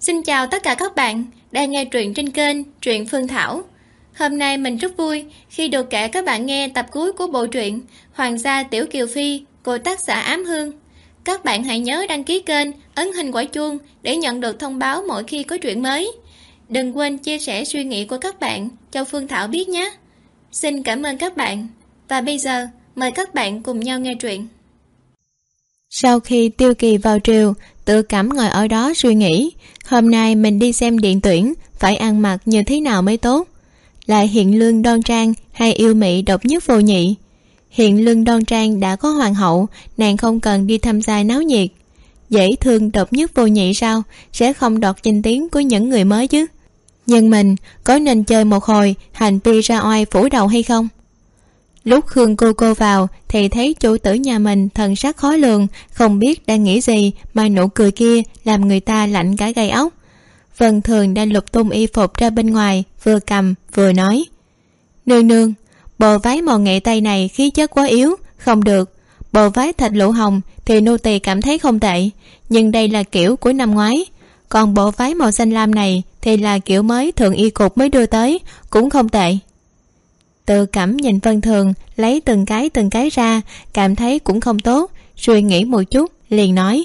Xin chào tất cả các bạn đang nghe truyện trên kênh Truyện Phương Thảo. Hôm nay mình rất vui khi được kể các bạn nghe tập cuối của bộ truyện Hoàng gia Tiểu Kiều Phi của tác giả Ám Hương. Các bạn hãy nhớ đăng ký kênh, ấn hình quả chuông để nhận được thông báo mỗi khi có truyện mới. Đừng quên chia sẻ suy nghĩ của các bạn cho Phương Thảo biết nhé. Xin cảm ơn các bạn. Và bây giờ, mời các bạn cùng nhau nghe truyện. Sau khi Tiêu Kỳ vào triều, tự cảm ngồi ở đó suy nghĩ, hôm nay mình đi xem điện tuyển, phải ăn mặc như thế nào mới tốt. là hiện lương đoan trang hay yêu mị độc nhất vô nhị. Hiện lương đoan trang đã có hoàng hậu, nàng không cần đi tham gia náo nhiệt. Dễ thương độc nhất vô nhị sao, sẽ không đọt danh tiếng của những người mới chứ. Nhưng mình có nên chơi một hồi hành vi ra oai phủ đầu hay không? Lúc khương cô cô vào, thì thấy chủ tử nhà mình thần sắc khó lường, không biết đang nghĩ gì, mà nụ cười kia làm người ta lạnh cả gai ốc vân thường đang lục tung y phục ra bên ngoài, vừa cầm, vừa nói, nương nương, bộ váy màu nghệ tây này khí chất quá yếu, không được. Bộ váy thạch lũ hồng thì nô tỳ cảm thấy không tệ, nhưng đây là kiểu của năm ngoái. Còn bộ váy màu xanh lam này thì là kiểu mới thượng y cục mới đưa tới, cũng không tệ tự cảm nhìn vân thường, lấy từng cái từng cái ra, cảm thấy cũng không tốt, suy nghĩ một chút, liền nói,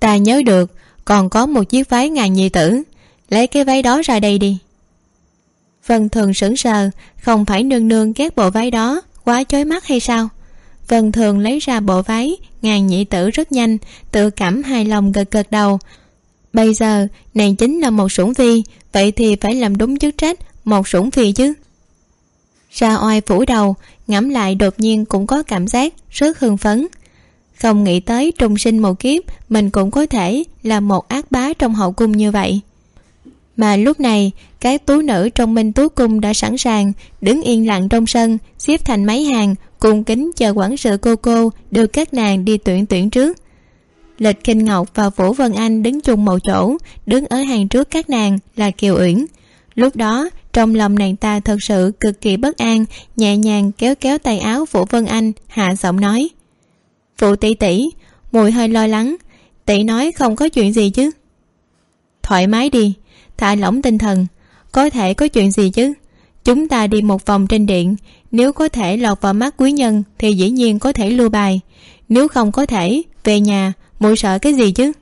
ta nhớ được, còn có một chiếc váy ngàn nhị tử, lấy cái váy đó ra đây đi. Vân thường sững sờ, không phải nương nương ghét bộ váy đó, quá chói mắt hay sao? Vân thường lấy ra bộ váy ngàn nhị tử rất nhanh, tự cảm hài lòng gật gật đầu. Bây giờ nàng chính là một sủng phi, vậy thì phải làm đúng chức trách, một sủng phi chứ ra oai phủ đầu, ngẫm lại đột nhiên cũng có cảm giác rất hưng phấn. Không nghĩ tới trùng sinh một kiếp, mình cũng có thể là một ác bá trong hậu cung như vậy. Mà lúc này, các tú nữ trong minh tú cung đã sẵn sàng, đứng yên lặng trong sân, xếp thành mấy hàng, cung kính chờ quản sự cô cô đưa các nàng đi tuyển tuyển trước. Lịch kinh ngọc và vũ vân anh đứng chung một chỗ, đứng ở hàng trước các nàng là kiều uyển. Lúc đó trong lòng nàng ta thật sự cực kỳ bất an, nhẹ nhàng kéo kéo tay áo vũ vân anh, hạ giọng nói. Phụ tỷ tỷ mùi hơi lo lắng, tỷ nói không có chuyện gì chứ? Thoải mái đi, thả lỏng tinh thần, có thể có chuyện gì chứ? Chúng ta đi một vòng trên điện, nếu có thể lọt vào mắt quý nhân thì dĩ nhiên có thể lưu bài. Nếu không có thể, về nhà, muội sợ cái gì chứ?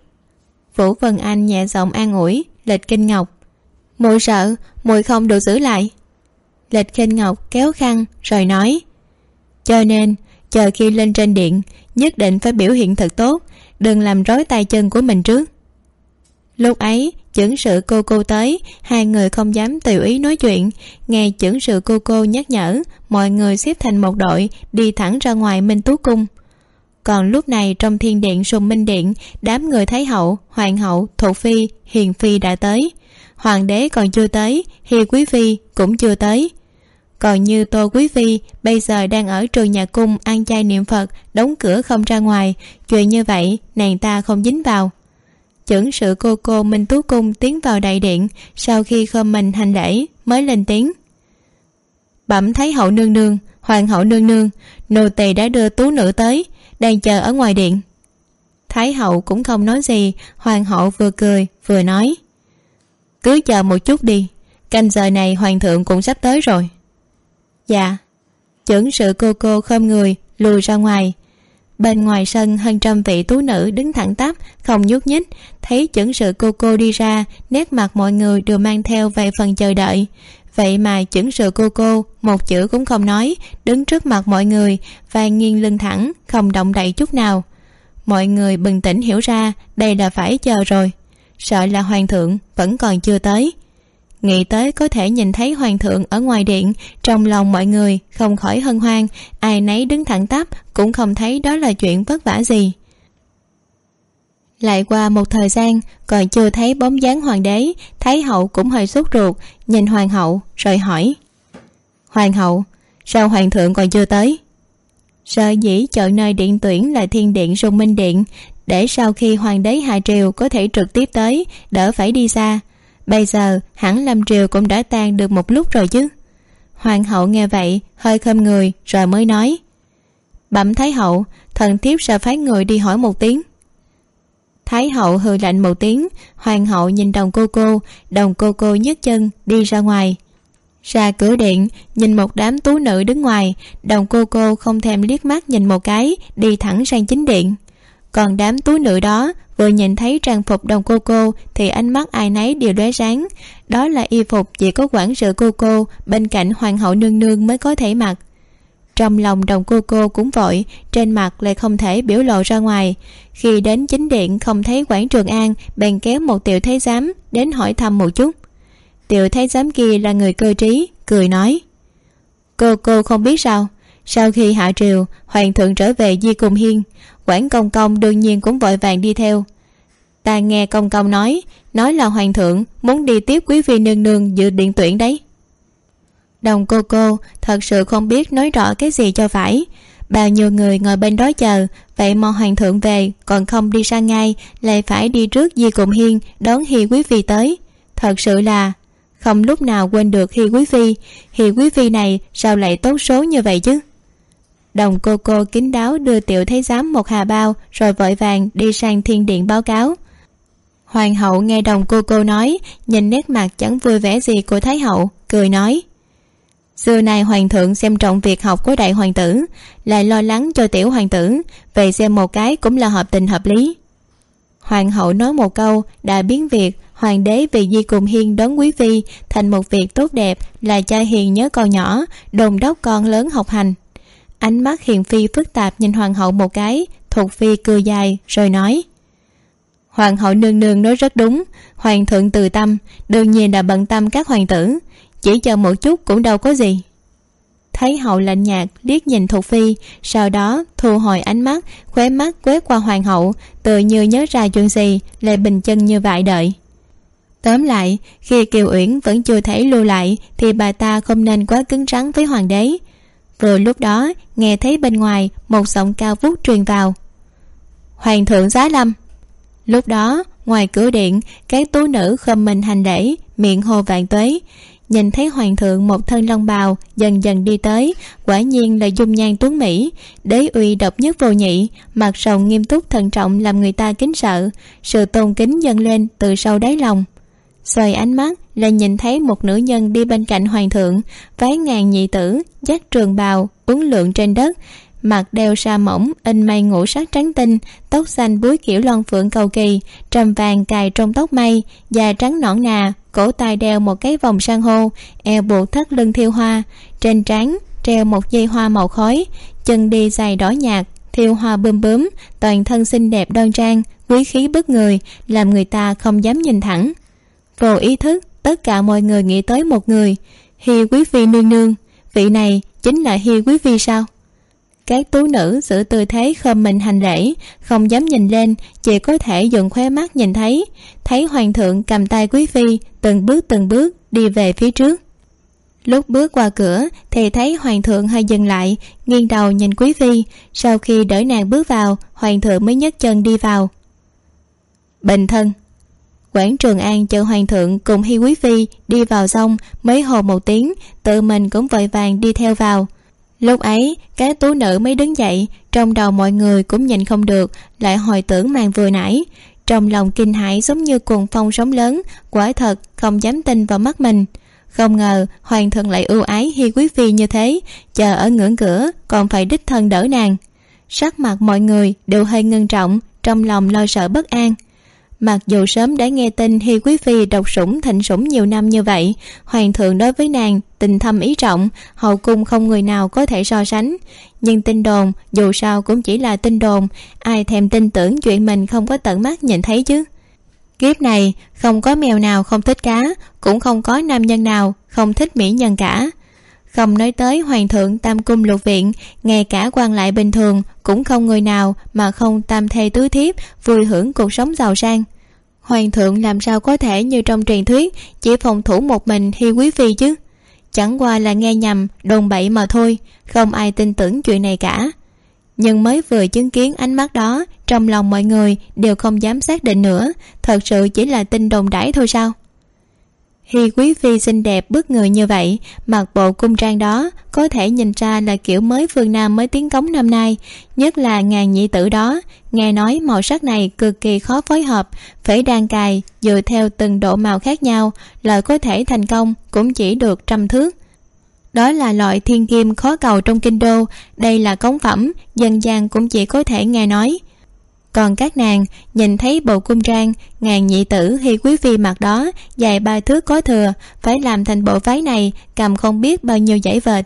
Vũ vân anh nhẹ giọng an ủi, lịch kinh ngọc muội sợ muội không được giữ lại. Lệch khinh ngọc kéo khăn, rồi nói, cho nên, chờ khi lên trên điện, nhất định phải biểu hiện thật tốt, đừng làm rối tay chân của mình trước. Lúc ấy chưởng sự cô cô tới, hai người không dám tùy ý nói chuyện. Nghe chưởng sự cô cô nhắc nhở, mọi người xếp thành một đội, đi thẳng ra ngoài minh tú cung. Còn lúc này trong thiên điện sùng minh điện, đám người thái hậu, hoàng hậu, thục phi, hiền phi đã tới hoàng đế còn chưa tới, hi quý phi cũng chưa tới. Còn như tô quý phi, bây giờ đang ở trường nhà cung ăn chay niệm phật, đóng cửa không ra ngoài. Chuyện như vậy, nàng ta không dính vào. Chưởng sự cô cô minh tú cung tiến vào đại điện, sau khi khom mình hành lễ, mới lên tiếng. Bẩm thấy hậu nương nương, hoàng hậu nương nương, nô tỳ đã đưa tú nữ tới, đang chờ ở ngoài điện. Thái hậu cũng không nói gì, hoàng hậu vừa cười, vừa nói cứ chờ một chút đi. Canh giờ này hoàng thượng cũng sắp tới rồi. Dạ. Chưởng sự cô cô khom người, lùi ra ngoài. Bên ngoài sân hơn trăm vị tú nữ đứng thẳng tắp, không nhúc nhích. Thấy chưởng sự cô cô đi ra, nét mặt mọi người đều mang theo vài phần chờ đợi. Vậy mà chưởng sự cô cô, một chữ cũng không nói, đứng trước mặt mọi người, và nghiêng lưng thẳng, không động đậy chút nào. Mọi người bừng tỉnh hiểu ra, đây là phải chờ rồi sợ là hoàng thượng vẫn còn chưa tới. Nghĩ tới có thể nhìn thấy hoàng thượng ở ngoài điện, trong lòng mọi người không khỏi hân hoan, ai nấy đứng thẳng tắp cũng không thấy đó là chuyện vất vả gì. Lại qua một thời gian, còn chưa thấy bóng dáng hoàng đế, thái hậu cũng hơi sốt ruột, nhìn hoàng hậu rồi hỏi. Hoàng hậu, sao hoàng thượng còn chưa tới? Sợ dĩ chọn nơi điện tuyển là thiên điện sùng minh điện để sau khi hoàng đế hạ triều có thể trực tiếp tới, đỡ phải đi xa. Bây giờ hẳn lâm triều cũng đã tan được một lúc rồi chứ. Hoàng hậu nghe vậy, hơi khom người, rồi mới nói, bẩm thái hậu, thần thiếp sẽ phái người đi hỏi một tiếng. Thái hậu hừ lạnh một tiếng, hoàng hậu nhìn đồng cô cô, đồng cô cô nhấc chân đi ra ngoài. Ra cửa điện, nhìn một đám tú nữ đứng ngoài, đồng cô cô không thèm liếc mắt nhìn một cái, đi thẳng sang chính điện còn đám túi nữ đó, vừa nhìn thấy trang phục đồng cô cô, thì ánh mắt ai nấy đều lóe sáng. Đó là y phục chỉ có quản sự cô cô, bên cạnh hoàng hậu nương nương mới có thể mặc. Trong lòng đồng cô cô cũng vội, trên mặt lại không thể biểu lộ ra ngoài. Khi đến chính điện, không thấy quản trường an, bèn kéo một tiểu thái giám đến hỏi thăm một chút. Tiểu thái giám kia là người cơ trí, cười nói. Cô cô không biết sao sau khi hạ triều, hoàng thượng trở về di cùng hiên, quản công công đương nhiên cũng vội vàng đi theo. Ta nghe công công nói nói là hoàng thượng muốn đi tiếp quý phi nương nương dự điện tuyển đấy. Đồng cô cô, thật sự không biết nói rõ cái gì cho phải. Bao nhiêu người ngồi bên đó chờ, vậy mà hoàng thượng về, còn không đi sang ngay, lại phải đi trước di cùng hiên đón hi quý phi tới. Thật sự là, không lúc nào quên được hi quý phi. Hi quý phi này sao lại tốt số như vậy chứ? Đồng cô cô kín đáo đưa tiểu thái giám một hà bao rồi vội vàng đi sang thiên điện báo cáo. Hoàng hậu nghe đồng cô cô nói, nhìn nét mặt chẳng vui vẻ gì của thái hậu, cười nói. Xưa nay hoàng thượng xem trọng việc học của đại hoàng tử, lại lo lắng cho tiểu hoàng tử, về xem một cái cũng là hợp tình hợp lý. Hoàng hậu nói một câu, đã biến việc, hoàng đế vì di cùng hiên đón quý phi thành một việc tốt đẹp, là cha hiền nhớ con nhỏ, đồn đốc con lớn học hành ánh mắt hiền phi phức tạp nhìn hoàng hậu một cái thuộc phi cười dài, rồi nói. Hoàng hậu nương nương nói rất đúng, hoàng thượng từ tâm, đương nhiên là bận tâm các hoàng tử, chỉ chờ một chút cũng đâu có gì. Thấy hậu lạnh nhạt, liếc nhìn thuộc phi, sau đó thu hồi ánh mắt, khóe mắt quét qua hoàng hậu, tự như nhớ ra chuyện gì, lại bình chân như vậy đợi. Tóm lại, khi kiều uyển vẫn chưa thấy lưu lại, thì bà ta không nên quá cứng rắn với hoàng đế vừa lúc đó, nghe thấy bên ngoài một giọng cao vút truyền vào. Hoàng thượng giá lâm. Lúc đó, ngoài cửa điện các tú nữ khâm mình hành lễ, miệng hồ vạn tuế. Nhìn thấy hoàng thượng một thân long bào dần dần đi tới, quả nhiên là dung nhan tuấn mỹ, đế uy độc nhất vô nhị mặt sầu nghiêm túc thận trọng làm người ta kính sợ, sự tôn kính dâng lên từ sâu đáy lòng xoay ánh mắt là nhìn thấy một nữ nhân đi bên cạnh hoàng thượng, váy ngàn nhị tử, dắt trường bào, uốn lượn trên đất, mặt đeo sa mỏng, in mây ngũ sắc trắng tinh, tóc xanh búi kiểu lon phượng cầu kỳ, trầm vàng cài trong tóc mây da trắng nõn nà, cổ tay đeo một cái vòng san hô, eo buộc thắt lưng thiêu hoa. Trên trán treo một dây hoa màu khói, chân đi dài đỏ nhạt, thiêu hoa bươm bướm, toàn thân xinh đẹp đoan trang, quý khí bức người, làm người ta không dám nhìn thẳng vô ý thức, tất cả mọi người nghĩ tới một người. Hi quý phi nương nương, vị này chính là hi quý phi sao? Các tú nữ giữ tư thế khom mình hành lễ, không dám nhìn lên, chỉ có thể dùng khóe mắt nhìn thấy. Thấy hoàng thượng cầm tay quý phi, từng bước từng bước đi về phía trước. Lúc bước qua cửa, thì thấy hoàng thượng hơi dừng lại, nghiêng đầu nhìn quý phi. Sau khi đỡ nàng bước vào, hoàng thượng mới nhấc chân đi vào. Bình thân quảng trường an chờ hoàng thượng cùng hi quý phi đi vào xong mấy hồ một tiếng, tự mình cũng vội vàng đi theo vào. Lúc ấy, các tú nữ mới đứng dậy, trong đầu mọi người cũng nhìn không được, lại hồi tưởng màn vừa nãy. Trong lòng kinh hãi giống như cuồng phong sóng lớn, quả thật không dám tin vào mắt mình. Không ngờ, hoàng thượng lại ưu ái hi quý phi như thế, chờ ở ngưỡng cửa còn phải đích thân đỡ nàng. Sắc mặt mọi người đều hơi ngưng trọng, trong lòng lo sợ bất an mặc dù sớm đã nghe tin hi quý phi độc sủng thịnh sủng nhiều năm như vậy, hoàng thượng đối với nàng tình thâm ý trọng, hậu cung không người nào có thể so sánh. Nhưng tin đồn, dù sao cũng chỉ là tin đồn, ai thèm tin tưởng chuyện mình không có tận mắt nhìn thấy chứ. Kiếp này, không có mèo nào không thích cá, cũng không có nam nhân nào không thích mỹ nhân cả không nói tới hoàng thượng tam cung lục viện, ngay cả quan lại bình thường cũng không người nào mà không tam thê tứ thiếp vui hưởng cuộc sống giàu sang. Hoàng thượng làm sao có thể như trong truyền thuyết chỉ phòng thủ một mình hi quý phi chứ? Chẳng qua là nghe nhầm, đồn bậy mà thôi, không ai tin tưởng chuyện này cả. Nhưng mới vừa chứng kiến ánh mắt đó, trong lòng mọi người đều không dám xác định nữa, thật sự chỉ là tin đồn đãi thôi sao? Hi quý phi xinh đẹp bước người như vậy, mặc bộ cung trang đó có thể nhìn ra là kiểu mới phương nam mới tiến cống năm nay. Nhất là ngàn nhị tử đó, nghe nói màu sắc này cực kỳ khó phối hợp phải đan cài dựa theo từng độ màu khác nhau, lời có thể thành công cũng chỉ được trăm thước. Đó là loại thiên kim khó cầu trong kinh đô, đây là cống phẩm, dân gian cũng chỉ có thể nghe nói còn các nàng nhìn thấy bộ cung trang, ngàn nhị tử hi quý phi mặc đó, dài ba thước có thừa, phải làm thành bộ váy này, cầm không biết bao nhiêu giải vệt.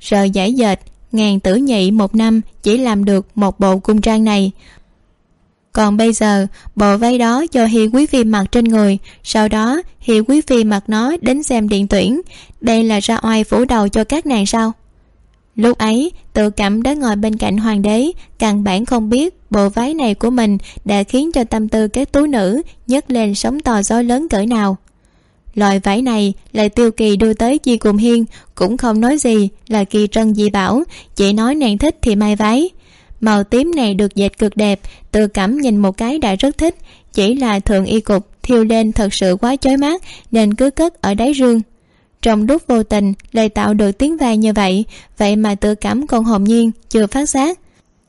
Sợ giải dệt, ngàn tử nhị một năm chỉ làm được một bộ cung trang này. Còn bây giờ, bộ váy đó cho hi quý phi mặc trên người, sau đó hi quý phi mặc nó đến xem điện tuyển. Đây là ra oai phủ đầu cho các nàng sao? Lúc ấy tự cảm đã ngồi bên cạnh hoàng đế, căn bản không biết bộ váy này của mình đã khiến cho tâm tư các tú nữ nhấc lên sóng to gió lớn cỡ nào. Loại váy này lại tiêu kỳ đưa tới chi cùng hiên, cũng không nói gì là kỳ trân dị bảo, chỉ nói nàng thích thì may váy. Màu tím này được dệt cực đẹp, tự cảm nhìn một cái đã rất thích, chỉ là thượng y cục thiêu lên thật sự quá chói mắt, nên cứ cất ở đáy rương trong lúc vô tình lại tạo được tiếng vang như vậy vậy mà tự cảm còn hồn nhiên, chưa phát giác.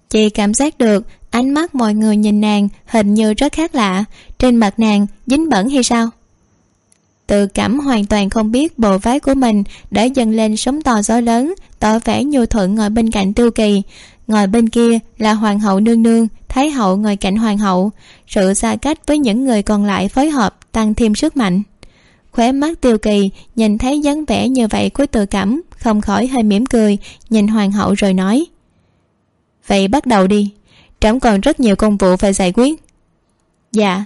Chị cảm giác được, ánh mắt mọi người nhìn nàng hình như rất khác lạ. Trên mặt nàng, dính bẩn hay sao? Tự cảm hoàn toàn không biết bộ váy của mình đã dâng lên sóng to gió lớn, tỏ vẻ nhu thuận ngồi bên cạnh tiêu kỳ. Ngồi bên kia là hoàng hậu nương nương, thái hậu ngồi cạnh hoàng hậu. Sự xa cách với những người còn lại phối hợp tăng thêm sức mạnh khóe mắt tiêu kỳ, nhìn thấy dáng vẻ như vậy của tự cảm, không khỏi hơi mỉm cười, nhìn hoàng hậu rồi nói. Vậy bắt đầu đi, trẫm còn rất nhiều công vụ phải giải quyết. Dạ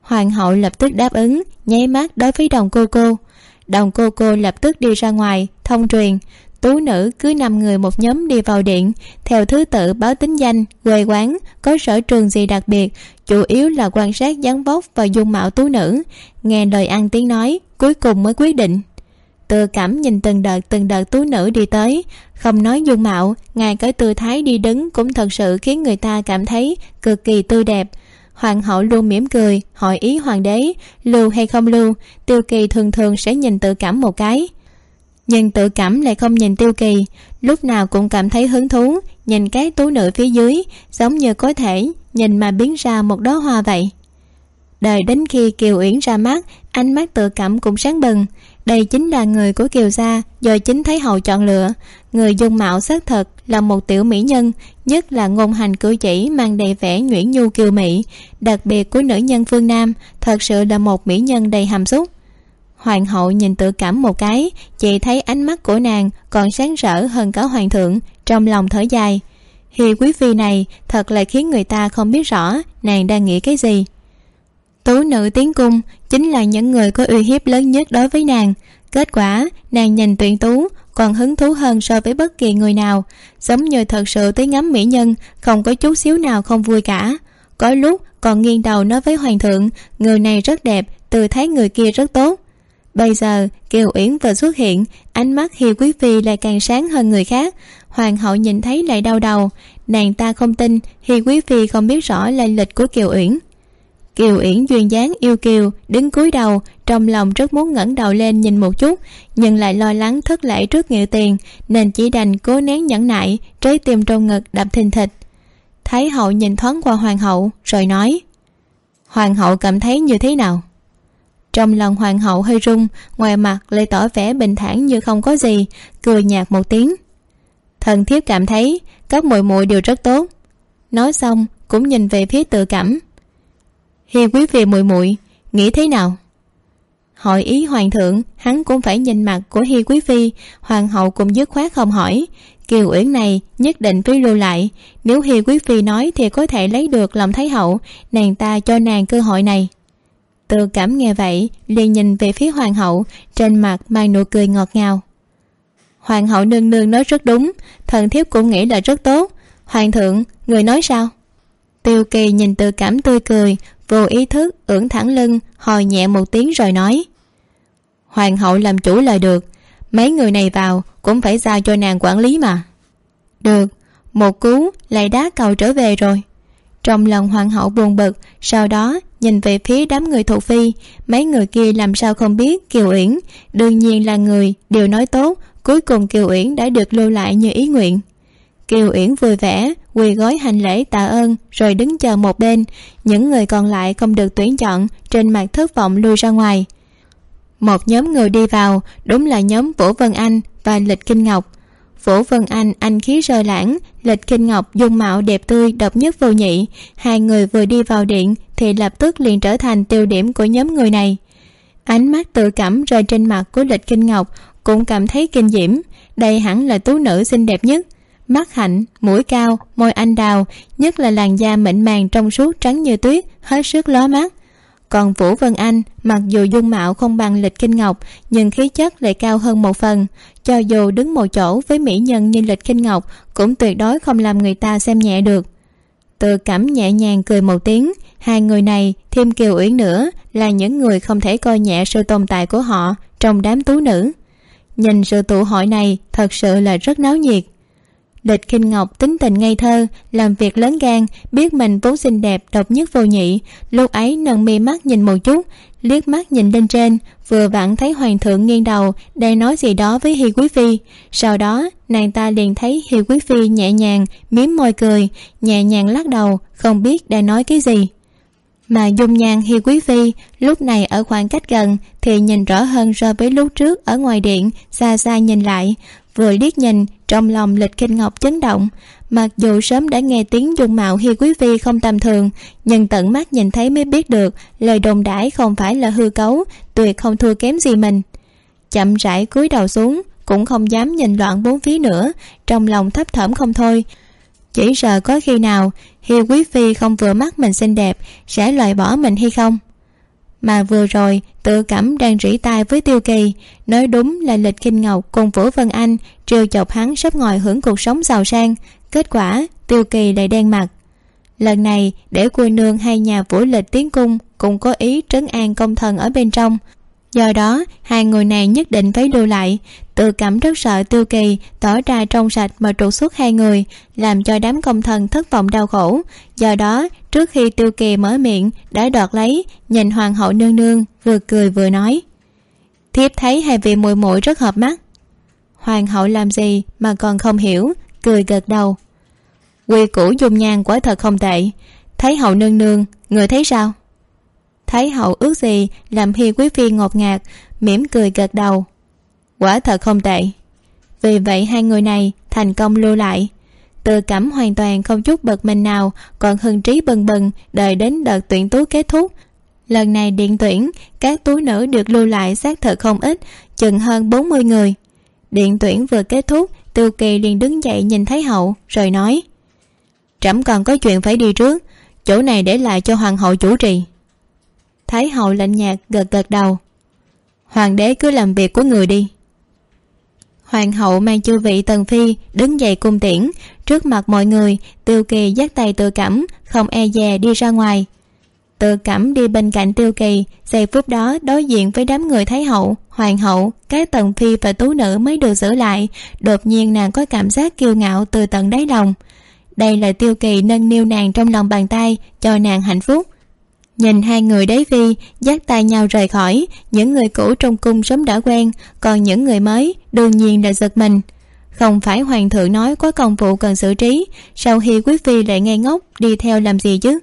hoàng hậu lập tức đáp ứng, nháy mắt đối với đồng cô cô. Đồng cô cô lập tức đi ra ngoài, thông truyền tú nữ cứ năm người một nhóm đi vào điện. Theo thứ tự, báo tính danh, quê quán, có sở trường gì đặc biệt, chủ yếu là quan sát dáng vóc và dung mạo tú nữ. Nghe lời ăn tiếng nói, cuối cùng mới quyết định. Tự cảm nhìn từng đợt từng đợt tú nữ đi tới. Không nói dung mạo, ngay cái tư thái đi đứng cũng thật sự khiến người ta cảm thấy cực kỳ tươi đẹp. Hoàng hậu luôn mỉm cười, hỏi ý hoàng đế, lưu hay không lưu? Tiêu kỳ thường thường sẽ nhìn tự cảm một cái nhưng tự cảm lại không nhìn tiêu kỳ, lúc nào cũng cảm thấy hứng thú, nhìn các tú nữ phía dưới, giống như có thể nhìn mà biến ra một đóa hoa vậy. Đợi đến khi kiều uyển ra mắt, ánh mắt tự cảm cũng sáng bừng. Đây chính là người của kiều gia, do chính thái hậu chọn lựa. Người dung mạo xác thật là một tiểu mỹ nhân, nhất là ngôn hành cử chỉ mang đầy vẻ nhuyễn nhu kiều mỹ đặc biệt của nữ nhân phương nam, thật sự là một mỹ nhân đầy hàm xúc hoàng hậu nhìn tự cảm một cái chị thấy ánh mắt của nàng còn sáng rỡ hơn cả hoàng thượng, trong lòng thở dài. Hi quý phi này, thật là khiến người ta không biết rõ nàng đang nghĩ cái gì. Tú nữ tiến cung chính là những người có uy hiếp lớn nhất đối với nàng. Kết quả, nàng nhìn tuyển tú còn hứng thú hơn so với bất kỳ người nào, giống như thật sự tới ngắm mỹ nhân, không có chút xíu nào không vui cả. Có lúc còn nghiêng đầu nói với hoàng thượng, người này rất đẹp từ thấy người kia rất tốt bây giờ, kiều uyển vừa xuất hiện, ánh mắt hi quý phi lại càng sáng hơn người khác. Hoàng hậu nhìn thấy lại đau đầu. Nàng ta không tin hi quý phi không biết rõ lai lịch của kiều uyển. Kiều uyển duyên dáng yêu kiều, đứng cúi đầu, trong lòng rất muốn ngẩng đầu lên nhìn một chút, nhưng lại lo lắng thất lễ trước nghĩa tiền, nên chỉ đành cố nén nhẫn nại trái tim trong ngực đập thình thịch. Thái hậu nhìn thoáng qua hoàng hậu, rồi nói, hoàng hậu cảm thấy như thế nào? Trong lòng hoàng hậu hơi rung, ngoài mặt lại tỏ vẻ bình thản như không có gì, cười nhạt một tiếng. Thần thiếp cảm thấy, các muội muội đều rất tốt. Nói xong, cũng nhìn về phía tự cảm. Hi quý phi muội muội, nghĩ thế nào? Hỏi ý hoàng thượng, hắn cũng phải nhìn mặt của hi quý phi, hoàng hậu cũng dứt khoát không hỏi. Kiều uyển này nhất định phải lưu lại. Nếu hi quý phi nói thì có thể lấy được lòng thái hậu, nàng ta cho nàng cơ hội này tự cảm nghe vậy liền nhìn về phía hoàng hậu, trên mặt mang nụ cười ngọt ngào. Hoàng hậu nương nương nói rất đúng, thần thiếp cũng nghĩ là rất tốt. Hoàng thượng, người nói sao? Tiêu kỳ nhìn tự cảm tươi cười, vô ý thức ưỡn thẳng lưng hồi nhẹ một tiếng rồi nói. Hoàng hậu làm chủ lời được, mấy người này vào cũng phải giao cho nàng quản lý mà. Được, một cú lại đá cầu trở về rồi trong lòng hoàng hậu buồn bực, sau đó nhìn về phía đám người thụ phi. Mấy người kia làm sao không biết kiều uyển? Đương nhiên là người đều nói tốt, cuối cùng kiều uyển đã được lưu lại như ý nguyện. Kiều uyển vui vẻ, quỳ gói hành lễ tạ ơn, rồi đứng chờ một bên. Những người còn lại không được tuyển chọn, trên mặt thất vọng lui ra ngoài. Một nhóm người đi vào, đúng là nhóm vũ vân anh và lịch kinh ngọc vũ vân anh anh khí rơi lãng, lịch kinh ngọc, dung mạo đẹp tươi, độc nhất vô nhị. Hai người vừa đi vào điện thì lập tức liền trở thành tiêu điểm của nhóm người này. Ánh mắt tự cảm rơi trên mặt của lịch kinh ngọc, cũng cảm thấy kinh diễm. Đây hẳn là tú nữ xinh đẹp nhất. Mắt hạnh, mũi cao, môi anh đào, nhất là làn da mịn màng trong suốt, trắng như tuyết, hết sức lóa mắt còn vũ vân anh, mặc dù dung mạo không bằng lịch kinh ngọc, nhưng khí chất lại cao hơn một phần. Cho dù đứng một chỗ với mỹ nhân như lịch kinh ngọc, cũng tuyệt đối không làm người ta xem nhẹ được. Từ cảm nhẹ nhàng cười một tiếng, hai người này thêm kiều uyển nữa, là những người không thể coi nhẹ sự tồn tại của họ trong đám tú nữ. Nhìn sự tụ hội này, thật sự là rất náo nhiệt địch kinh ngọc tính tình ngây thơ, làm việc lớn gan, biết mình vốn xinh đẹp, độc nhất vô nhị. Lúc ấy nâng mi mắt nhìn một chút, liếc mắt nhìn lên trên, vừa vặn thấy hoàng thượng nghiêng đầu, đang nói gì đó với hi quý phi. Sau đó, nàng ta liền thấy hi quý phi nhẹ nhàng, mím môi cười, nhẹ nhàng lắc đầu, không biết đang nói cái gì. Mà dung nhan hi quý phi, lúc này ở khoảng cách gần, thì nhìn rõ hơn so với lúc trước ở ngoài điện, xa xa nhìn lại vừa liếc nhìn, trong lòng lịch kinh ngọc chấn động. Mặc dù sớm đã nghe tiếng dung mạo hi quý phi không tầm thường, nhưng tận mắt nhìn thấy mới biết được lời đồn đãi không phải là hư cấu, tuyệt không thua kém gì mình. Chậm rãi cúi đầu xuống, cũng không dám nhìn loạn bốn phía nữa, trong lòng thấp thỏm không thôi. Chỉ sợ có khi nào hi quý phi không vừa mắt mình xinh đẹp, sẽ loại bỏ mình hay không? Mà vừa rồi, tự cảm đang rỉ tai với tiêu kỳ, nói đúng là lịch kinh ngọc cùng vũ vân anh trêu chọc hắn sắp ngồi hưởng cuộc sống giàu sang. Kết quả, tiêu kỳ lại đen mặt. Lần này, để quê nương hay nhà vũ lịch tiến cung cũng có ý trấn an công thần ở bên trong do đó, hai người này nhất định phải lưu lại. Tự cảm rất sợ tiêu kỳ tỏ ra trong sạch mà trục xuất hai người, làm cho đám công thần thất vọng đau khổ. Do đó, trước khi tiêu kỳ mở miệng, đã đoạt lấy, nhìn hoàng hậu nương nương, vừa cười vừa nói. Thiếp thấy hai vị muội muội rất hợp mắt. Hoàng hậu làm gì mà còn không hiểu, cười gật đầu. Quy củ dung nhan quả thật không tệ. Thấy hậu nương nương, người thấy sao? Thấy hậu ước gì làm hi quý phi ngột ngạt, mỉm cười gật đầu. Quả thật không tệ. Vì vậy hai người này thành công lưu lại. Tự cảm hoàn toàn không chút bực mình nào, còn hưng trí bừng bừng đợi đến đợt tuyển tú kết thúc. Lần này điện tuyển, các tú nữ được lưu lại xác thực không ít, chừng hơn bốn mươi người. Điện tuyển vừa kết thúc, tiêu kỳ liền đứng dậy nhìn thấy hậu, rồi nói, trẫm còn có chuyện phải đi trước, chỗ này để lại cho hoàng hậu chủ trì thái hậu lạnh nhạt gật gật đầu. Hoàng đế cứ làm việc của người đi. Hoàng hậu mang chư vị tần phi đứng dậy cung tiễn. Trước mặt mọi người, tiêu kỳ dắt tay tự cẩm, không e dè đi ra ngoài. Tự cẩm đi bên cạnh tiêu kỳ, giây phút đó đối diện với đám người thái hậu. Hoàng hậu, các tần phi và tú nữ mới được giữ lại. Đột nhiên nàng có cảm giác kiêu ngạo từ tận đáy lòng. Đây là tiêu kỳ nâng niu nàng trong lòng bàn tay, cho nàng hạnh phúc nhìn hai người đấy vi dắt tay nhau rời khỏi, những người cũ trong cung sớm đã quen, còn những người mới đương nhiên là giật mình. Không phải hoàng thượng nói có công vụ cần xử trí, sau khi quý phi lại ngây ngốc, đi theo làm gì chứ?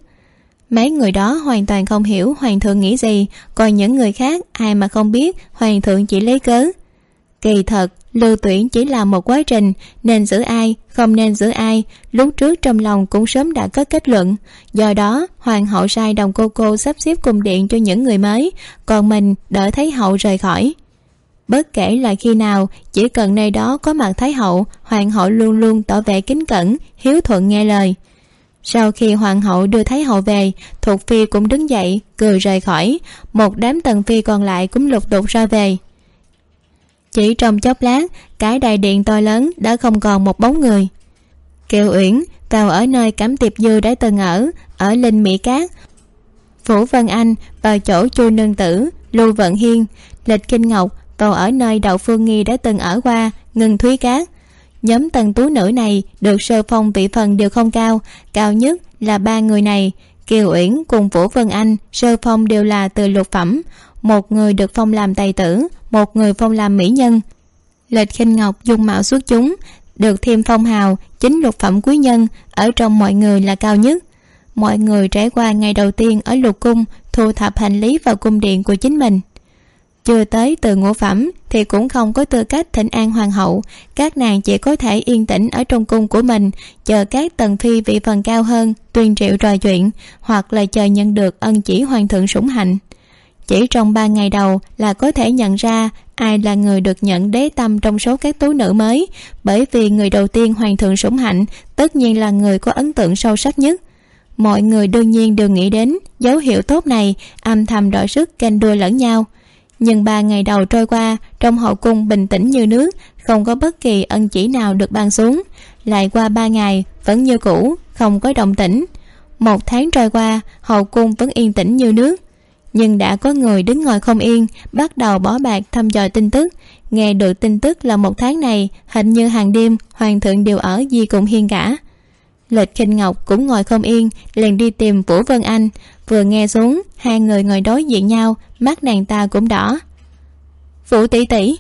Mấy người đó hoàn toàn không hiểu hoàng thượng nghĩ gì, còn những người khác ai mà không biết hoàng thượng chỉ lấy cớ. Kỳ thật lưu tuyển chỉ là một quá trình, nên giữ ai, không nên giữ ai lúc trước trong lòng cũng sớm đã có kết luận. Do đó, hoàng hậu sai đồng cô cô sắp xếp cung điện cho những người mới, còn mình đợi thấy hậu rời khỏi. Bất kể là khi nào, chỉ cần nơi đó có mặt thái hậu, hoàng hậu luôn luôn tỏ vẻ kính cẩn, hiếu thuận nghe lời. Sau khi hoàng hậu đưa thái hậu về thuộc phi cũng đứng dậy, cười rời khỏi. Một đám tần phi còn lại cũng lục đục ra về chỉ trong chốc lát, cái đại điện to lớn đã không còn một bóng người. Kiều uyển vào ở nơi cẩm tiệp dư đã từng ở ở linh mỹ cát. Phủ vân anh vào chỗ chu nương tử, lưu vận hiên, lịch kinh ngọc vào ở nơi đậu phương nghi đã từng ở qua ngừng thúy cát. Nhóm tần tú nữ này được sơ phong vị phần đều không cao cao nhất là ba người này, kiều uyển cùng vũ vân anh sơ phong đều là từ lục phẩm một người được phong làm tài tử, một người phong làm mỹ nhân. Lệch khinh ngọc dung mạo xuất chúng, được thêm phong hào, chính lục phẩm quý nhân, ở trong mọi người là cao nhất. Mọi người trải qua ngày đầu tiên ở lục cung, thu thập hành lý vào cung điện của chính mình. Chưa tới từ ngũ phẩm, thì cũng không có tư cách thịnh an hoàng hậu. Các nàng chỉ có thể yên tĩnh ở trong cung của mình, chờ các tần phi vị phần cao hơn, tuyên triệu trò chuyện, hoặc là chờ nhận được ân chỉ hoàng thượng sủng hạnh chỉ trong ba ngày đầu là có thể nhận ra ai là người được nhận đế tâm trong số các tú nữ mới, bởi vì người đầu tiên hoàng thượng sủng hạnh tất nhiên là người có ấn tượng sâu sắc nhất. Mọi người đương nhiên đều nghĩ đến dấu hiệu tốt này, âm thầm đỏ sức canh đua lẫn nhau. Nhưng ba ngày đầu trôi qua, trong hậu cung bình tĩnh như nước, không có bất kỳ ân chỉ nào được ban xuống. Lại qua ba ngày, vẫn như cũ, không có động tĩnh. Một tháng trôi qua, hậu cung vẫn yên tĩnh như nước nhưng đã có người đứng ngồi không yên, bắt đầu bỏ bạc thăm dò tin tức. Nghe được tin tức là một tháng này, hình như hàng đêm, hoàng thượng đều ở di cùng hiên cả. Lệch khinh ngọc cũng ngồi không yên, liền đi tìm vũ vân anh. Vừa nghe xuống, hai người ngồi đối diện nhau, mắt nàng ta cũng đỏ. Vũ tỷ tỷ.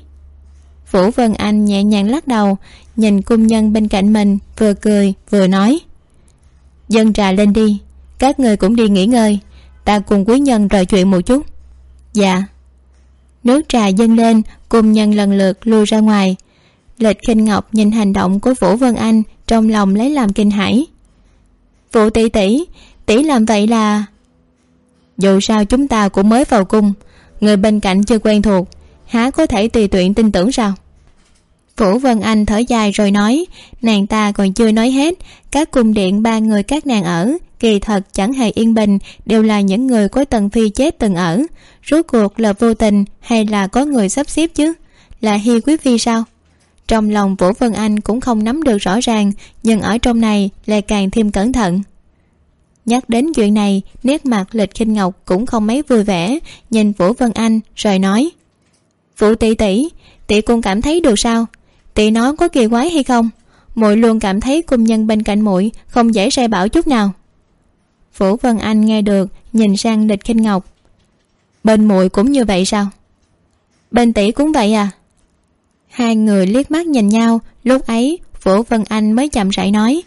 Vũ vân anh nhẹ nhàng lắc đầu, nhìn cung nhân bên cạnh mình, vừa cười, vừa nói. Dân trà lên đi, các người cũng đi nghỉ ngơi ta cùng quý nhân trò chuyện một chút. Dạ. Nước trà dâng lên, cùng nhân lần lượt lui ra ngoài. Lệch khinh ngọc nhìn hành động của vũ vân anh trong lòng lấy làm kinh hãi. Vũ tỷ tỷ tỷ làm vậy là dù sao chúng ta cũng mới vào cung, người bên cạnh chưa quen thuộc, há có thể tùy tiện tin tưởng sao? Vũ vân anh thở dài rồi nói, nàng ta còn chưa nói hết, các cung điện ba người các nàng ở kỳ thật chẳng hề yên bình, đều là những người có tần phi chết từng ở. Rốt cuộc là vô tình hay là có người sắp xếp chứ? Là hi quý phi sao? Trong lòng vũ vân anh cũng không nắm được rõ ràng, nhưng ở trong này lại càng thêm cẩn thận. Nhắc đến chuyện này, nét mặt lịch khinh ngọc cũng không mấy vui vẻ, nhìn vũ vân anh rồi nói, vũ tỷ tỷ tỷ cũng cảm thấy được sao? Tỷ nói có kỳ quái hay không? Muội luôn cảm thấy cung nhân bên cạnh muội không dễ sai bảo chút nào vũ vân anh nghe được, nhìn sang lịch khinh ngọc. Bên muội cũng như vậy sao? Bên tỷ cũng vậy à? Hai người liếc mắt nhìn nhau, lúc ấy vũ vân anh mới chậm rãi nói.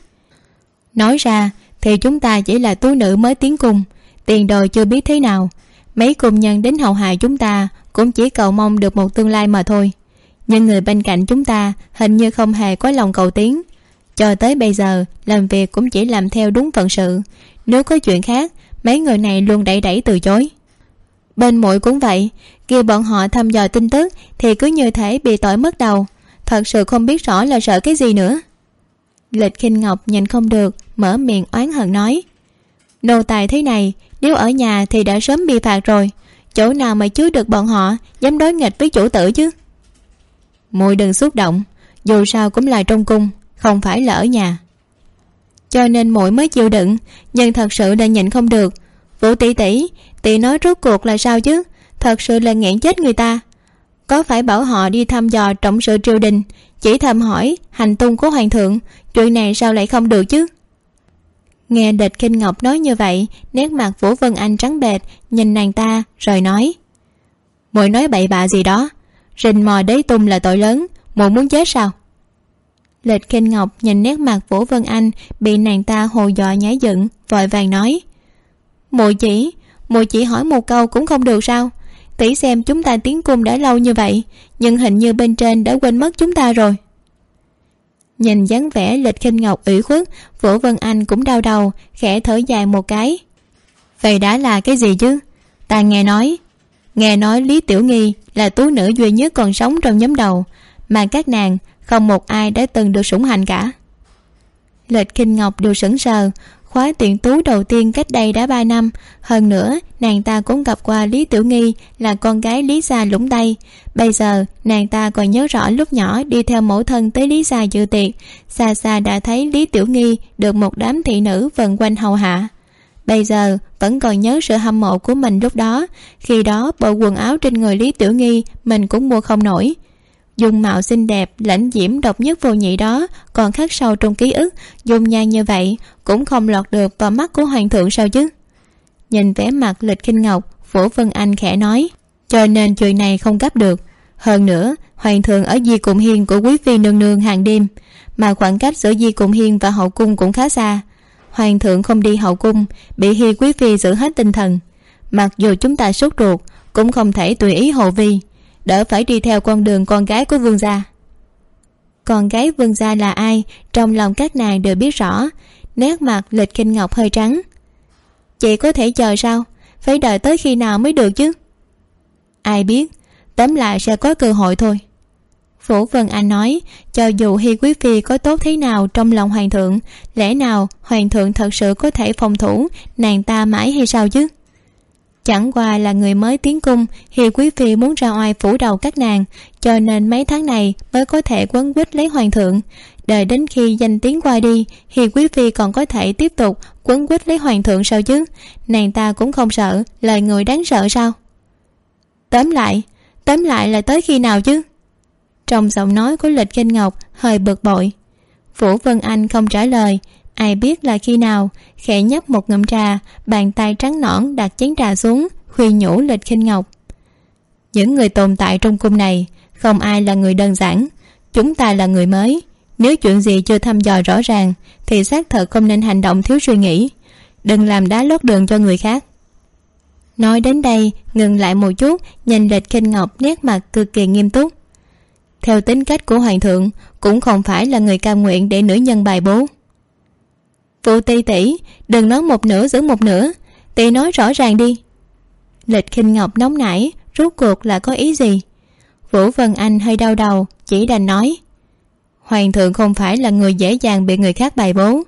Nói ra, thì chúng ta chỉ là tú nữ mới tiến cung, tiền đồ chưa biết thế nào. Mấy cung nhân đến hậu hạ chúng ta cũng chỉ cầu mong được một tương lai mà thôi. Nhưng người bên cạnh chúng ta hình như không hề có lòng cầu tiến. Cho tới bây giờ, làm việc cũng chỉ làm theo đúng phận sự nếu có chuyện khác, mấy người này luôn đẩy đẩy từ chối. Bên muội cũng vậy kia bọn họ thăm dò tin tức thì cứ như thể bị tỏi mất đầu. Thật sự không biết rõ là sợ cái gì nữa. Lịch khinh ngọc nhìn không được, mở miệng oán hận nói. Nô tài thế này, nếu ở nhà thì đã sớm bị phạt rồi. Chỗ nào mà chứa được bọn họ, dám đối nghịch với chủ tử chứ? Muội đừng xúc động, dù sao cũng là trong cung, không phải là ở nhà cho nên muội mới chịu đựng, nhưng thật sự là nhịn không được. Vũ tỷ tỷ tỷ nói rốt cuộc là sao chứ? Thật sự là nghẹn chết người ta. Có phải bảo họ đi thăm dò trọng sự triều đình, chỉ thầm hỏi hành tung của hoàng thượng, chuyện này sao lại không được chứ? Nghe địch kinh ngọc nói như vậy, nét mặt vũ vân anh trắng bệch, nhìn nàng ta, rồi nói, muội nói bậy bạ gì đó? Rình mò đế tung là tội lớn, muội muốn chết sao? Lệch kinh ngọc nhìn nét mặt vũ vân anh, bị nàng ta hồ dọa nhái dựng, vội vàng nói. Muội chỉ muội chỉ hỏi một câu cũng không được sao? Tỷ xem chúng ta tiến cung đã lâu như vậy, nhưng hình như bên trên đã quên mất chúng ta rồi. Nhìn dáng vẻ lịch khinh ngọc ủy khuất, vũ vân anh cũng đau đầu, khẽ thở dài một cái. Vậy đã là cái gì chứ? Ta nghe nói nghe nói lý tiểu nghi là tú nữ duy nhất còn sống trong nhóm đầu, mà các nàng không một ai đã từng được sủng hạnh cả. Lệch kinh ngọc đều sững sờ, khóa tuyển tú đầu tiên cách đây đã ba năm. Hơn nữa, nàng ta cũng gặp qua lý tiểu nghi là con gái lý gia lũng tây. Bây giờ, nàng ta còn nhớ rõ lúc nhỏ đi theo mẫu thân tới lý gia dự tiệc. Xa xa đã thấy lý tiểu nghi được một đám thị nữ vần quanh hầu hạ. Bây giờ, vẫn còn nhớ sự hâm mộ của mình lúc đó. Khi đó, bộ quần áo trên người lý tiểu nghi mình cũng mua không nổi dung mạo xinh đẹp, lãnh diễm độc nhất vô nhị đó, còn khắc sâu trong ký ức, dung nhan như vậy, cũng không lọt được vào mắt của hoàng thượng sao chứ? Nhìn vẻ mặt lịch kinh ngọc vũ vân anh khẽ nói, cho nên chuyện này không gấp được. Hơn nữa, hoàng thượng ở di cụm hiên của quý phi nương nương hàng đêm, mà khoảng cách giữa di cụm hiên và hậu cung cũng khá xa. Hoàng thượng không đi hậu cung, bị hi quý phi giữ hết tinh thần. Mặc dù chúng ta sốt ruột, cũng không thể tùy ý hồ vi đỡ phải đi theo con đường con gái của vương gia. Con gái vương gia là ai, trong lòng các nàng đều biết rõ, nét mặt lịch kinh ngọc hơi trắng. Chị có thể chờ sao? Phải đợi tới khi nào mới được chứ? Ai biết, tóm lại sẽ có cơ hội thôi. Vũ vân anh nói, cho dù hi quý phi có tốt thế nào trong lòng hoàng thượng, lẽ nào hoàng thượng thật sự có thể phòng thủ nàng ta mãi hay sao chứ? Chẳng qua là người mới tiến cung hi quý phi muốn ra oai phủ đầu các nàng, cho nên mấy tháng này mới có thể quấn quýt lấy hoàng thượng. Đợi đến khi danh tiếng qua đi hi quý phi còn có thể tiếp tục quấn quýt lấy hoàng thượng sao chứ? Nàng ta cũng không sợ, lời người đáng sợ sao? Tóm lại tóm lại là tới khi nào chứ? Trong giọng nói của lịch kinh ngọc hơi bực bội. Vũ vân anh không trả lời ai biết là khi nào, khẽ nhấp một ngụm trà, bàn tay trắng nõn đặt chén trà xuống khuyên nhủ lịch kinh ngọc. Những người tồn tại trong cung này, không ai là người đơn giản. Chúng ta là người mới. Nếu chuyện gì chưa thăm dò rõ ràng, thì xác thật không nên hành động thiếu suy nghĩ. Đừng làm đá lót đường cho người khác. Nói đến đây, ngừng lại một chút, nhìn lịch kinh ngọc nét mặt cực kỳ nghiêm túc. Theo tính cách của hoàng thượng, cũng không phải là người cam nguyện để nữ nhân bài bố phụ ti tỷ đừng nói một nửa giữ một nửa. Tỷ nói rõ ràng đi. Lịch khinh ngọc nóng nảy, rốt cuộc là có ý gì? Vũ vân anh hơi đau đầu, chỉ đành nói. Hoàng thượng không phải là người dễ dàng bị người khác bài bố.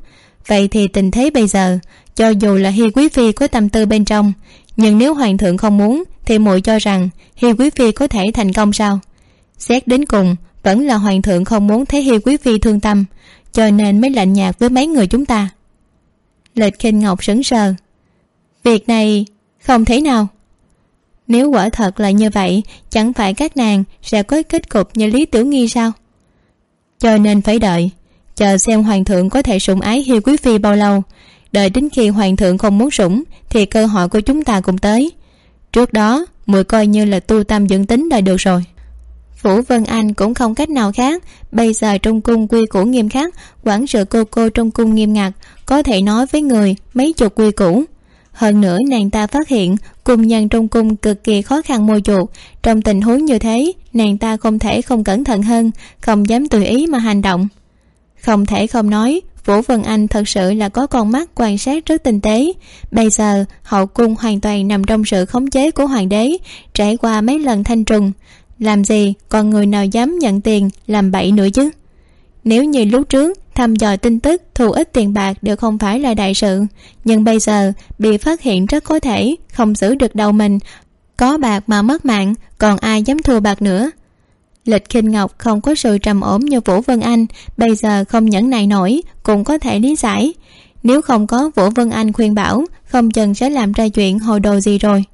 Vậy thì tình thế bây giờ, cho dù là hi quý phi có tâm tư bên trong, nhưng nếu hoàng thượng không muốn, thì muội cho rằng hi quý phi có thể thành công sao? Xét đến cùng, vẫn là hoàng thượng không muốn thấy hi quý phi thương tâm, cho nên mới lạnh nhạt với mấy người chúng ta lệch khinh ngọc sững sờ. Việc này không thế nào. Nếu quả thật là như vậy, chẳng phải các nàng sẽ có kết cục như lý tiểu nghi sao? Cho nên phải đợi, chờ xem hoàng thượng có thể sủng ái hiêu quý phi bao lâu. Đợi đến khi hoàng thượng không muốn sủng, thì cơ hội của chúng ta cũng tới. Trước đó muội coi như là tu tâm dưỡng tính là được rồi vũ vân anh cũng không cách nào khác. Bây giờ trong cung quy củ nghiêm khắc, quản sự cô cô trong cung nghiêm ngặt, có thể nói với người mấy chục quy củ. Hơn nữa, nàng ta phát hiện, cung nhân trong cung cực kỳ khó khăn môi chuột trong tình huống như thế, nàng ta không thể không cẩn thận hơn, không dám tùy ý mà hành động. Không thể không nói, vũ vân anh thật sự là có con mắt quan sát rất tinh tế. Bây giờ, hậu cung hoàn toàn nằm trong sự khống chế của hoàng đế, trải qua mấy lần thanh trùng làm gì còn người nào dám nhận tiền làm bậy nữa chứ? Nếu như lúc trước thăm dò tin tức thu ít tiền bạc đều không phải là đại sự, nhưng bây giờ bị phát hiện rất có thể không giữ được đầu mình, có bạc mà mất mạng, còn ai dám thua bạc nữa? Lịch khinh ngọc không có sự trầm ổn như vũ vân anh, bây giờ không nhẫn nại nổi, cũng có thể lý giải. Nếu không có vũ vân anh khuyên bảo, không chừng sẽ làm ra chuyện hồ đồ gì rồi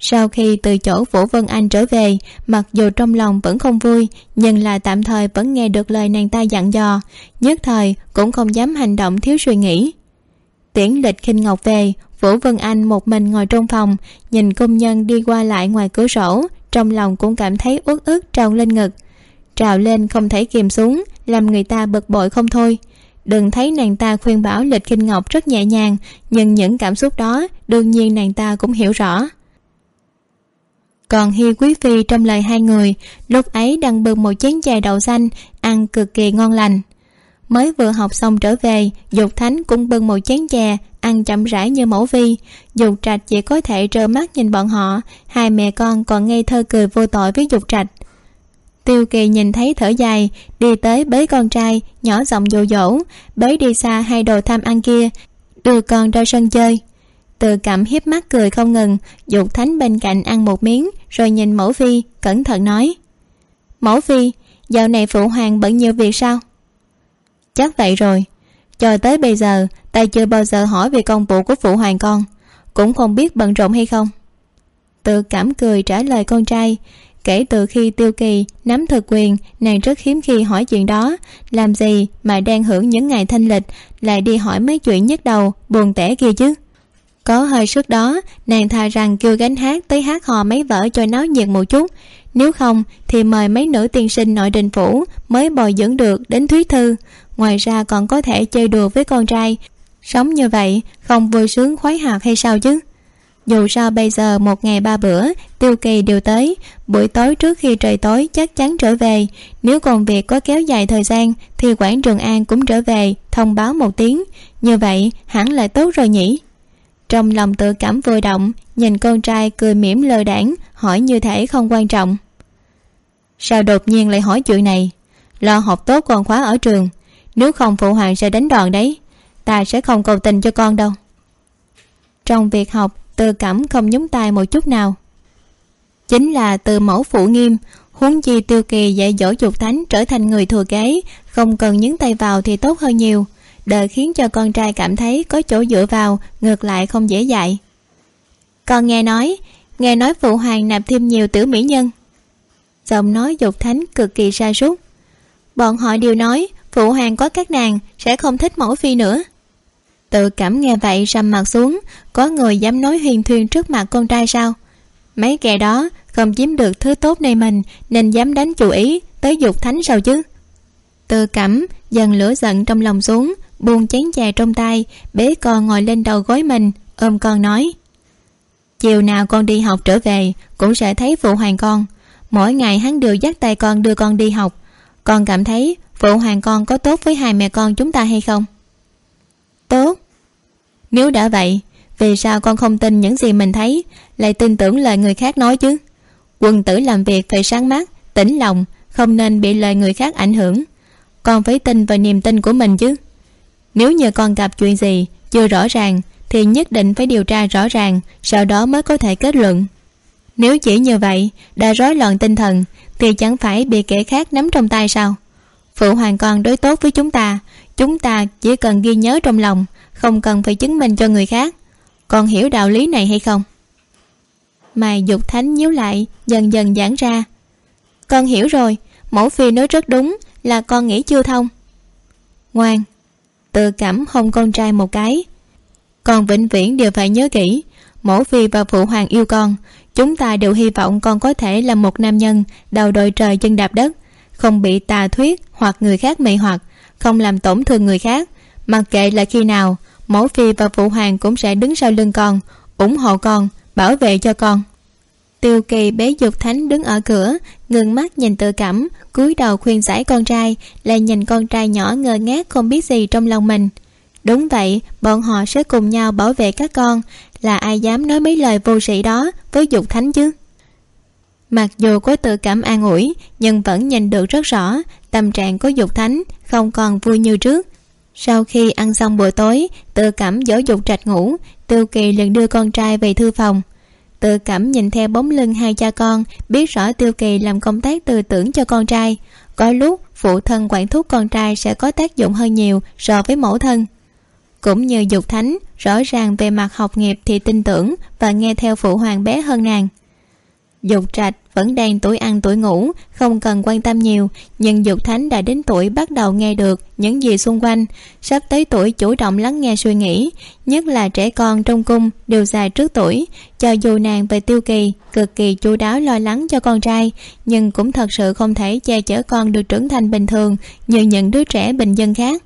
sau khi từ chỗ vũ vân anh trở về, mặc dù trong lòng vẫn không vui, nhưng là tạm thời vẫn nghe được lời nàng ta dặn dò, nhất thời cũng không dám hành động thiếu suy nghĩ. Tiễn lịch khinh ngọc về, vũ vân anh một mình ngồi trong phòng, nhìn công nhân đi qua lại ngoài cửa sổ, trong lòng cũng cảm thấy uất ức trào lên ngực. Trào lên không thể kìm xuống, làm người ta bực bội không thôi. Đừng thấy nàng ta khuyên bảo lịch khinh ngọc rất nhẹ nhàng, nhưng những cảm xúc đó đương nhiên nàng ta cũng hiểu rõ còn hi quý phi trong lời hai người, lúc ấy đang bưng một chén chè đậu xanh, ăn cực kỳ ngon lành. Mới vừa học xong trở về, dục thánh cũng bưng một chén chè, ăn chậm rãi như mẫu vi dục trạch chỉ có thể trơ mắt nhìn bọn họ, hai mẹ con còn ngây thơ cười vô tội với dục trạch. Tiêu kỳ nhìn thấy thở dài, đi tới bế con trai, nhỏ giọng dỗ dỗ, bế đi xa hai đồ tham ăn kia, đưa con ra sân chơi từ cảm hiếp mắt cười không ngừng, dục thánh bên cạnh ăn một miếng, rồi nhìn mẫu phi, cẩn thận nói. Mẫu phi, dạo này phụ hoàng bận nhiều việc sao? Chắc vậy rồi. Cho tới bây giờ, ta chưa bao giờ hỏi về công vụ của phụ hoàng con. Cũng không biết bận rộn hay không. Tự cảm cười trả lời con trai. Kể từ khi tiêu kỳ nắm thực quyền, nàng rất hiếm khi hỏi chuyện đó. Làm gì mà đang hưởng những ngày thanh lịch, lại đi hỏi mấy chuyện nhức đầu, buồn tẻ kia chứ? Có hơi sức đó, nàng thà rằng kêu gánh hát tới hát hò mấy vở cho náo nhiệt một chút. Nếu không, thì mời mấy nữ tiên sinh nội đình phủ mới bồi dưỡng được đến thúy thư. Ngoài ra còn có thể chơi đùa với con trai. Sống như vậy, không vui sướng khoái hoạt hay sao chứ? Dù sao bây giờ một ngày ba bữa, tiêu kỳ đều tới. Buổi tối trước khi trời tối chắc chắn trở về. Nếu còn việc có kéo dài thời gian, thì quản trường an cũng trở về, thông báo một tiếng. Như vậy, hẳn là tốt rồi nhỉ? Trong lòng tự cảm vui động, nhìn con trai cười mỉm lơ đãng hỏi như thể không quan trọng. Sao đột nhiên lại hỏi chuyện này? Lo học tốt còn khóa ở trường, nếu không phụ hoàng sẽ đánh đòn đấy, ta sẽ không cầu tình cho con đâu. Trong việc học, Tự Cảm không nhúng tay một chút nào. Chính là từ mẫu phụ nghiêm, huống chi tiêu kỳ dạy dỗ dục thánh trở thành người thừa kế, không cần nhúng tay vào thì tốt hơn nhiều đời khiến cho con trai cảm thấy có chỗ dựa vào, ngược lại không dễ dạy. Con nghe nói nghe nói phụ hoàng nạp thêm nhiều tử mỹ nhân. Giọng nói dục thánh cực kỳ sa sút. Bọn họ đều nói, phụ hoàng có các nàng, sẽ không thích mẫu phi nữa. Tự cảm nghe vậy sầm mặt xuống, có người dám nói huyền thuyên trước mặt con trai sao? Mấy kẻ đó không chiếm được thứ tốt này mình, nên dám đánh chủ ý, tới dục thánh sao chứ? Tự cảm, dần lửa giận trong lòng xuống buông chén chè trong tay, bế con ngồi lên đầu gối mình, ôm con nói, chiều nào con đi học trở về, cũng sẽ thấy phụ hoàng con. Mỗi ngày hắn đều dắt tay con đưa con đi học. Con cảm thấy phụ hoàng con có tốt với hai mẹ con chúng ta hay không? Tốt. Nếu đã vậy, vì sao con không tin những gì mình thấy, lại tin tưởng lời người khác nói chứ? Quân tử làm việc phải sáng mắt, tĩnh lòng, không nên bị lời người khác ảnh hưởng. Con phải tin vào niềm tin của mình chứ nếu như con gặp chuyện gì chưa rõ ràng, thì nhất định phải điều tra rõ ràng, sau đó mới có thể kết luận. Nếu chỉ như vậy, đã rối loạn tinh thần, thì chẳng phải bị kẻ khác nắm trong tay sao? Phụ hoàng con đối tốt với chúng ta chúng ta chỉ cần ghi nhớ trong lòng, không cần phải chứng minh cho người khác. Con hiểu đạo lý này hay không? Mài dục thánh nhíu lại, dần dần giãn ra. Con hiểu rồi, mẫu phi nói rất đúng là con nghĩ chưa thông. Ngoan tự cảm hôn con trai một cái. Con vĩnh viễn đều phải nhớ kỹ mẫu phi và phụ hoàng yêu con, chúng ta đều hy vọng con có thể là một nam nhân, đầu đội trời chân đạp đất, không bị tà thuyết hoặc người khác mị hoặc, không làm tổn thương người khác. Mặc kệ là khi nào mẫu phi và phụ hoàng cũng sẽ đứng sau lưng con, ủng hộ con, bảo vệ cho con. Tiêu kỳ bế dục thánh đứng ở cửa ngừng mắt nhìn tự cảm, cúi đầu khuyên giải con trai, lại nhìn con trai nhỏ ngơ ngác không biết gì trong lòng mình. Đúng vậy, bọn họ sẽ cùng nhau bảo vệ các con, là ai dám nói mấy lời vô sĩ đó với dục thánh chứ? Mặc dù có tự cảm an ủi, nhưng vẫn nhìn được rất rõ, tâm trạng của dục thánh không còn vui như trước. Sau khi ăn xong bữa tối, tự cảm dỗ dục trạch ngủ, tiêu kỳ liền đưa con trai về thư phòng tự cảm nhìn theo bóng lưng hai cha con, biết rõ tiêu kỳ làm công tác tư tưởng cho con trai. Có lúc, phụ thân quản thúc con trai sẽ có tác dụng hơn nhiều so với mẫu thân. Cũng như dục thánh, rõ ràng về mặt học nghiệp thì tin tưởng và nghe theo phụ hoàng bé hơn nàng dục trạch vẫn đang tuổi ăn tuổi ngủ, không cần quan tâm nhiều, nhưng dục thánh đã đến tuổi bắt đầu nghe được những gì xung quanh. Sắp tới tuổi chủ động lắng nghe suy nghĩ, nhất là trẻ con trong cung đều dài trước tuổi, cho dù nàng về tiêu kỳ, cực kỳ chu đáo lo lắng cho con trai, nhưng cũng thật sự không thể che chở con được trưởng thành bình thường như những đứa trẻ bình dân khác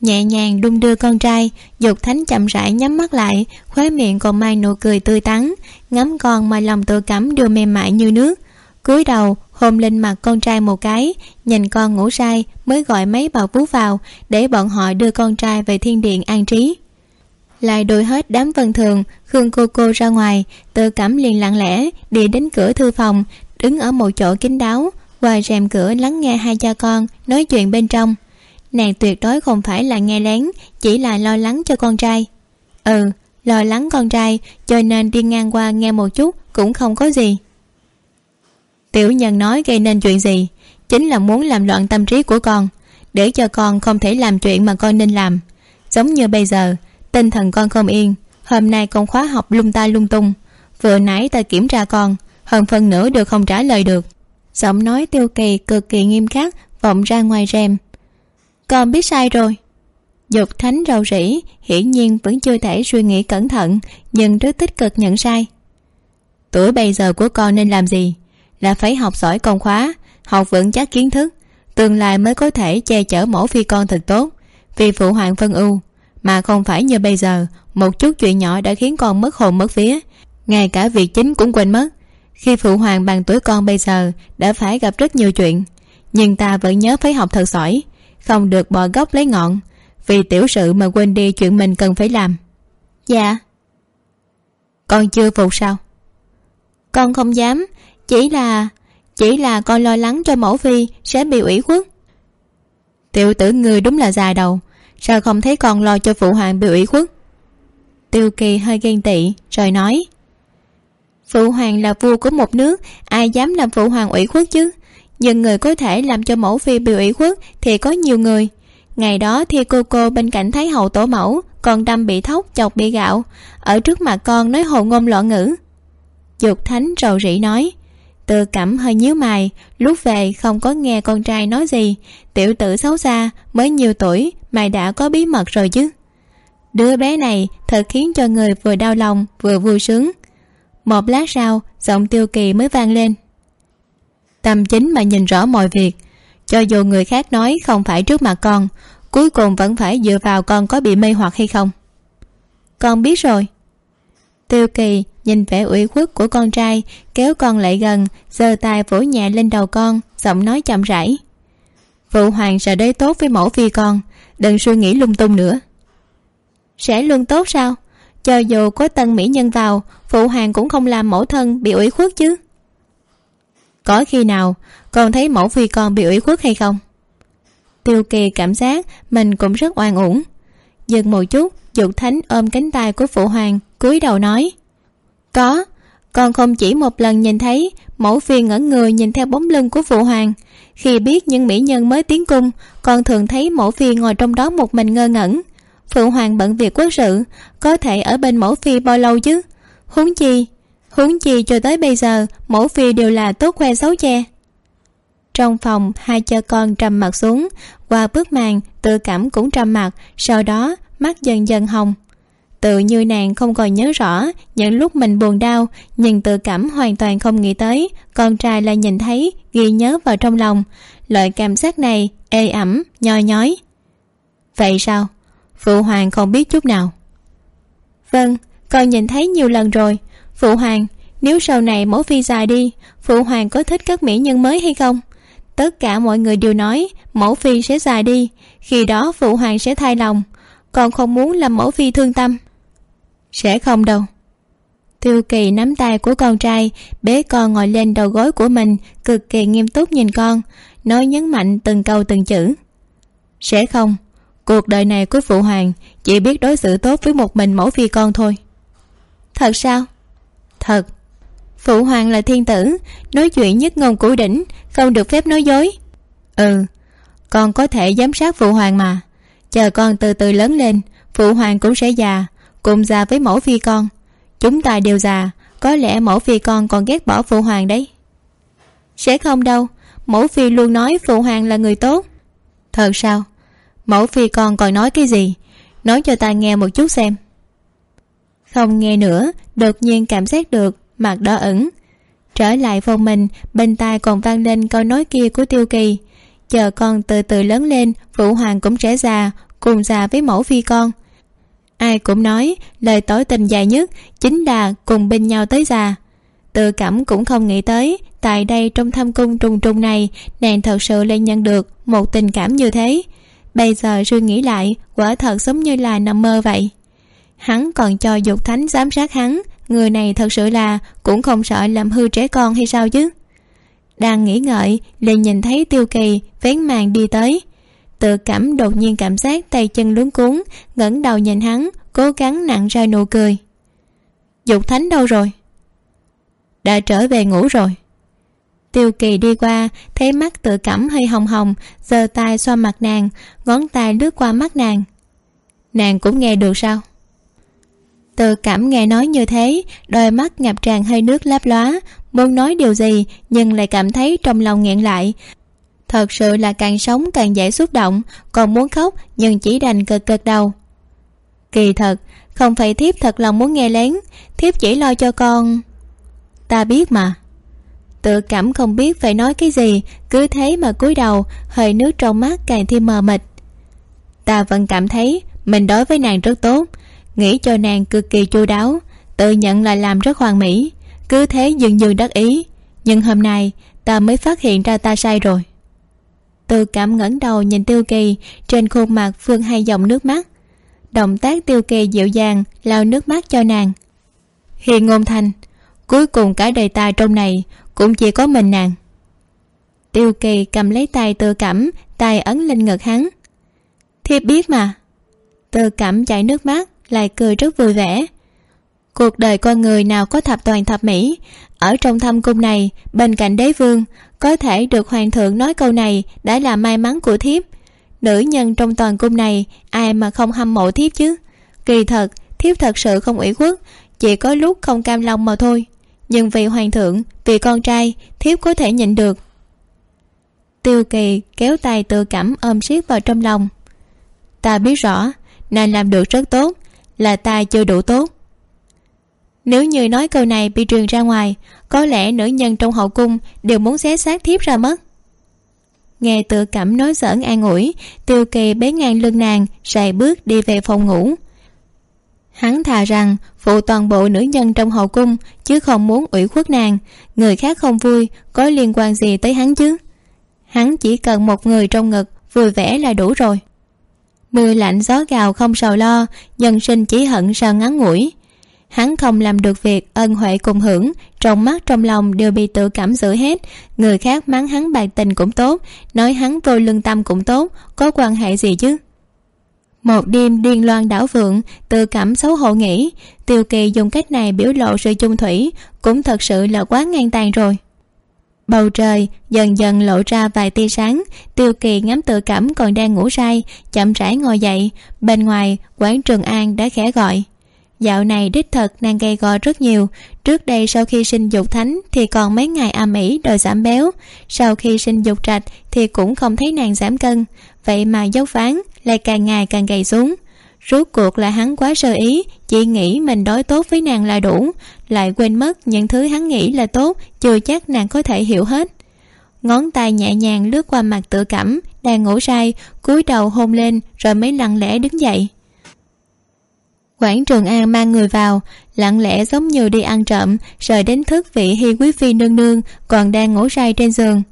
nhẹ nhàng đung đưa con trai, dục thánh chậm rãi nhắm mắt lại, khóe miệng còn mang nụ cười tươi tắn, ngắm con mà lòng tự cảm đưa mềm mại như nước. Cúi đầu, hôn lên mặt con trai một cái, nhìn con ngủ say mới gọi mấy bà vú vào, để bọn họ đưa con trai về thiên điện an trí. Lại đuổi hết đám vân thường, khương cô cô ra ngoài, tự cảm liền lặng lẽ đi đến cửa thư phòng, đứng ở một chỗ kín đáo, qua rèm cửa lắng nghe hai cha con nói chuyện bên trong nàng tuyệt đối không phải là nghe lén, chỉ là lo lắng cho con trai. Ừ lo lắng con trai, cho nên đi ngang qua nghe một chút cũng không có gì. Tiểu nhân nói gây nên chuyện gì? Chính là muốn làm loạn tâm trí của con, để cho con không thể làm chuyện mà con nên làm. Giống như bây giờ, tinh thần con không yên, hôm nay con khóa học lung ta lung tung. Vừa nãy ta kiểm tra con, hơn phần nữa đều không trả lời được. Giọng nói tiêu kỳ cực kỳ nghiêm khắc vọng ra ngoài rèm con biết sai rồi. Dục thánh rầu rĩ, hiển nhiên vẫn chưa thể suy nghĩ cẩn thận, nhưng rất tích cực nhận sai. Tuổi bây giờ của con nên làm gì? Là phải học giỏi công khóa, học vững chắc kiến thức, tương lai mới có thể che chở mẫu phi con thật tốt, vì phụ hoàng phân ưu. Mà không phải như bây giờ, một chút chuyện nhỏ đã khiến con mất hồn mất vía, ngay cả việc chính cũng quên mất. Khi phụ hoàng bằng tuổi con bây giờ, đã phải gặp rất nhiều chuyện, nhưng ta vẫn nhớ phải học thật giỏi không được bỏ gốc lấy ngọn. Vì tiểu sự mà quên đi chuyện mình cần phải làm. Dạ. Con chưa phục sao? Con không dám. Chỉ là chỉ là con lo lắng cho mẫu phi sẽ bị ủy khuất. Tiểu tử ngươi đúng là già đầu. Sao không thấy con lo cho phụ hoàng bị ủy khuất? Tiêu kỳ hơi ghen tị rồi nói. Phụ hoàng là vua của một nước ai dám làm phụ hoàng ủy khuất chứ nhưng người có thể làm cho mẫu phi bị ủy khuất thì có nhiều người. Ngày đó thi cô cô bên cạnh thái hậu tổ mẫu còn đâm bị thóc chọc bị gạo. Ở trước mặt con nói hồ ngôn loạn ngữ. Dục thánh rầu rĩ nói tự cảm hơi nhíu mày, lúc về không có nghe con trai nói gì. Tiểu tử xấu xa, mới nhiều tuổi, mày đã có bí mật rồi chứ. Đứa bé này thật khiến cho người vừa đau lòng, vừa vui sướng. Một lát sau, giọng tiêu kỳ mới vang lên tâm chính mà nhìn rõ mọi việc. Cho dù người khác nói không phải trước mặt con, cuối cùng vẫn phải dựa vào con có bị mê hoặc hay không? Con biết rồi. Tiêu kỳ nhìn vẻ ủy khuất của con trai, kéo con lại gần, giơ tay vỗ nhẹ lên đầu con, giọng nói chậm rãi. Phụ hoàng sẽ đối tốt với mẫu phi con, đừng suy nghĩ lung tung nữa. Sẽ luôn tốt sao? Cho dù có tân mỹ nhân vào, phụ hoàng cũng không làm mẫu thân bị ủy khuất chứ có khi nào con thấy mẫu phi con bị ủy khuất hay không? Tiêu kỳ cảm giác mình cũng rất oan uổng. Dừng một chút, dục thánh ôm cánh tay của phụ hoàng, cúi đầu nói, có, con không chỉ một lần nhìn thấy mẫu phi ngỡ người nhìn theo bóng lưng của phụ hoàng. Khi biết những mỹ nhân mới tiến cung, con thường thấy mẫu phi ngồi trong đó một mình ngơ ngẩn. Phụ hoàng bận việc quốc sự, có thể ở bên mẫu phi bao lâu chứ? Huống chi huống chi cho tới bây giờ mỗi phi đều là tốt khoe xấu che. Trong phòng, hai cha con trầm mặt xuống, qua bước màn, tự cảm cũng trầm mặt, sau đó mắt dần dần hồng. Tự như nàng không còn nhớ rõ, những lúc mình buồn đau, nhưng tự cảm hoàn toàn không nghĩ tới, con trai lại nhìn thấy, ghi nhớ vào trong lòng. Loại cảm giác này, ê ẩm nhoi nhói. Vậy sao? Phụ hoàng không biết chút nào. Vâng con nhìn thấy nhiều lần rồi phụ hoàng, nếu sau này mẫu phi dài đi, phụ hoàng có thích các mỹ nhân mới hay không? Tất cả mọi người đều nói, mẫu phi sẽ dài đi, khi đó phụ hoàng sẽ thay lòng, còn không muốn làm mẫu phi thương tâm. Sẽ không đâu. Tiêu kỳ nắm tay của con trai, bế con ngồi lên đầu gối của mình, cực kỳ nghiêm túc nhìn con, nói nhấn mạnh từng câu từng chữ. Sẽ không, cuộc đời này của phụ hoàng chỉ biết đối xử tốt với một mình mẫu phi con thôi. Thật sao? Thật. Phụ hoàng là thiên tử, nói chuyện nhất ngôn cửu đỉnh, không được phép nói dối. Ừ con có thể giám sát phụ hoàng mà. Chờ con từ từ lớn lên, phụ hoàng cũng sẽ già, cùng già với mẫu phi con. Chúng ta đều già, có lẽ mẫu phi con còn ghét bỏ phụ hoàng đấy. Sẽ không đâu, mẫu phi luôn nói phụ hoàng là người tốt. Thật sao? Mẫu phi con còn nói cái gì? Nói cho ta nghe một chút xem không nghe nữa, đột nhiên cảm giác được mặt đỏ ửng. Trở lại phòng mình, bên tai còn vang lên câu nói kia của tiêu kỳ. Chờ con từ từ lớn lên phụ hoàng cũng trẻ già cùng già với mẫu phi con. Ai cũng nói, lời tỏ tình dài nhất chính là cùng bên nhau tới già. Tự cảm cũng không nghĩ tới, tại đây trong thâm cung trùng trùng này, nàng thật sự lại nhận được một tình cảm như thế. Bây giờ suy nghĩ lại, quả thật giống như là nằm mơ vậy hắn còn cho dục thánh giám sát hắn. Người này thật sự là cũng không sợ làm hư trẻ con hay sao chứ? Đang nghĩ ngợi, liền nhìn thấy tiêu kỳ vén màn đi tới. Tự cảm đột nhiên cảm giác tay chân luống cuốn, ngẩng đầu nhìn hắn, cố gắng nặng ra nụ cười. Dục thánh đâu rồi? Đã trở về ngủ rồi. Tiêu kỳ đi qua, thấy mắt tự cảm hơi hồng hồng, giơ tay xoa mặt nàng, ngón tay lướt qua mắt nàng. Nàng cũng nghe được sao? Tự cảm nghe nói như thế, đôi mắt ngập tràn hơi nước lấp lóa, muốn nói điều gì nhưng lại cảm thấy trong lòng nghẹn lại. Thật sự là càng sống càng dễ xúc động, còn muốn khóc nhưng chỉ đành cực cực đầu. Kỳ thật, không phải thiếp thật lòng muốn nghe lén, thiếp chỉ lo cho con. Ta biết mà. Tự cảm không biết phải nói cái gì, cứ thế mà cúi đầu, hơi nước trong mắt càng thêm mờ mịt. Ta vẫn cảm thấy mình đối với nàng rất tốt nghĩ cho nàng cực kỳ chu đáo, tự nhận là làm rất hoàn mỹ. Cứ thế dừng dừng đắc ý. Nhưng hôm nay, ta mới phát hiện ra ta sai rồi. Tự cảm ngẩng đầu nhìn tiêu kỳ, trên khuôn mặt phương hai dòng nước mắt. Động tác tiêu kỳ dịu dàng, lau nước mắt cho nàng. Hiền ngôn thành cuối cùng cả đời ta trong này cũng chỉ có mình nàng. Tiêu kỳ cầm lấy tay tự cảm, tay ấn lên ngực hắn. Thiếp biết mà. Tự cảm chảy nước mắt lại cười rất vui vẻ. Cuộc đời con người nào có thập toàn thập mỹ? Ở trong thâm cung này, bên cạnh đế vương, có thể được hoàng thượng nói câu này đã là may mắn của thiếp. Nữ nhân trong toàn cung này, ai mà không hâm mộ thiếp chứ? Kỳ thật, thiếp thật sự không ủy khuất, chỉ có lúc không cam lòng mà thôi. Nhưng vì hoàng thượng, vì con trai, thiếp có thể nhịn được. Tiêu kỳ kéo tay tự cảm ôm siết vào trong lòng. Ta biết rõ nàng làm được rất tốt là ta chưa đủ tốt. Nếu như nói câu này bị truyền ra ngoài, có lẽ nữ nhân trong hậu cung đều muốn xé xác thiếp ra mất. Nghe tự cảm nói giỡn an ủi, tiêu kỳ bế ngang lưng nàng sài bước đi về phòng ngủ. Hắn thà rằng phụ toàn bộ nữ nhân trong hậu cung, chứ không muốn ủy khuất nàng. Người khác không vui, có liên quan gì tới hắn chứ? Hắn chỉ cần một người trong ngực, vui vẻ là đủ rồi mưa lạnh, gió gào, không sầu lo, nhân sinh chỉ hận sao ngắn ngủi. Hắn không làm được việc ân huệ cùng hưởng, trong mắt trong lòng đều bị tự cảm giữ hết. Người khác mắng hắn bạc tình cũng tốt, nói hắn vô lương tâm cũng tốt, có quan hệ gì chứ? Một đêm điên loan đảo vượng, tự cảm xấu hổ nghĩ. Tiêu kỳ dùng cách này biểu lộ sự chung thủy, cũng thật sự là quá ngang tàn rồi bầu trời dần dần lộ ra vài tia sáng, tiêu kỳ ngắm tự cảm còn đang ngủ say, chậm rãi ngồi dậy. Bên ngoài, quán trường an đã khẽ gọi. Dạo này đích thật nàng gầy gò rất nhiều. Trước đây sau khi sinh dục thánh thì còn mấy ngày âm ỉ đòi giảm béo. Sau khi sinh dục trạch thì cũng không thấy nàng giảm cân. Vậy mà dấu phán lại càng ngày càng gầy xuống. Rốt cuộc là hắn quá sơ ý, chỉ nghĩ mình đối tốt với nàng là đủ lại quên mất những thứ hắn nghĩ là tốt, chưa chắc nàng có thể hiểu hết. Ngón tay nhẹ nhàng lướt qua mặt tự cảm, đang ngủ say, cúi đầu hôn lên rồi mới lặng lẽ đứng dậy. Quảng trường an mang người vào, lặng lẽ giống như đi ăn trộm rồi đến thức vị hi quý phi nương nương, còn đang ngủ say trên giường.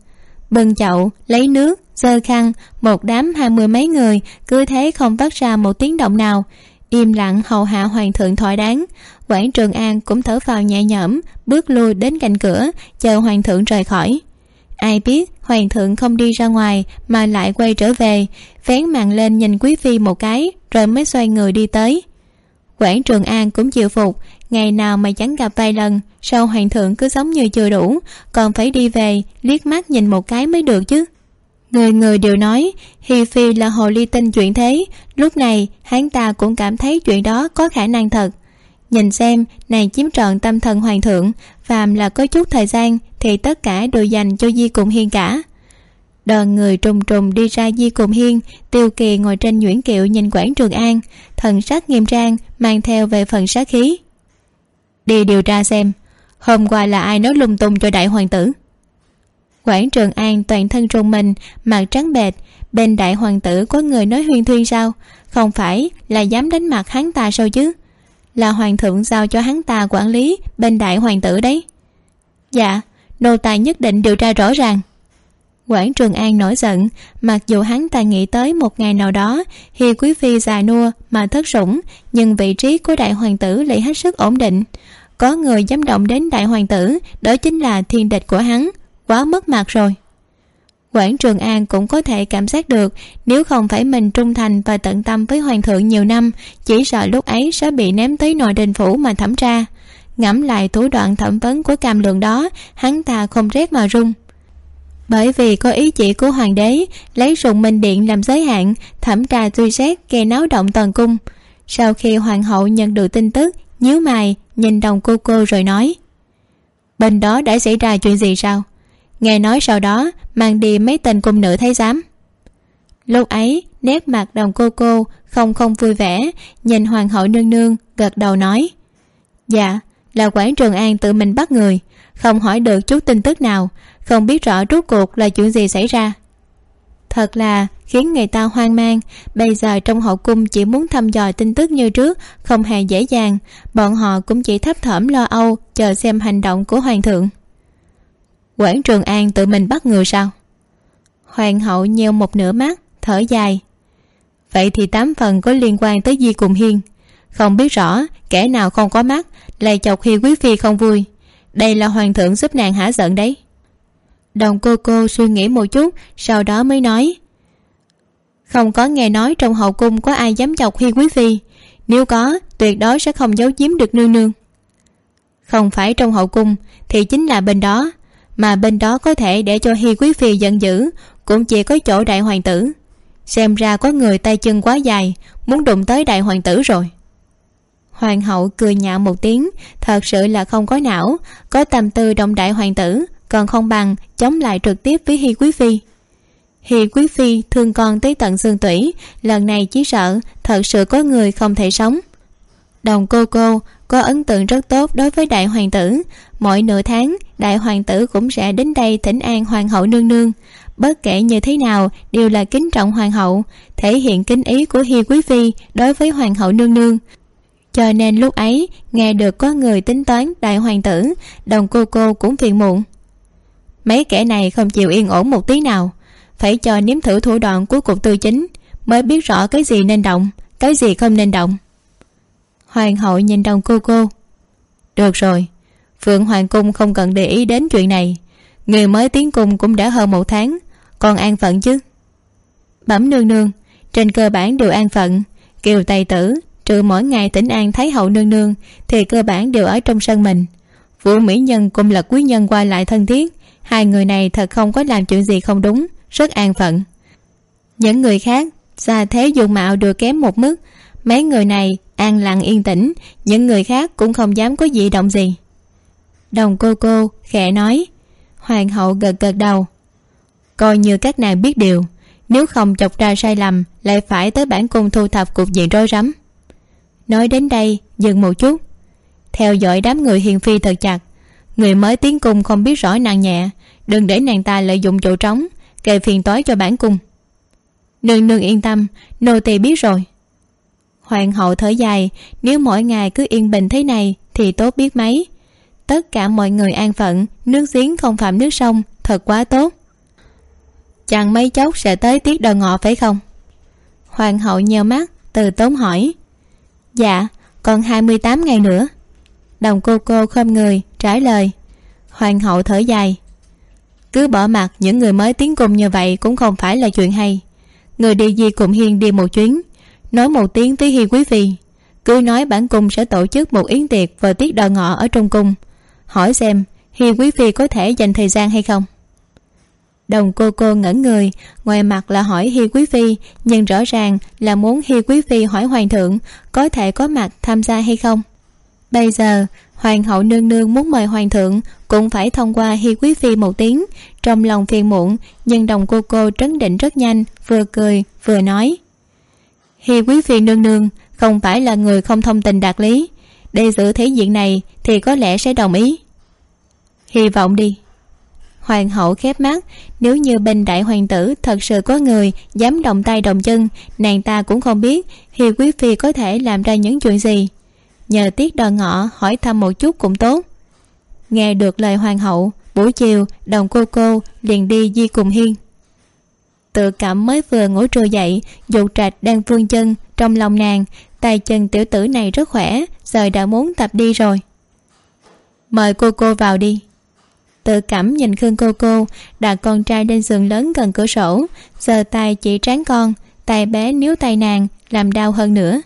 Bưng chậu, lấy nước giơ khăn, một đám hai mươi mấy người, cứ thế không phát ra một tiếng động nào im lặng hầu hạ hoàng thượng thỏa đáng. Quảng trường an cũng thở vào nhẹ nhõm, bước lui đến cạnh cửa, chờ hoàng thượng rời khỏi. Ai biết hoàng thượng không đi ra ngoài mà lại quay trở về vén màn lên nhìn quý phi một cái, rồi mới xoay người đi tới. Quảng trường an cũng chịu phục, ngày nào mà chẳng gặp vài lần, sao hoàng thượng cứ giống như chưa đủ, còn phải đi về, liếc mắt nhìn một cái mới được chứ người người đều nói, hi phi là hồ ly tinh chuyện thế. Lúc này, hắn ta cũng cảm thấy chuyện đó có khả năng thật. Nhìn xem nàng chiếm trọn tâm thần hoàng thượng, phàm là có chút thời gian thì tất cả đều dành cho di cùng hiên cả. Đoàn người trùng trùng đi ra di cùng hiên, tiêu kỳ ngồi trên nhuyễn kiệu nhìn quảng trường an, thần sắc nghiêm trang, mang theo về phần sát khí. Đi điều tra xem, hôm qua là ai nói lung tung cho đại hoàng tử? Quảng trường an toàn thân rùng mình, mặt trắng bệch. Bên đại hoàng tử có người nói huyên thuyên sao? Không phải là dám đánh mặt hắn ta sao chứ? Là hoàng thượng giao cho hắn ta quản lý bên đại hoàng tử đấy. Dạ nô tài nhất định điều tra rõ ràng. Quảng trường an nổi giận, mặc dù hắn ta nghĩ tới một ngày nào đó hi quý phi già nua mà thất sủng, nhưng vị trí của đại hoàng tử lại hết sức ổn định. Có người dám động đến đại hoàng tử, đó chính là thiên địch của hắn quá mất mặt rồi. Quảng trường an cũng có thể cảm giác được, nếu không phải mình trung thành và tận tâm với hoàng thượng nhiều năm, chỉ sợ lúc ấy sẽ bị ném tới nội đình phủ mà thẩm tra. Ngẫm lại thủ đoạn thẩm vấn của cam lượng đó, hắn ta không rét mà run. Bởi vì có ý chỉ của hoàng đế, lấy sùng minh điện làm giới hạn, thẩm tra truy xét gây náo động toàn cung. Sau khi hoàng hậu nhận được tin tức, nhíu mày, nhìn đồng cô cô rồi nói, bên đó đã xảy ra chuyện gì sao? Nghe nói sau đó, mang đi mấy tên cung nữ thấy dám. Lúc ấy, nét mặt đồng cô cô không không vui vẻ, nhìn hoàng hậu nương nương, gật đầu nói dạ là quản trường an tự mình bắt người, không hỏi được chút tin tức nào, không biết rõ rốt cuộc là chuyện gì xảy ra. Thật là khiến người ta hoang mang, bây giờ trong hậu cung chỉ muốn thăm dò tin tức như trước, không hề dễ dàng, bọn họ cũng chỉ thấp thỏm lo âu, chờ xem hành động của hoàng thượng quản trường an tự mình bắt người sao? Hoàng hậu nheo một nửa mắt, thở dài. Vậy thì tám phần có liên quan tới di cùng hiên. Không biết rõ, kẻ nào không có mắt, lại chọc hi quý phi không vui. Đây là hoàng thượng giúp nàng hả giận đấy. Đồng cô cô suy nghĩ một chút, sau đó mới nói. Không có nghe nói trong hậu cung có ai dám chọc hi quý phi. Nếu có, tuyệt đối sẽ không giấu giếm được nương nương. Không phải trong hậu cung, thì chính là bên đó mà bên đó có thể để cho hi quý phi giận dữ, cũng chỉ có chỗ đại hoàng tử. Xem ra có người tay chân quá dài, muốn đụng tới đại hoàng tử rồi. Hoàng hậu cười nhạo một tiếng, thật sự là không có não, có tâm tư động đại hoàng tử, còn không bằng chống lại trực tiếp với hi quý phi. Hi quý phi thương con tới tận xương tủy, lần này chỉ sợ thật sự có người không thể sống. Đồng cô cô có ấn tượng rất tốt đối với đại hoàng tử. Mỗi nửa tháng, đại hoàng tử cũng sẽ đến đây thỉnh an hoàng hậu nương nương. Bất kể như thế nào, đều là kính trọng hoàng hậu, thể hiện kính ý của hi quý phi đối với hoàng hậu nương nương. Cho nên lúc ấy, nghe được có người tính toán đại hoàng tử, đồng cô cô cũng phiền muộn. Mấy kẻ này không chịu yên ổn một tí nào, phải cho nếm thử thủ đoạn của cục tư chính, mới biết rõ cái gì nên động, cái gì không nên động hoàng hậu nhìn đồng cô cô. Được rồi, phượng hoàng cung không cần để ý đến chuyện này. Người mới tiến cung cũng đã hơn một tháng, còn an phận chứ? Bẩm nương nương, trên cơ bản đều an phận. Kiều tây tử, trừ mỗi ngày tỉnh an thấy hậu nương nương, thì cơ bản đều ở trong sân mình. Vũ mỹ nhân cũng là quý nhân qua lại thân thiết. Hai người này thật không có làm chuyện gì không đúng, rất an phận. Những người khác, xa thế dung mạo đều kém một mức. Mấy người này an lặng yên tĩnh, những người khác cũng không dám có gì động gì. Đồng cô cô khẽ nói, hoàng hậu gật gật đầu. Coi như các nàng biết điều, nếu không chọc ra sai lầm, lại phải tới bản cung thu thập cục diện rối rắm. Nói đến đây, dừng một chút. Theo dõi đám người hiền phi thật chặt, người mới tiến cung không biết rõ nàng nhẹ, đừng để nàng ta lợi dụng chỗ trống, gây phiền toái cho bản cung. Nương nương yên tâm, nô tỳ biết rồi hoàng hậu thở dài, nếu mỗi ngày cứ yên bình thế này thì tốt biết mấy. Tất cả mọi người an phận, nước giếng không phạm nước sông, thật quá tốt. Chẳng mấy chốc sẽ tới tiết đầu ngọ phải không? Hoàng hậu nheo mắt, từ tốn hỏi. Dạ còn hai mươi tám ngày nữa. Đồng cô cô khom người, trả lời. Hoàng hậu thở dài. Cứ bỏ mặt những người mới tiến cùng như vậy cũng không phải là chuyện hay. Người đi di cùng hiên đi một chuyến nói một tiếng với hi quý phi cứ nói bản cung sẽ tổ chức một yến tiệc vào tiết đò ngọ ở trong cung. Hỏi xem, hi quý phi có thể dành thời gian hay không? Đồng cô cô ngẩn người, ngoài mặt là hỏi hi quý phi nhưng rõ ràng là muốn hi quý phi hỏi hoàng thượng, có thể có mặt tham gia hay không? Bây giờ, hoàng hậu nương nương muốn mời hoàng thượng cũng phải thông qua hi quý phi một tiếng. Trong lòng phiền muộn, nhưng đồng cô cô trấn định rất nhanh, vừa cười, vừa nói hi quý phi nương nương, không phải là người không thông tình đạt lý. Để giữ thế diện này thì có lẽ sẽ đồng ý. Hy vọng đi. Hoàng hậu khép mắt, nếu như bên đại hoàng tử thật sự có người dám động tay động chân, nàng ta cũng không biết hi quý phi có thể làm ra những chuyện gì. Nhờ tiết đò ngọ hỏi thăm một chút cũng tốt. Nghe được lời hoàng hậu, buổi chiều, đồng cô cô liền đi di cùng hiên tự cảm mới vừa ngủ trưa dậy dục trạch đang vương chân trong lòng nàng, tay chân tiểu tử này rất khỏe, giờ đã muốn tập đi rồi. Mời cô cô vào đi. Tự cảm nhìn khương cô cô, đặt con trai lên giường lớn gần cửa sổ giờ tay chỉ trán con, tay bé níu tay nàng, làm đau hơn nữa.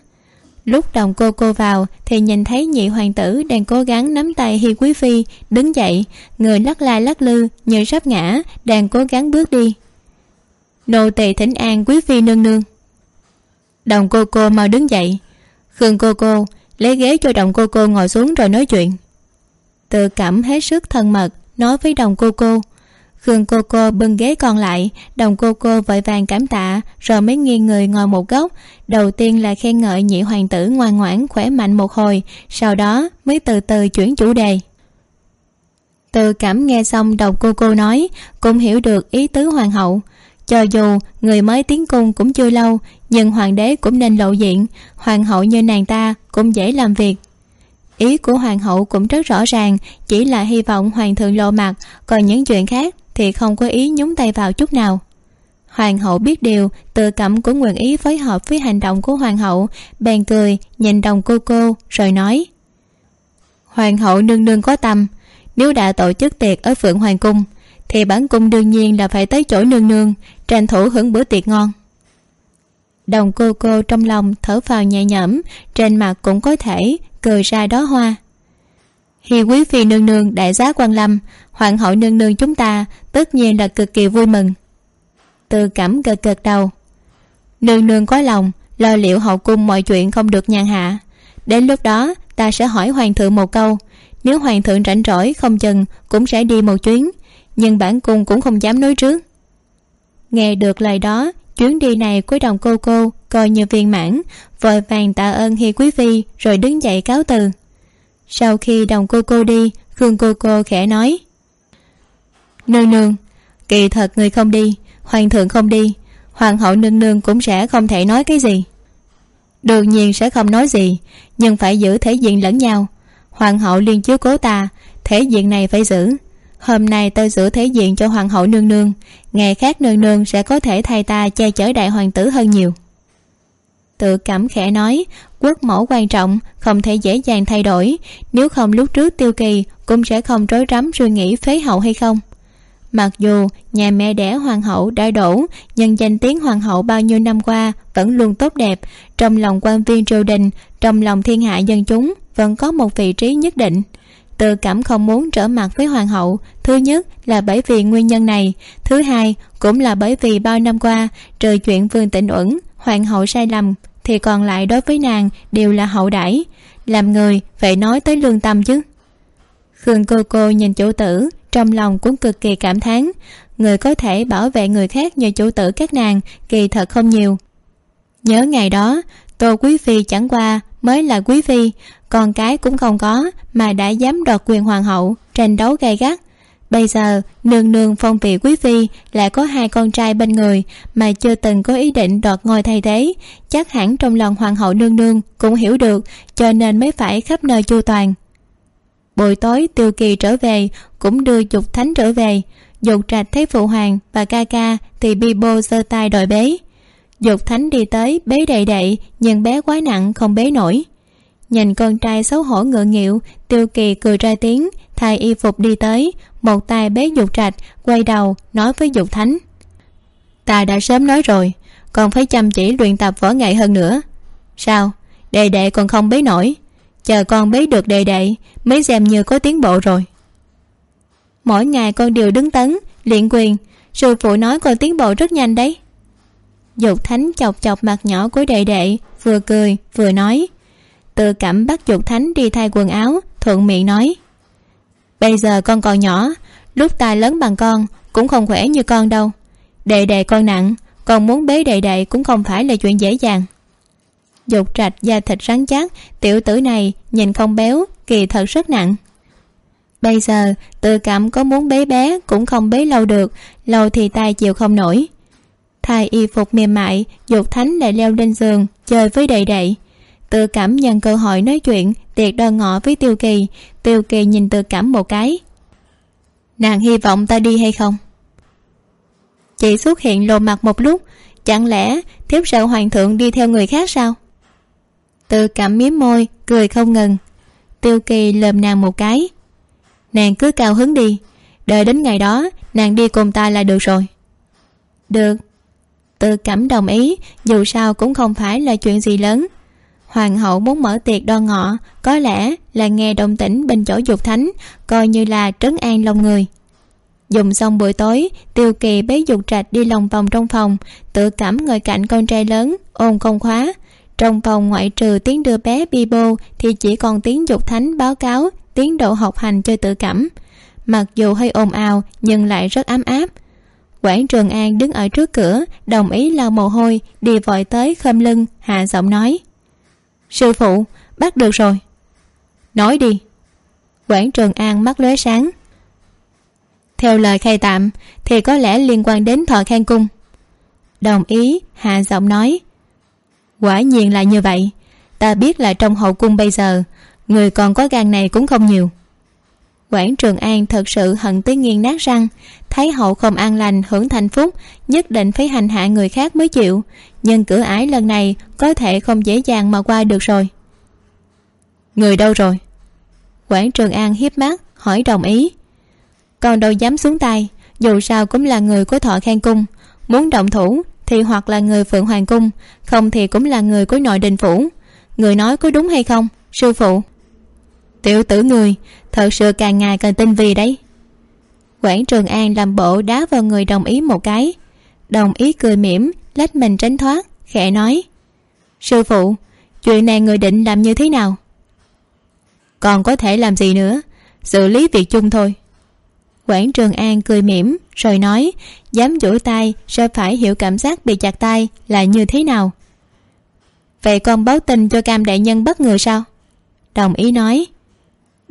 Lúc đồng cô cô vào thì nhìn thấy nhị hoàng tử đang cố gắng nắm tay hi quý phi đứng dậy, người lắc la lắc lư như sắp ngã, đang cố gắng bước đi nô tỳ thỉnh an quý phi nương nương. Đồng cô cô mau đứng dậy. Khương cô cô, lấy ghế cho đồng cô cô ngồi xuống rồi nói chuyện. Tự cảm hết sức thân mật, nói với đồng cô cô. Khương cô cô bưng ghế còn lại, đồng cô cô vội vàng cảm tạ, rồi mới nghiêng người ngồi một góc. Đầu tiên là khen ngợi nhị hoàng tử ngoan ngoãn, khỏe mạnh một hồi, sau đó mới từ từ chuyển chủ đề. Từ cảm nghe xong, đồng cô cô nói, cũng hiểu được ý tứ hoàng hậu cho dù người mới tiến cung cũng chưa lâu, nhưng hoàng đế cũng nên lộ diện. Hoàng hậu như nàng ta cũng dễ làm việc. Ý của hoàng hậu cũng rất rõ ràng, chỉ là hy vọng hoàng thượng lộ mặt, còn những chuyện khác thì không có ý nhúng tay vào chút nào. Hoàng hậu biết điều, tự cảm cũng nguyện ý phối hợp với hành động của hoàng hậu, bèn cười, nhìn đồng cô cô, rồi nói. Hoàng hậu nương nương có tâm, nếu đã tổ chức tiệc ở phượng hoàng cung thì bản cung đương nhiên là phải tới chỗ nương nương, tranh thủ hưởng bữa tiệc ngon. Đồng cô cô trong lòng thở phào nhẹ nhõm, trên mặt cũng có thể cười ra đó hoa. Hi quý phi nương nương, đại giá quan lâm, hoàng hậu nương nương chúng ta tất nhiên là cực kỳ vui mừng. Từ cảm gật gật đầu. Nương nương có lòng, lo liệu hậu cung mọi chuyện không được nhàn hạ. Đến lúc đó, ta sẽ hỏi hoàng thượng một câu. Nếu hoàng thượng rảnh rỗi không chừng, cũng sẽ đi một chuyến nhưng bản cung cũng không dám nói trước. Nghe được lời đó, chuyến đi này của đồng cô cô coi như viên mãn, vội vàng tạ ơn hi quý phi rồi đứng dậy cáo từ. Sau khi đồng cô cô đi, khương cô cô khẽ nói, nương nương, kỳ thật người không đi, hoàng thượng không đi, hoàng hậu nương nương cũng sẽ không thể nói cái gì. Đương nhiên sẽ không nói gì, nhưng phải giữ thể diện lẫn nhau, hoàng hậu liên chiếu cố ta, thể diện này phải giữ hôm nay tôi giữ thể diện cho hoàng hậu nương nương. Ngày khác nương nương sẽ có thể thay ta che chở đại hoàng tử hơn nhiều. Tự cảm khẽ nói, quốc mẫu quan trọng, không thể dễ dàng thay đổi. Nếu không lúc trước tiêu kỳ, cũng sẽ không rối rắm suy nghĩ phế hậu hay không. Mặc dù nhà mẹ đẻ hoàng hậu đã đổ, nhưng danh tiếng hoàng hậu bao nhiêu năm qua vẫn luôn tốt đẹp. Trong lòng quan viên triều đình, trong lòng thiên hạ dân chúng, vẫn có một vị trí nhất định tự cảm không muốn trở mặt với hoàng hậu. Thứ nhất là bởi vì nguyên nhân này. Thứ hai cũng là bởi vì bao năm qua trừ chuyện vương tịnh uẩn, hoàng hậu sai lầm, thì còn lại đối với nàng đều là hậu đãi. Làm người phải nói tới lương tâm chứ. Khương cô cô nhìn chủ tử, trong lòng cũng cực kỳ cảm thán. Người có thể bảo vệ người khác như chủ tử các nàng kỳ thật không nhiều. Nhớ ngày đó, tô quý phi chẳng qua mới là quý phi. Con cái cũng không có mà đã dám đoạt quyền hoàng hậu, tranh đấu gay gắt. Bây giờ, nương nương phong vị quý phi lại có hai con trai bên người mà chưa từng có ý định đoạt ngôi thay thế. Chắc hẳn trong lòng hoàng hậu nương nương cũng hiểu được, cho nên mới phải khắp nơi chu toàn. Buổi tối, tiêu kỳ trở về, cũng đưa dục thánh trở về. Dục trạch thấy phụ hoàng và ca ca thì bi bô giơ tay đòi bế dục thánh đi tới, bế đầy đậy nhưng bé quá nặng, không bế nổi. Nhìn con trai xấu hổ ngựa nghịu, tiêu kỳ cười ra tiếng, thay y phục đi tới, một tay bế dục trạch, quay đầu, nói với dục thánh. Ta đã sớm nói rồi còn phải chăm chỉ luyện tập võ nghệ hơn nữa. Sao? Đệ đệ còn không bế nổi. Chờ con bế được đệ đệ, mới xem như có tiến bộ rồi. Mỗi ngày con đều đứng tấn, luyện quyền. Sư phụ nói con tiến bộ rất nhanh đấy dục thánh chọc chọc mặt nhỏ của đệ đệ, vừa cười, vừa nói. Tự cảm bắt dục thánh đi thay quần áo, thuận miệng nói. Bây giờ con còn nhỏ, lúc ta lớn bằng con, cũng không khỏe như con đâu. Đệ đệ con nặng, con muốn bế đệ đệ cũng không phải là chuyện dễ dàng. Dục trạch da thịt rắn chắc, tiểu tử này nhìn không béo, kỳ thật rất nặng. Bây giờ tự cảm có muốn bế bé cũng không bế lâu được, lâu thì tay chịu không nổi thay y phục mềm mại, dục thánh lại leo lên giường, chơi với đầy đậy. Tự cảm nhận cơ hội nói chuyện, tiệc đơn ngọ với tiêu kỳ. Tiêu kỳ nhìn tự cảm một cái. Nàng hy vọng ta đi hay không? Chị xuất hiện lộ mặt một lúc, chẳng lẽ thiếp sợ hoàng thượng đi theo người khác sao? Tự cảm miếm môi, cười không ngừng. Tiêu kỳ lườm nàng một cái. Nàng cứ cao hứng đi. Đợi đến ngày đó, nàng đi cùng ta là được rồi. Được tự cảm đồng ý, dù sao cũng không phải là chuyện gì lớn. Hoàng hậu muốn mở tiệc đo ngọ, có lẽ là nghe đồng tĩnh bên chỗ dục thánh, coi như là trấn an lòng người. Dùng xong buổi tối, tiêu kỳ bế dục trạch đi lòng vòng trong phòng, tự cảm ngồi cạnh con trai lớn ôm công khóa. Trong phòng ngoại trừ tiếng đưa bé bi bô thì chỉ còn tiếng dục thánh báo cáo tiến độ học hành cho tự cảm. Mặc dù hơi ồn ào, nhưng lại rất ấm áp quản trường an đứng ở trước cửa, đồng ý lau mồ hôi, đi vội tới khom lưng, hạ giọng nói. Sư phụ, bắt được rồi. Nói đi. Quản trường an mắt lóe sáng. Theo lời khai tạm, thì có lẽ liên quan đến thọ khang cung. Đồng ý, hạ giọng nói. Quả nhiên là như vậy. Ta biết là trong hậu cung bây giờ, người còn có gan này cũng không nhiều quản trường an thật sự hận tới nghiêng nát răng. Thấy hậu không an lành, hưởng thành phúc, nhất định phải hành hạ người khác mới chịu. Nhưng cửa ái lần này có thể không dễ dàng mà qua được rồi. Người đâu rồi? Quản trường an hiếp mắt, hỏi đồng ý. Còn đâu dám xuống tay, dù sao cũng là người của thọ khen cung. Muốn động thủ thì hoặc là người phượng hoàng cung, không thì cũng là người của nội đình phủ. Người nói có đúng hay không, sư phụ? Tiểu tử người thật sự càng ngày càng tinh vi đấy. Quản trường an làm bộ đá vào người đồng ý một cái. Đồng ý cười mỉm, lách mình tránh thoát, khẽ nói, sư phụ, chuyện này người định làm như thế nào? Còn có thể làm gì nữa, xử lý việc chung thôi. Quản trường an cười mỉm, rồi nói, dám duỗi tay, sẽ phải hiểu cảm giác bị chặt tay là như thế nào? Vậy con báo tin cho cam đại nhân bất ngờ sao? Đồng ý nói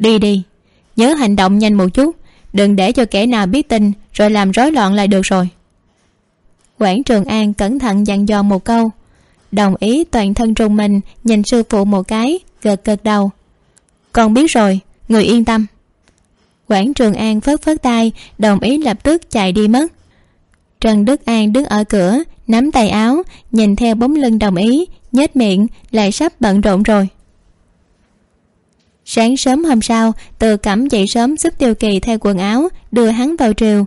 đi đi. Nhớ hành động nhanh một chút. Đừng để cho kẻ nào biết tin, rồi làm rối loạn lại được rồi. Quản trường an cẩn thận dặn dò một câu. Đồng ý toàn thân trùng mình, nhìn sư phụ một cái, gật gật đầu. Con biết rồi, người yên tâm. Quản trường an phớt phớt tay, đồng ý lập tức chạy đi mất. Trần đức an đứng ở cửa, nắm tay áo, nhìn theo bóng lưng đồng ý, nhếch miệng, lại sắp bận rộn rồi sáng sớm hôm sau, từ cẩm dậy sớm giúp tiêu kỳ thay quần áo, đưa hắn vào triều.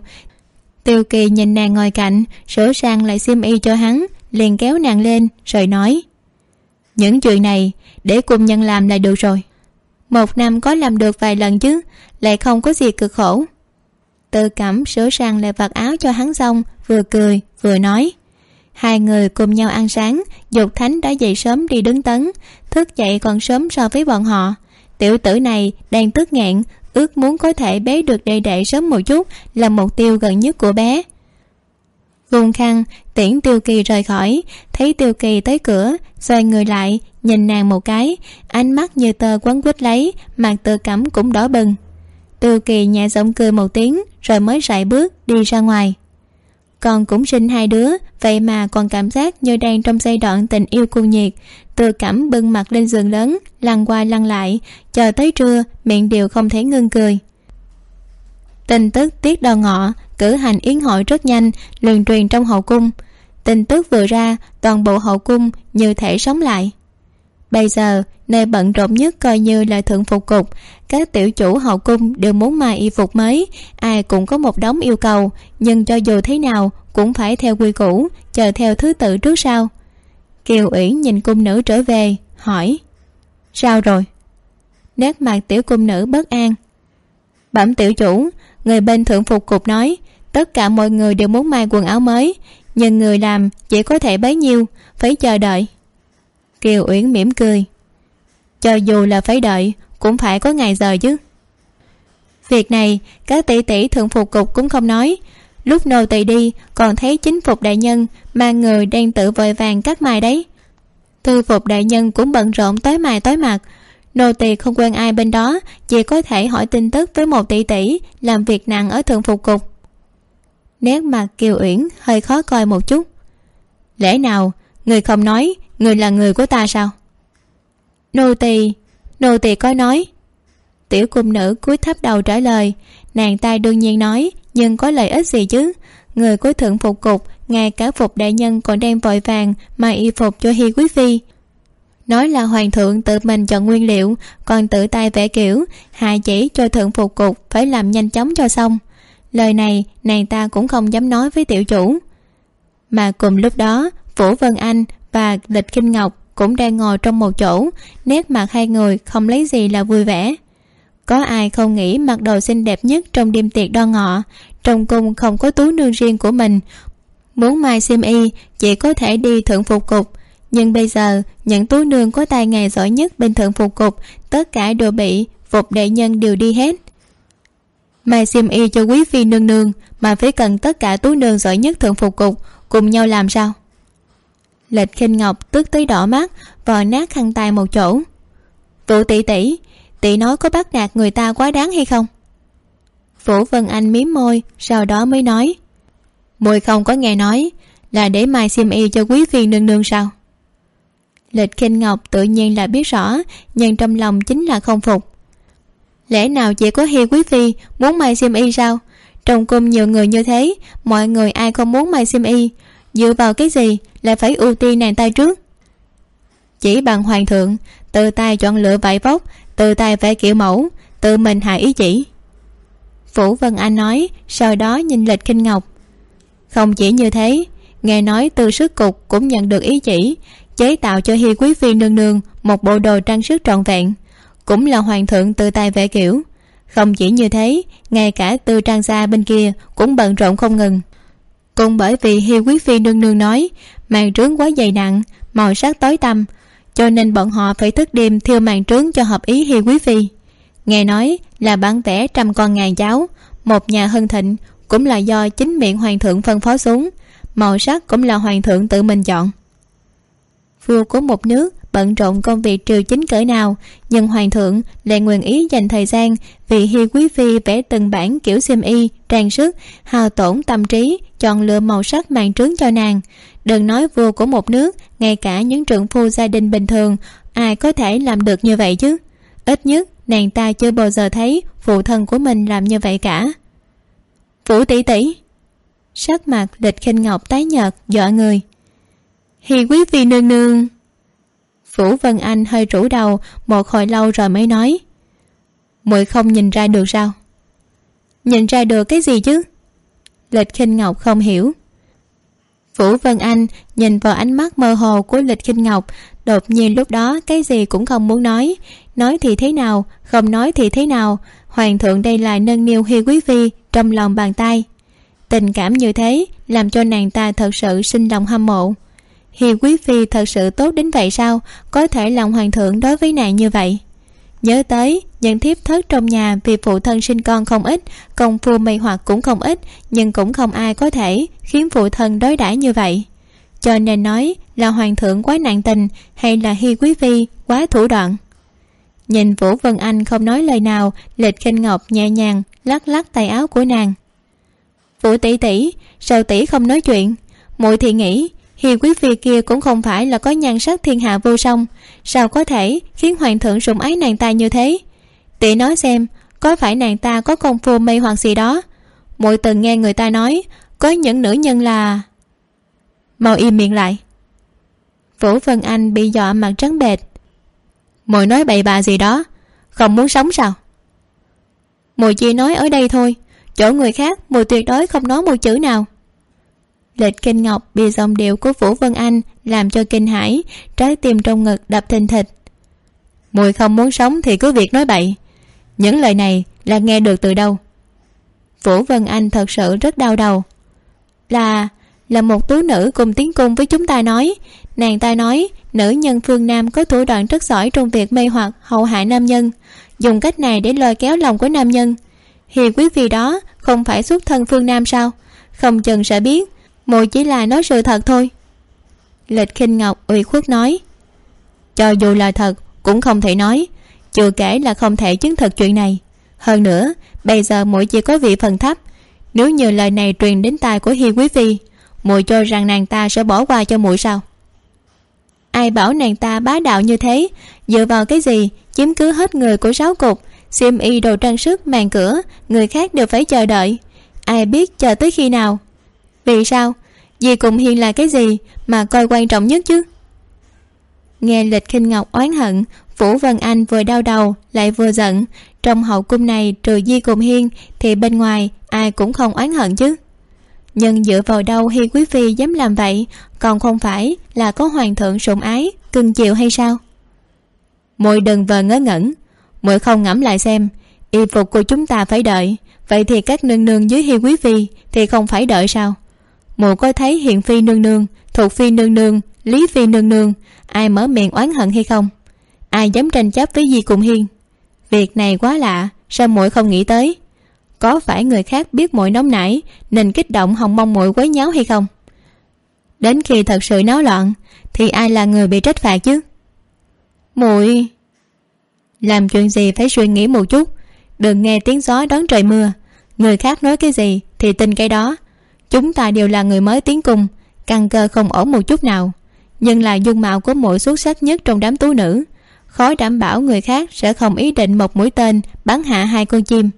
Tiêu kỳ nhìn nàng ngồi cạnh, sửa sang lại xiêm y cho hắn, liền kéo nàng lên, rồi nói, những chuyện này, để cùng nhân làm là được rồi. Một năm có làm được vài lần chứ, lại không có gì cực khổ. Tự cẩm sửa sang lại vạt áo cho hắn xong, vừa cười, vừa nói, hai người cùng nhau ăn sáng, dục thánh đã dậy sớm đi đứng tấn, thức dậy còn sớm so với bọn họ tiểu tử này đang tức nghẹn ước muốn có thể bé được đầy đệ sớm một chút là mục tiêu gần nhất của bé. Vùng khăn tiễn tiêu kỳ rời khỏi, thấy tiêu kỳ tới cửa, xoay người lại, nhìn nàng một cái, ánh mắt như tờ quấn quýt lấy mặt tự cảm cũng đỏ bừng. Tiêu kỳ nhẹ giọng cười một tiếng, rồi mới sải bước đi ra ngoài. Con cũng sinh hai đứa, vậy mà còn cảm giác như đang trong giai đoạn tình yêu cuồng nhiệt tự cảm bưng mặt lên giường lớn, lăn qua lăn lại, chờ tới trưa, miệng đều không thể ngưng cười. Tin tức tiết đo ngọ cử hành yến hội rất nhanh lường truyền trong hậu cung. Tin tức vừa ra, toàn bộ hậu cung như thể sống lại. Bây giờ, nơi bận rộn nhất coi như là thượng phục cục. Các tiểu chủ hậu cung đều muốn mai y phục mới, ai cũng có một đống yêu cầu, nhưng cho dù thế nào cũng phải theo quy củ, chờ theo thứ tự trước sau kiều ủy nhìn cung nữ trở về, hỏi, sao rồi? Nét mặt tiểu cung nữ bất an. Bẩm tiểu chủ, người bên thượng phục cục nói, tất cả mọi người đều muốn mai quần áo mới, nhưng người làm chỉ có thể bấy nhiêu, phải chờ đợi. Kiều uyển mỉm cười. Cho dù là phải đợi, cũng phải có ngày giờ chứ. Việc này, các tỷ tỷ thượng phục cục cũng không nói lúc nô tỳ đi, còn thấy chính phục đại nhân, mà người đang tự vội vàng cắt mài đấy. Thư phục đại nhân cũng bận rộn tối mài tối mặt. Nô tỳ không quen ai bên đó, chỉ có thể hỏi tin tức với một tỷ tỷ, làm việc nặng ở thượng phục cục. Nét mặt kiều uyển hơi khó coi một chút. Lẽ nào, người không nói, người là người của ta sao? Nô tỳ nô tỳ có nói. Tiểu cung nữ cúi thấp đầu trả lời, nàng ta đương nhiên nói nhưng có lợi ích gì chứ? Người của thượng phục cục, ngay cả phục đại nhân còn đem vội vàng mà y phục cho hi quý phi. Nói là hoàng thượng tự mình chọn nguyên liệu, còn tự tay vẽ kiểu, hạ chỉ cho thượng phục cục phải làm nhanh chóng cho xong. Lời này, nàng ta cũng không dám nói với tiểu chủ. Mà cùng lúc đó, vũ vân anh và lịch kinh ngọc cũng đang ngồi trong một chỗ, nét mặt hai người không lấy gì là vui vẻ có ai không nghĩ mặc đồ xinh đẹp nhất trong đêm tiệc đo ngọ, trong cung không có túi nương riêng của mình? Muốn mai xiêm y, chỉ có thể đi thượng phục cục. Nhưng bây giờ, những túi nương có tay nghề giỏi nhất bên thượng phục cục, tất cả đồ bị phục đệ nhân đều đi hết. Mai xiêm y cho quý phi nương nương, mà phải cần tất cả túi nương giỏi nhất thượng phục cục, cùng nhau làm sao? Lịch khinh ngọc tức tới đỏ mắt, vò nát khăn tay một chỗ. Vụ tỷ tỷ tỷ nói có bắt nạt người ta quá đáng hay không? Vũ vân anh mím môi, sau đó mới nói. Mùi không có nghe nói, là để mai xiêm y cho quý phi nương nương sao? Lịch khinh ngọc tự nhiên là biết rõ, nhưng trong lòng chính là không phục. Lẽ nào chỉ có hi quý phi muốn mai xiêm y sao? Trong cung nhiều người như thế, mọi người ai không muốn mai xiêm y? Dựa vào cái gì lại phải ưu tiên nàng ta trước? Chỉ bằng hoàng thượng, tự tay chọn lựa vải vóc tự tay vẽ kiểu mẫu, tự mình hạ ý chỉ. Phủ vân anh nói, sau đó nhìn lịch kinh ngọc. Không chỉ như thế, nghe nói từ sức cục cũng nhận được ý chỉ, chế tạo cho hi quý phi nương nương một bộ đồ trang sức trọn vẹn, cũng là hoàng thượng tự tay vẽ kiểu. Không chỉ như thế, ngay cả từ trang gia bên kia cũng bận rộn không ngừng. Cũng bởi vì hi quý phi nương nương nói, màn trướng quá dày nặng, màu sắc tối tăm cho nên bọn họ phải thức đêm thiêu màn trướng cho hợp ý hi quý phi. Nghe nói là bán vẽ trăm con ngàn cháu một nhà hân thịnh cũng là do chính miệng hoàng thượng phân phó xuống, màu sắc cũng là hoàng thượng tự mình chọn. Vua của một nước bận rộn công việc triều chính cỡ nào, nhưng hoàng thượng lại nguyện ý dành thời gian vì hi quý phi vẽ từng bản kiểu xiêm y, trang sức hào tổn tâm trí, chọn lựa màu sắc màn trướng cho nàng đừng nói vua của một nước, ngay cả những trưởng phu gia đình bình thường, ai có thể làm được như vậy chứ? Ít nhất, nàng ta chưa bao giờ thấy phụ thân của mình làm như vậy cả. Vũ tỷ tỷ. Sắc mặt lịch khinh ngọc tái nhợt, dọa người. Hi quý phi nương nương. Vũ vân anh hơi rủ đầu, một hồi lâu rồi mới nói. Muội không nhìn ra được sao? Nhìn ra được cái gì chứ? Lịch khinh ngọc không hiểu vũ vân anh nhìn vào ánh mắt mơ hồ của lịch khinh ngọc, đột nhiên lúc đó cái gì cũng không muốn nói. Nói thì thế nào, không nói thì thế nào, hoàng thượng đây là nâng niu hi quý phi trong lòng bàn tay. Tình cảm như thế làm cho nàng ta thật sự sinh lòng hâm mộ. Hi quý phi thật sự tốt đến vậy sao? Có thể lòng hoàng thượng đối với nàng như vậy nhớ tới, những thiếp thất trong nhà vì phụ thân sinh con không ít, công phu mây hoặc cũng không ít, nhưng cũng không ai có thể khiến phụ thân đối đãi như vậy. Cho nên nói là hoàng thượng quá nặng tình hay là hi quý phi quá thủ đoạn. Nhìn vũ vân anh không nói lời nào, lịch khinh ngọc nhẹ nhàng lắc lắc tay áo của nàng. Vũ tỷ tỷ, sao tỷ không nói chuyện? Muội thì nghĩ hiền quý phi kia cũng không phải là có nhan sắc thiên hạ vô song. Sao có thể khiến hoàng thượng sủng ái nàng ta như thế? Tỷ nói xem, có phải nàng ta có công phu mây hoặc gì đó? Mỗi từng nghe người ta nói, có những nữ nhân là mau im miệng lại. Vũ vân anh bị dọa mặt trắng bệch. Mồi nói bậy bạ gì đó, không muốn sống sao? Muội chỉ nói ở đây thôi, chỗ người khác muội tuyệt đối không nói một chữ nào lệch kinh ngọc bị dòng điệu của vũ vân anh làm cho kinh hãi, trái tim trong ngực đập thình thịch. Mùi không muốn sống thì cứ việc nói bậy. Những lời này là nghe được từ đâu? Vũ vân anh thật sự rất đau đầu. Là là một tú nữ cùng tiến cung với chúng ta nói. Nàng ta nói, nữ nhân phương nam có thủ đoạn rất giỏi trong việc mê hoặc hậu hạ nam nhân. Dùng cách này để lôi kéo lòng của nam nhân. Thì quý vị đó không phải xuất thân phương nam sao? Không chừng sẽ biết muội chỉ là nói sự thật thôi. Lịch khinh ngọc ủy khuất nói, cho dù là thật, cũng không thể nói, chưa kể là không thể chứng thực chuyện này. Hơn nữa, bây giờ muội chỉ có vị phần thấp. Nếu như lời này truyền đến tai của hi quý phi, muội cho rằng nàng ta sẽ bỏ qua cho muội sao? Ai bảo nàng ta bá đạo như thế? Dựa vào cái gì? Chiếm cứ hết người của sáu cục, xiêm y đồ trang sức, màn cửa, người khác đều phải chờ đợi. Ai biết chờ tới khi nào? Vì sao? Dì cùng hiền là cái gì mà coi quan trọng nhất chứ? Nghe lịch khinh ngọc oán hận, vũ vân anh vừa đau đầu, lại vừa giận. Trong hậu cung này trừ di cùng hiên thì bên ngoài ai cũng không oán hận chứ? Nhưng dựa vào đâu hi quý phi dám làm vậy? Còn không phải là có hoàng thượng sủng ái, cưng chịu hay sao? Muội đừng vờ ngớ ngẩn. Muội không ngẫm lại xem. Y phục của chúng ta phải đợi. Vậy thì các nương nương dưới hi quý phi thì không phải đợi sao? Mụ có thấy hiện phi nương nương thuộc phi nương nương, lý phi nương nương, ai mở miệng oán hận hay không? Ai dám tranh chấp với di cùng hiên? Việc này quá lạ, sao muội không nghĩ tới? Có phải người khác biết muội nóng nảy, nên kích động hòng mong muội quấy nháo hay không? Đến khi thật sự náo loạn, thì ai là người bị trách phạt chứ? Muội! Làm chuyện gì phải suy nghĩ một chút? Đừng nghe tiếng gió đón trời mưa. Người khác nói cái gì thì tin cái đó chúng ta đều là người mới tiến cung, căn cơ không ổn một chút nào, nhưng là dung mạo của mỗi xuất sắc nhất trong đám tú nữ. Khó đảm bảo người khác sẽ không ý định một mũi tên bắn hạ hai con chim.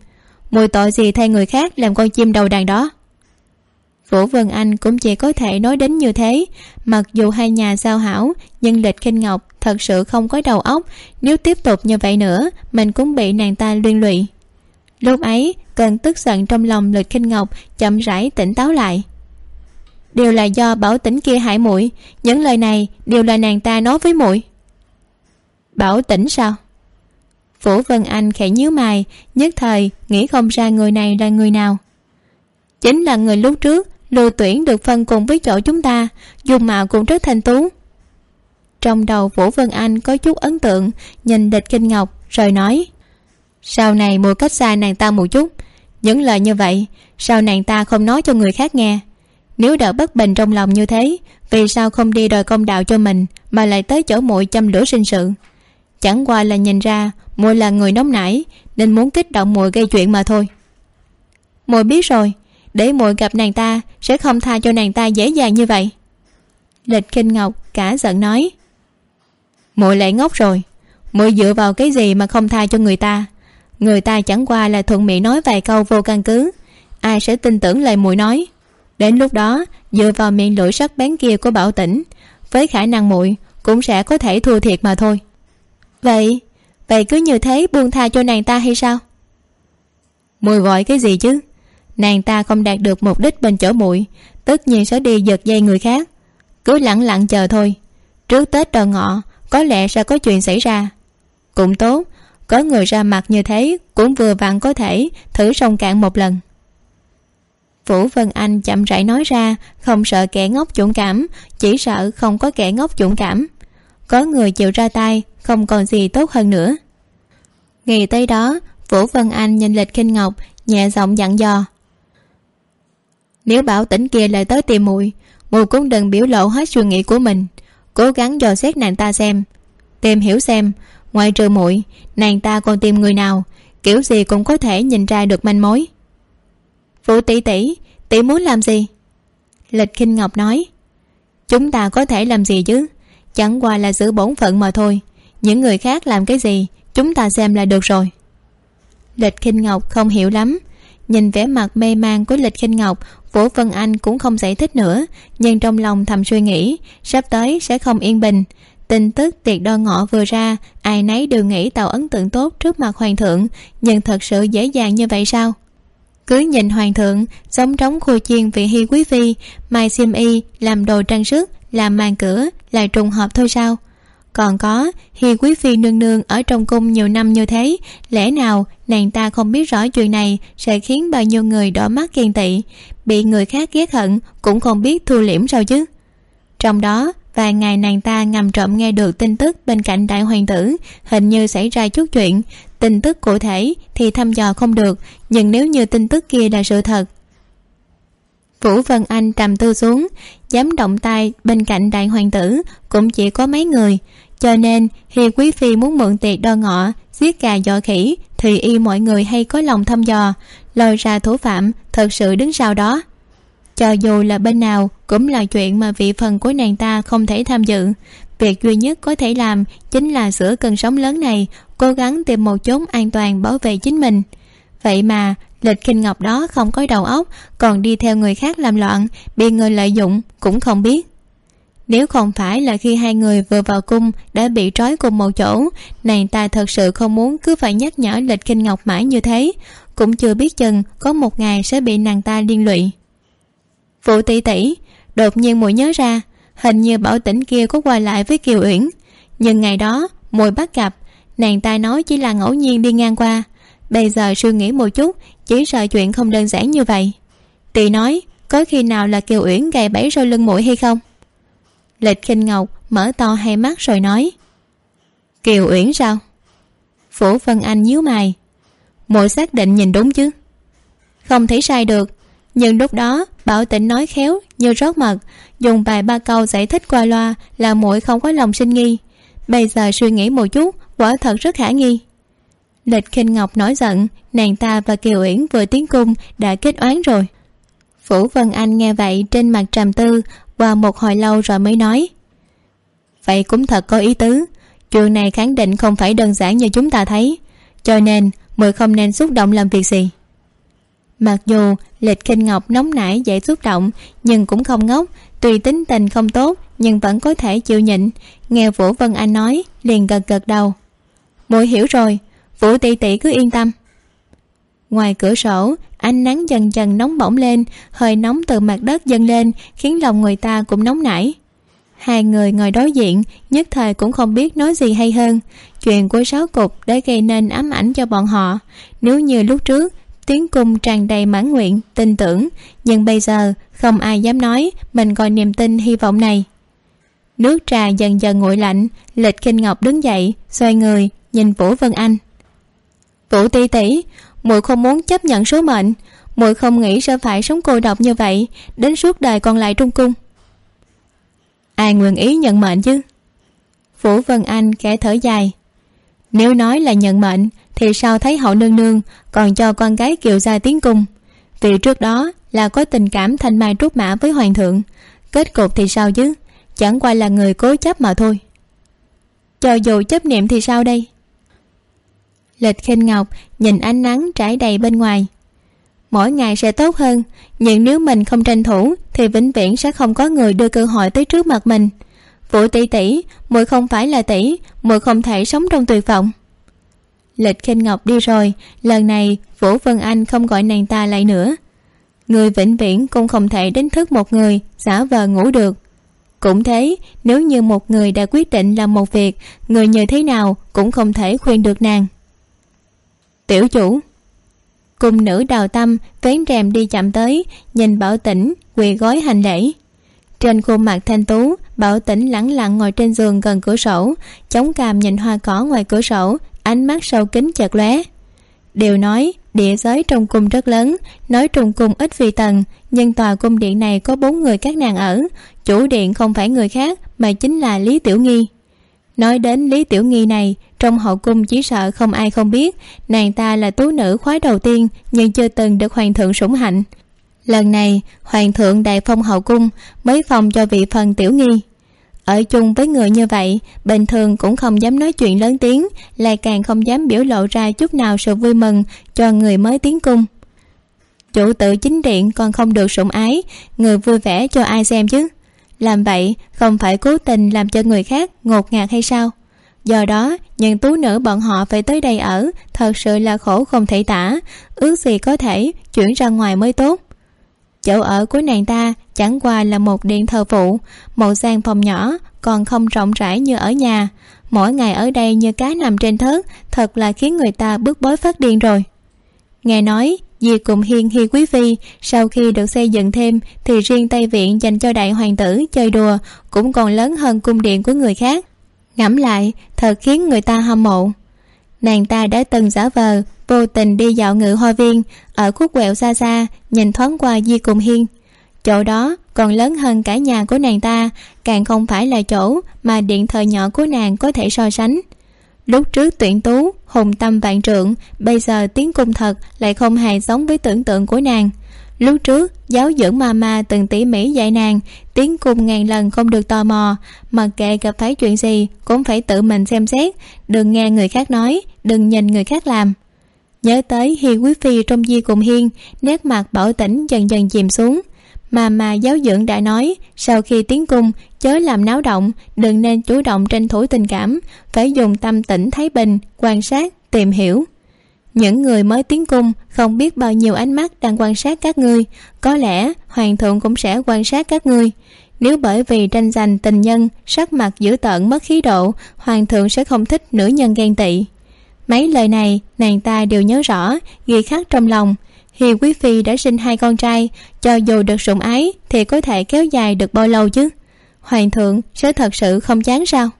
Mùi tội gì thay người khác làm con chim đầu đàn đó? Vũ vân anh cũng chỉ có thể nói đến như thế. Mặc dù hai nhà giao hảo, nhưng lịch khinh ngọc thật sự không có đầu óc. Nếu tiếp tục như vậy nữa, mình cũng bị nàng ta liên lụy. Lúc ấy cơn tức giận trong lòng lịch khinh ngọc chậm rãi tỉnh táo lại. Đều là do bảo tĩnh kia hại muội, những lời này đều là nàng ta nói với muội. Bảo tĩnh sao? Vũ vân anh khẽ nhíu mày, nhất thời nghĩ không ra người này là người nào. Chính là người lúc trước, lưu tuyển được phân cùng với chỗ chúng ta, dùng mạo cũng rất thanh tú. Trong đầu vũ vân anh có chút ấn tượng, nhìn địch kinh ngọc rồi nói, sau này mua cách xa nàng ta một chút những lời như vậy, sao nàng ta không nói cho người khác nghe? Nếu đỡ bất bình trong lòng như thế, vì sao không đi đòi công đạo cho mình mà lại tới chỗ muội chăm lửa sinh sự? Chẳng qua là nhìn ra muội là người nóng nảy, nên muốn kích động muội gây chuyện mà thôi. Muội biết rồi, để muội gặp nàng ta sẽ không tha cho nàng ta dễ dàng như vậy. Lịch kinh ngọc cả giận nói, muội lại ngốc rồi, muội dựa vào cái gì mà không tha cho người ta? Người ta chẳng qua là thuận miệng nói vài câu vô căn cứ. Ai sẽ tin tưởng lời muội nói? Đến lúc đó, dựa vào miệng lưỡi sắc bén kia của bảo tĩnh với khả năng muội cũng sẽ có thể thua thiệt mà thôi. Vậy vậy cứ như thế buông tha cho nàng ta hay sao? Mùi gọi cái gì chứ? Nàng ta không đạt được mục đích bên chỗ muội, tất nhiên sẽ đi giật dây người khác. Cứ lẳng lặng chờ thôi. Trước tết đò ngọ, có lẽ sẽ có chuyện xảy ra. Cũng tốt có người ra mặt như thế cũng vừa vặn có thể thử sông cạn một lần. Vũ vân anh chậm rãi nói ra, không sợ kẻ ngốc dũng cảm, chỉ sợ không có kẻ ngốc dũng cảm. Có người chịu ra tay, không còn gì tốt hơn nữa. Ngày tới đó, vũ vân anh nhìn lịch kinh ngọc, nhẹ giọng dặn dò. Nếu bảo tỉnh kia lại tới tìm muội muội cũng đừng biểu lộ hết suy nghĩ của mình, cố gắng dò xét nàng ta xem, tìm hiểu xem ngoài trừ muội, nàng ta còn tìm người nào? Kiểu gì cũng có thể nhìn ra được manh mối. Vũ tỷ tỷ tỷ muốn làm gì? Lịch kinh ngọc nói. Chúng ta có thể làm gì chứ? Chẳng qua là giữ bổn phận mà thôi. Những người khác làm cái gì, chúng ta xem là được rồi. Lịch khinh ngọc không hiểu lắm. Nhìn vẻ mặt mê man của lịch khinh ngọc, vũ vân anh cũng không giải thích nữa. Nhưng trong lòng thầm suy nghĩ, sắp tới sẽ không yên bình tin tức tiệc đo ngọ vừa ra, ai nấy đều nghĩ tạo ấn tượng tốt trước mặt hoàng thượng. Nhưng thật sự dễ dàng như vậy sao? Cứ nhìn hoàng thượng, giống trống khua chiên vị hy quý phi, mai xiêm y làm đồ trang sức, làm màn cửa là trùng hợp thôi sao? Còn có hi quý phi nương nương ở trong cung nhiều năm như thế, lẽ nào nàng ta không biết rõ chuyện này sẽ khiến bao nhiêu người đỏ mắt ghen tị, bị người khác ghét hận cũng không biết thu liễm sao chứ? Trong đó vài ngày nàng ta ngầm trộm nghe được tin tức bên cạnh đại hoàng tử, hình như xảy ra chút chuyện. Tin tức cụ thể thì thăm dò không được, nhưng nếu như tin tức kia là sự thật. Vũ vân anh trầm tư xuống, dám động tay bên cạnh đại hoàng tử cũng chỉ có mấy người. Cho nên, khi quý phi muốn mượn tiệc đo ngọ, giết gà dọ khỉ, thì y mọi người hay có lòng thăm dò. Lôi ra thủ phạm thật sự đứng sau đó. Cho dù là bên nào cũng là chuyện mà vị phần của nàng ta không thể tham dự. Việc duy nhất có thể làm chính là giữa cơn sóng lớn này, cố gắng tìm một chốn an toàn bảo vệ chính mình. Vậy mà, lịch khinh ngọc đó không có đầu óc, còn đi theo người khác làm loạn, bị người lợi dụng cũng không biết. Nếu không phải là khi hai người vừa vào cung đã bị trói cùng một chỗ, nàng ta thật sự không muốn cứ phải nhắc nhở lịch kinh ngọc mãi như thế. Cũng chưa biết chừng có một ngày sẽ bị nàng ta liên lụy. Phụ tỷ tỷ đột nhiên mùi nhớ ra, hình như bảo tỉnh kia có quay lại với kiều uyển. Nhưng ngày đó mùi bắt gặp, nàng ta nói chỉ là ngẫu nhiên đi ngang qua. Bây giờ suy nghĩ một chút, chỉ sợ chuyện không đơn giản như vậy. Tỳ nói, có khi nào là kiều uyển gầy bẫy sau lưng mũi hay không? Lịch khinh ngọc mở to hai mắt rồi nói, kiều uyển sao? Phủ vân anh nhíu mày, muội xác định nhìn đúng chứ? Không thấy sai được, nhưng lúc đó bảo tĩnh nói khéo, như rót mật dùng vài ba câu giải thích qua loa là muội không có lòng sinh nghi. Bây giờ suy nghĩ một chút, quả thật rất khả nghi. Lịch khinh ngọc nói giận, nàng ta và kiều uyển vừa tiến cung đã kết oán rồi. Phủ vân anh nghe vậy trên mặt trầm tư, qua một hồi lâu rồi mới nói, vậy cũng thật có ý tứ, chuyện này khẳng định không phải đơn giản như chúng ta thấy, cho nên mười không nên xúc động làm việc gì mặc dù lịch kinh ngọc nóng nảy dễ xúc động, nhưng cũng không ngốc. Tuy tính tình không tốt, nhưng vẫn có thể chịu nhịn. Nghe vũ vân anh nói, liền gật gật đầu. Muội hiểu rồi, vũ tỷ tỷ cứ yên tâm. Ngoài cửa sổ, ánh nắng dần dần nóng bỏng lên, hơi nóng từ mặt đất dâng lên, khiến lòng người ta cũng nóng nảy. Hai người ngồi đối diện, nhất thời cũng không biết nói gì hay hơn. Chuyện của sáu cục đã gây nên ám ảnh cho bọn họ. Nếu như lúc trước tiếng cung tràn đầy mãn nguyện, tin tưởng. Nhưng bây giờ, không ai dám nói mình còn niềm tin hy vọng này. Nước trà dần dần nguội lạnh, lịch kinh ngọc đứng dậy, xoay người, nhìn vũ vân anh. Vũ ti tỷ, muội không muốn chấp nhận số mệnh. Muội không nghĩ sẽ phải sống cô độc như vậy, đến suốt đời còn lại trung cung. Ai nguyện ý nhận mệnh chứ? Vũ vân anh khẽ thở dài. Nếu nói là nhận mệnh thì sao thấy hậu nương nương, còn cho con gái kiều gia tiến cung? Vì trước đó là có tình cảm thanh mai trúc mã với hoàng thượng, kết cục thì sao chứ? Chẳng qua là người cố chấp mà thôi. Cho dù chấp niệm thì sao đây? Lịch khinh ngọc nhìn ánh nắng trải đầy bên ngoài. Mỗi ngày sẽ tốt hơn, nhưng nếu mình không tranh thủ thì vĩnh viễn sẽ không có người đưa cơ hội tới trước mặt mình. Vũ tỷ tỷ, muội không phải là tỷ, muội không thể sống trong tuyệt vọng lịch khinh ngọc đi rồi, lần này vũ vân anh không gọi nàng ta lại nữa. Người vĩnh viễn cũng không thể đánh thức một người giả vờ ngủ được. Cũng thế, nếu như một người đã quyết định làm một việc, người như thế nào cũng không thể khuyên được nàng. Tiểu chủ. Cung nữ đào tâm vén rèm đi chậm tới, nhìn bảo tĩnh quỳ gói hành lễ. Trên khuôn mặt thanh tú, bảo tĩnh lẳng lặng ngồi trên giường gần cửa sổ, chống cằm nhìn hoa cỏ ngoài cửa sổ ánh mắt sâu kính chợt lóe. Đều nói, địa giới trong cung rất lớn. Nói trùng cung ít vì tầng nhưng tòa cung điện này có bốn người các nàng ở. Chủ điện không phải người khác, mà chính là lý tiểu nghi. Nói đến lý tiểu nghi này, trong hậu cung chỉ sợ không ai không biết. Nàng ta là tú nữ khoái đầu tiên, nhưng chưa từng được hoàng thượng sủng hạnh. Lần này, hoàng thượng đại phong hậu cung, mới phong cho vị phần tiểu nghi ở chung với người như vậy, bình thường cũng không dám nói chuyện lớn tiếng, lại càng không dám biểu lộ ra chút nào sự vui mừng cho người mới tiến cung. Chủ tự chính điện còn không được sủng ái, người vui vẻ cho ai xem chứ? Làm vậy, không phải cố tình làm cho người khác ngột ngạt hay sao? Do đó, những tú nữ bọn họ phải tới đây ở, thật sự là khổ không thể tả. Ước gì có thể chuyển ra ngoài mới tốt chỗ ở của nàng ta chẳng qua là một điện thờ phụ, một gian phòng nhỏ, còn không rộng rãi như ở nhà. Mỗi ngày ở đây như cá nằm trên thớt, thật là khiến người ta bức bối phát điên rồi. Nghe nói, dì cùng hiên hi quý phi, sau khi được xây dựng thêm, thì riêng tây viện dành cho đại hoàng tử chơi đùa cũng còn lớn hơn cung điện của người khác. Ngẫm lại, thật khiến người ta hâm mộ nàng ta đã từng giả vờ, vô tình đi dạo ngự hoa viên, ở khúc quẹo xa xa, nhìn thoáng qua di cùng hiên. Chỗ đó còn lớn hơn cả nhà của nàng ta, càng không phải là chỗ mà điện thờ nhỏ của nàng có thể so sánh. Lúc trước tuyển tú, hùng tâm vạn trượng, bây giờ tiếng cung thật lại không hề giống với tưởng tượng của nàng lúc trước, giáo dưỡng ma ma từng tỉ mỉ dạy nàng tiếng cung ngàn lần không được tò mò. Mặc kệ gặp phải chuyện gì, cũng phải tự mình xem xét. Đừng nghe người khác nói, đừng nhìn người khác làm. Nhớ tới hi quý phi trong di cùng hiên, nét mặt bảo tĩnh dần dần chìm xuống. Mà mà giáo dưỡng đã nói, sau khi tiến cung, chớ làm náo động, đừng nên chủ động tranh thủ tình cảm. Phải dùng tâm tĩnh thái bình, quan sát, tìm hiểu những người mới tiến cung không biết bao nhiêu ánh mắt đang quan sát các ngươi. Có lẽ hoàng thượng cũng sẽ quan sát các ngươi. Nếu bởi vì tranh giành tình nhân, sắc mặt dữ tợn mất khí độ, hoàng thượng sẽ không thích nữ nhân ghen tị. Mấy lời này, nàng ta đều nhớ rõ, ghi khắc trong lòng. Hi quý phi đã sinh hai con trai, cho dù được sủng ái thì có thể kéo dài được bao lâu chứ? Hoàng thượng sẽ thật sự không chán sao?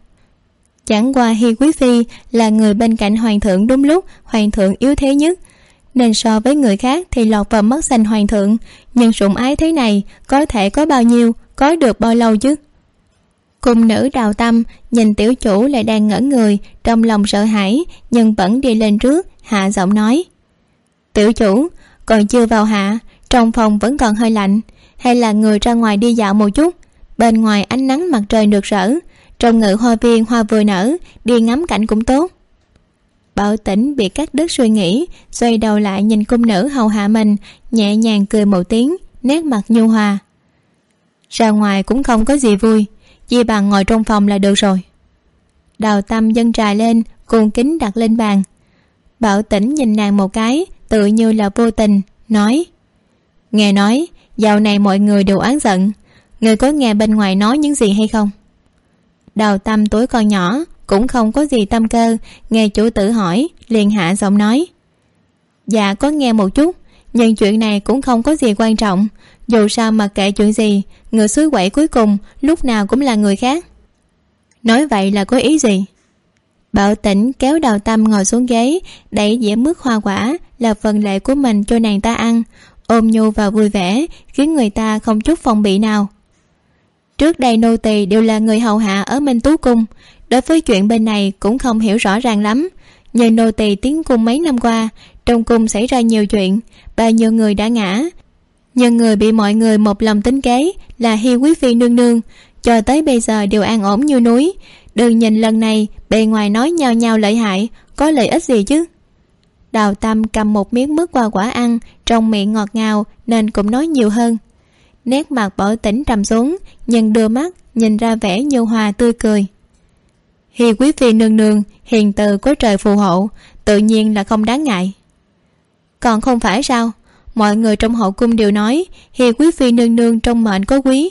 Chẳng qua hi quý phi là người bên cạnh hoàng thượng đúng lúc hoàng thượng yếu thế nhất. Nên so với người khác thì lọt vào mắt xanh hoàng thượng. Nhưng sủng ái thế này có thể có bao nhiêu, có được bao lâu chứ? Cung nữ đào tâm, nhìn tiểu chủ lại đang ngỡ người, trong lòng sợ hãi, nhưng vẫn đi lên trước, hạ giọng nói. Tiểu chủ, còn chưa vào hạ, trong phòng vẫn còn hơi lạnh. Hay là người ra ngoài đi dạo một chút. Bên ngoài ánh nắng mặt trời được rỡ trong ngự hoa viên, hoa vừa nở, đi ngắm cảnh cũng tốt. Bảo tĩnh bị cắt đứt suy nghĩ, xoay đầu lại nhìn cung nữ hầu hạ mình, nhẹ nhàng cười một tiếng, nét mặt nhu hòa. Ra ngoài cũng không có gì vui chỉ bằng ngồi trong phòng là được rồi. Đào tâm dâng trà lên, cuồng kính đặt lên bàn. Bảo tĩnh nhìn nàng một cái, tự như là vô tình, nói, nghe nói, dạo này mọi người đều oán giận. Người có nghe bên ngoài nói những gì hay không? Đào tâm tối còn nhỏ, cũng không có gì tâm cơ, nghe chủ tử hỏi, liền hạ giọng nói. Dạ có nghe một chút, nhưng chuyện này cũng không có gì quan trọng. Dù sao mà kệ chuyện gì, người suối quậy cuối cùng lúc nào cũng là người khác. Nói vậy là có ý gì? Bảo tĩnh kéo đào tâm ngồi xuống ghế, đẩy dĩa mứt hoa quả là phần lệ của mình cho nàng ta ăn. Ôm nhu và vui vẻ, khiến người ta không chút phòng bị nào trước đây nô tỳ đều là người hầu hạ ở minh tú cung. Đối với chuyện bên này cũng không hiểu rõ ràng lắm. Nhưng nô tỳ tiến cung mấy năm qua, trong cung xảy ra nhiều chuyện bao nhiêu người đã ngã. Nhưng người bị mọi người một lòng tính kế là hi quý phi nương nương, cho tới bây giờ đều an ổn như núi. Đừng nhìn lần này, bề ngoài nói nhau nhau lợi hại, có lợi ích gì chứ? Đào tâm cầm một miếng mứt qua quả ăn trong miệng ngọt ngào nên cũng nói nhiều hơn nét mặt bỏ tỉnh trầm xuống, nhưng đưa mắt nhìn ra vẻ như hòa tươi cười. Hi quý phi nương nương hiền từ có trời phù hộ, tự nhiên là không đáng ngại. Còn không phải sao? Mọi người trong hậu cung đều nói hi quý phi nương nương trong mệnh có quý.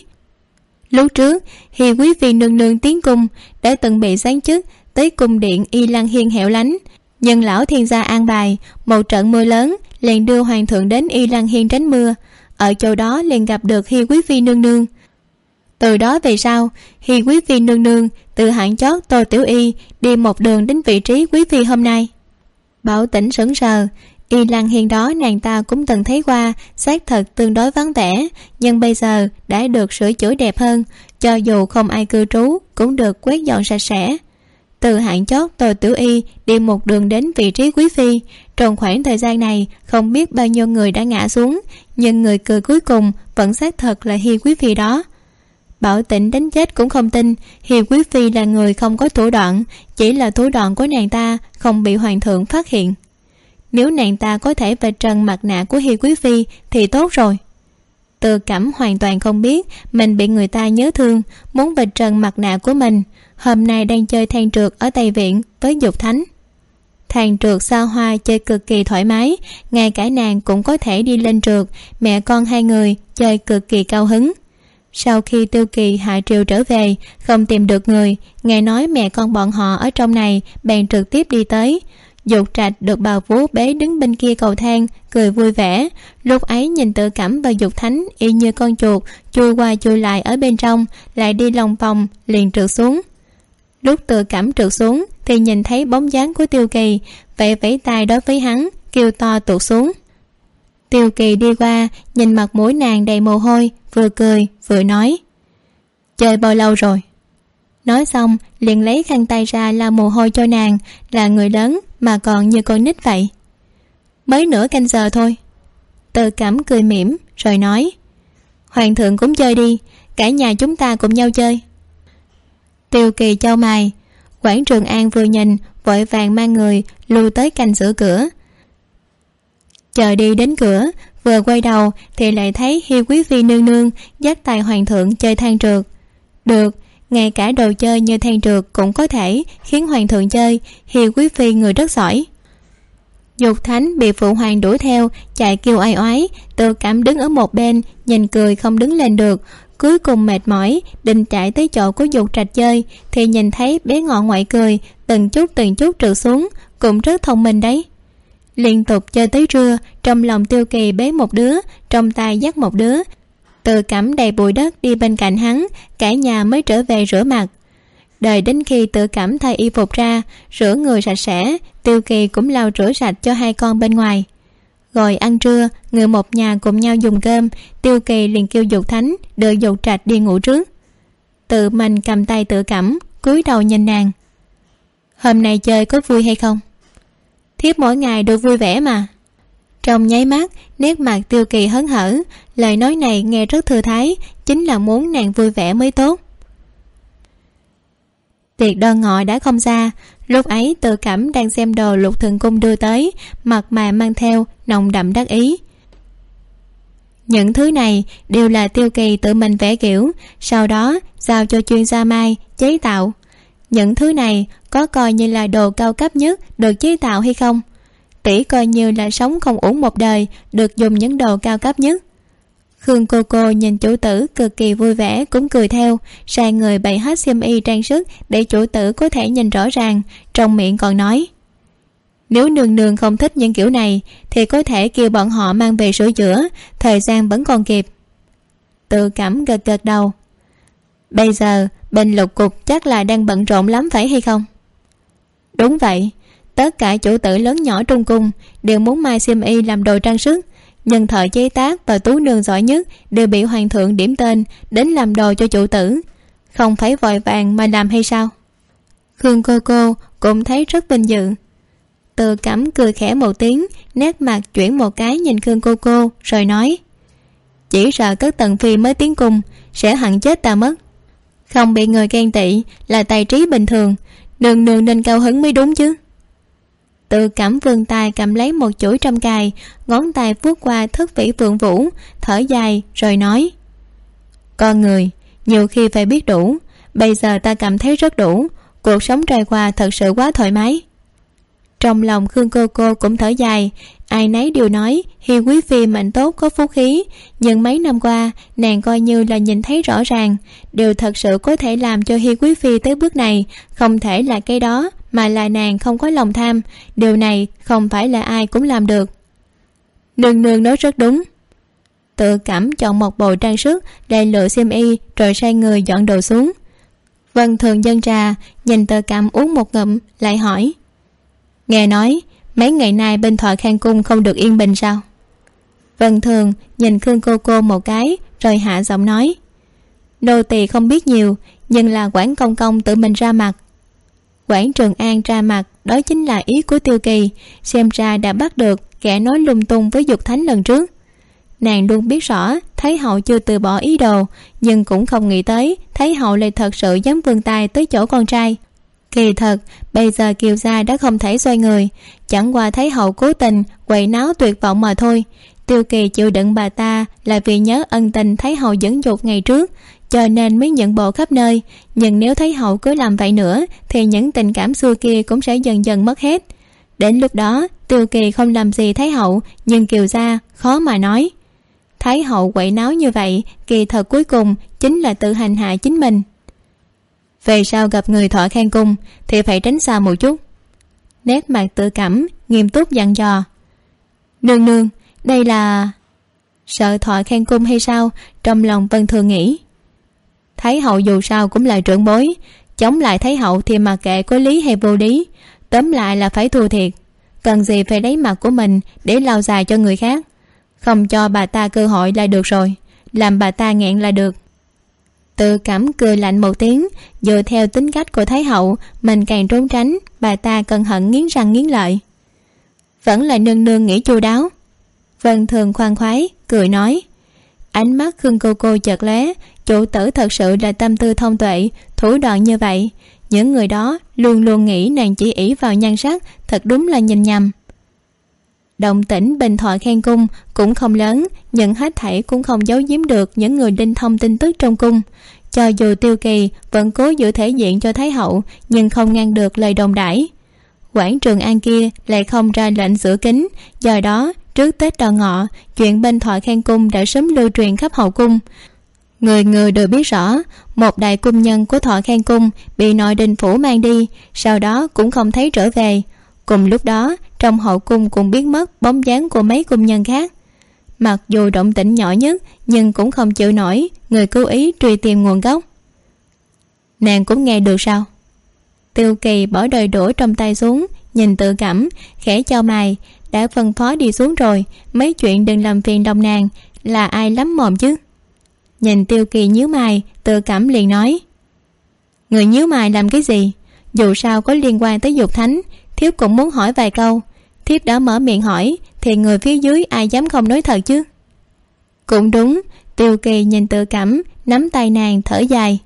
Lúc trước, hi quý phi nương nương tiến cung đã từng bị sáng chức tới cung điện y lan hiên hẻo lánh. Nhưng lão thiên gia an bài, một trận mưa lớn liền đưa hoàng thượng đến y lan hiên tránh mưa ở chỗ đó liền gặp được hi quý phi nương nương. Từ đó về sau, hi quý phi nương nương từ hạng chót tô tiểu y đi một đường đến vị trí quý phi hôm nay. Bảo tỉnh sững sờ, y lan hiên đó nàng ta cũng từng thấy qua, xác thật tương đối vắng vẻ, nhưng bây giờ đã được sửa chữa đẹp hơn, cho dù không ai cư trú cũng được quét dọn sạch sẽ. Từ hạng chót tô tiểu y đi một đường đến vị trí quý phi trong khoảng thời gian này, không biết bao nhiêu người đã ngã xuống, nhưng người cười cuối cùng vẫn xác thật là hi quý phi đó. Bảo tĩnh đánh chết cũng không tin, hi quý phi là người không có thủ đoạn, chỉ là thủ đoạn của nàng ta không bị hoàng thượng phát hiện. Nếu nàng ta có thể vạch trần mặt nạ của hi quý phi thì tốt rồi. Tự cảm hoàn toàn không biết, mình bị người ta nhớ thương, muốn vạch trần mặt nạ của mình. Hôm nay đang chơi than trượt ở tây viện với dục thánh thang trượt xa hoa chơi cực kỳ thoải mái. Ngay cả nàng cũng có thể đi lên trượt. Mẹ con hai người chơi cực kỳ cao hứng. Sau khi tiêu kỳ, hạ triều trở về, không tìm được người, nghe nói mẹ con bọn họ ở trong này, bèn trực tiếp đi tới. Dục trạch được bào vú bế đứng bên kia cầu thang, cười vui vẻ. Lúc ấy nhìn tự cảm và dục thánh y như con chuột, chui qua chui lại ở bên trong, lại đi lòng vòng, liền trượt xuống lúc tự cảm trượt xuống thì nhìn thấy bóng dáng của tiêu kỳ vẫy vẫy tay đối với hắn, kêu to tụt xuống. Tiêu kỳ đi qua, nhìn mặt mũi nàng đầy mồ hôi, vừa cười, vừa nói, chơi bao lâu rồi? Nói xong, liền lấy khăn tay ra la mồ hôi cho nàng, là người lớn mà còn như con nít vậy. Mới nửa canh giờ thôi. Tự cảm cười mỉm, rồi nói, hoàng thượng cũng chơi đi, cả nhà chúng ta cùng nhau chơi tiêu kỳ châu mày quảng trường an vừa nhìn, vội vàng mang người, lùi tới cành giữa cửa. Chờ đi đến cửa, vừa quay đầu thì lại thấy hi quý phi nương nương dắt tài hoàng thượng chơi than trượt. Được, ngay cả đồ chơi như than trượt cũng có thể khiến hoàng thượng chơi, hi quý phi người rất giỏi. Dục thánh bị phụ hoàng đuổi theo, chạy kêu ai oái tự cảm đứng ở một bên, nhìn cười không đứng lên được cuối cùng mệt mỏi, định chạy tới chỗ của dục trạch chơi, thì nhìn thấy bé ngọ ngoại cười, từng chút từng chút trượt xuống, cũng rất thông minh đấy. Liên tục chơi tới trưa, trong lòng tiêu kỳ bế một đứa, trong tay dắt một đứa. Từ cẩm đầy bụi đất đi bên cạnh hắn, cả nhà mới trở về rửa mặt. Đợi đến khi tự cảm thay y phục ra, rửa người sạch sẽ, tiêu kỳ cũng lau rửa sạch cho hai con bên ngoài gọi ăn trưa người một nhà cùng nhau dùng cơm, tiêu kỳ liền kêu dục thánh đợi dục trạch đi ngủ trước. Tự mình cầm tay tự cảm, cúi đầu nhìn nàng. Hôm nay chơi có vui hay không? Thiếp mỗi ngày đều vui vẻ mà. Trong nháy mắt, nét mặt tiêu kỳ hớn hở, lời nói này nghe rất thư thái, chính là muốn nàng vui vẻ mới tốt. Tiệc đơn ngọ đã không xa lúc ấy tự cảm đang xem đồ lục thần cung đưa tới, mặt mà mang theo nồng đậm đắc ý. Những thứ này đều là tiêu kỳ tự mình vẽ kiểu, sau đó giao cho chuyên gia mai chế tạo. Những thứ này có coi như là đồ cao cấp nhất được chế tạo hay không? Tỷ coi như là sống không uổng một đời được dùng những đồ cao cấp nhất khương cô cô nhìn chủ tử cực kỳ vui vẻ, cũng cười theo. Sai người bày hết xiêm y trang sức để chủ tử có thể nhìn rõ ràng, trong miệng còn nói. Nếu nương nương không thích những kiểu này, thì có thể kêu bọn họ mang về sửa chữa, thời gian vẫn còn kịp. Tự cảm gật gật đầu. Bây giờ, bên lục cục chắc là đang bận rộn lắm phải hay không? Đúng vậy. Tất cả chủ tử lớn nhỏ trong cung đều muốn mai xiêm y làm đồ trang sức nhân thợ chế tác và tú nương giỏi nhất đều bị hoàng thượng điểm tên đến làm đồ cho chủ tử. Không phải vội vàng mà làm hay sao? Khương cô cô cũng thấy rất vinh dự. Từ cẩm cười khẽ một tiếng, nét mặt chuyển một cái nhìn khương cô cô, rồi nói, chỉ sợ các tần phi mới tiến cung, sẽ hẳn chết ta mất. Không bị người ghen tị là tài trí bình thường nương nương nên cao hứng mới đúng chứ tự cảm vươn tay cầm lấy một chuỗi trăm cài, ngón tay vuốt qua thức vĩ phượng vũ, thở dài, rồi nói. Con người, nhiều khi phải biết đủ, bây giờ ta cảm thấy rất đủ, cuộc sống trôi qua thật sự quá thoải mái. Trong lòng khương cô cô cũng thở dài, ai nấy đều nói, hi quý phi mạnh tốt có phú khí. Nhưng mấy năm qua, nàng coi như là nhìn thấy rõ ràng, điều thật sự có thể làm cho hi quý phi tới bước này không thể là cái đó mà là nàng không có lòng tham, điều này không phải là ai cũng làm được. Nương nương nói rất đúng. Tự cảm chọn một bộ trang sức để lựa xiêm y rồi sai người dọn đồ xuống. Vân thường dân trà nhìn tự cảm uống một ngụm, lại hỏi, nghe nói mấy ngày nay bên thoại khang cung không được yên bình sao? Vân thường nhìn khương cô cô một cái rồi hạ giọng nói, nô tỳ không biết nhiều, nhưng là quản công công tự mình ra mặt quản trường an ra mặt, đó chính là ý của tiêu kỳ, xem ra đã bắt được kẻ nói lung tung với dục thánh lần trước. Nàng luôn biết rõ thấy hậu chưa từ bỏ ý đồ, nhưng cũng không nghĩ tới thấy hậu lại thật sự dám vươn tay tới chỗ con trai. Kỳ thật, bây giờ kiều gia đã không thể xoay người, chẳng qua thấy hậu cố tình quậy náo tuyệt vọng mà thôi. Tiêu kỳ chịu đựng bà ta là vì nhớ ân tình thấy hậu dẫn dục ngày trước cho nên mới nhận bộ khắp nơi. Nhưng nếu thấy hậu cứ làm vậy nữa, thì những tình cảm xưa kia cũng sẽ dần dần mất hết. Đến lúc đó, tiêu kỳ không làm gì thấy hậu, nhưng kiều gia khó mà nói. Thấy hậu quậy náo như vậy, kỳ thật cuối cùng chính là tự hành hạ chính mình. Về sau gặp người thọ khen cung, thì phải tránh xa một chút. Nét mặt tự cảm, nghiêm túc dặn dò. Nương nương, đây là sợ thọ khen cung hay sao? Trong lòng vân thường nghĩ thái hậu dù sao cũng là trưởng bối. Chống lại thái hậu thì mà kệ có lý hay vô lý. Tóm lại là phải thua thiệt. Cần gì phải lấy mặt của mình để lao dài cho người khác. Không cho bà ta cơ hội là được rồi. Làm bà ta nghẹn là được. Tự cảm cười lạnh một tiếng, dựa theo tính cách của thái hậu, mình càng trốn tránh, bà ta cẩn hận nghiến răng nghiến lợi. Vẫn là nương nương nghĩ chu đáo. Vân thường khoan khoái, cười nói ánh mắt khương cô cô chợt lóe, chủ tử thật sự là tâm tư thông tuệ, thủ đoạn như vậy. Những người đó luôn luôn nghĩ nàng chỉ ỷ vào nhan sắc, thật đúng là nhìn nhầm. Động tĩnh bình thọ khen cung cũng không lớn, nhưng hết thảy cũng không giấu giếm được những người linh thông tin tức trong cung. Cho dù tiêu kỳ vẫn cố giữ thể diện cho thái hậu, nhưng không ngăn được lời đồn đãi quảng trường an kia lại không ra lệnh sửa kính do đó trước tết đò ngọ, chuyện bên thoại khen cung đã sớm lưu truyền khắp hậu cung. Người người đều biết rõ, một đại cung nhân của thọ khen cung bị nội đình phủ mang đi, sau đó cũng không thấy trở về. Cùng lúc đó, trong hậu cung cũng biết mất bóng dáng của mấy cung nhân khác. Mặc dù động tĩnh nhỏ nhất, nhưng cũng không chịu nổi, người cố ý truy tìm nguồn gốc. Nàng cũng nghe được sao? Tiêu kỳ bỏ đời đũa trong tay xuống, nhìn tự cảm, khẽ cho mày đã phân phó đi xuống rồi. Mấy chuyện đừng làm phiền đồng nàng, là ai lắm mồm chứ? Nhìn tiêu kỳ nhíu mày, tự cảm liền nói. Người nhíu mày làm cái gì? Dù sao có liên quan tới dục thánh, thiếp cũng muốn hỏi vài câu. Thiếp đã mở miệng hỏi, thì người phía dưới ai dám không nói thật chứ? Cũng đúng, tiêu kỳ nhìn tự cảm, nắm tay nàng thở dài.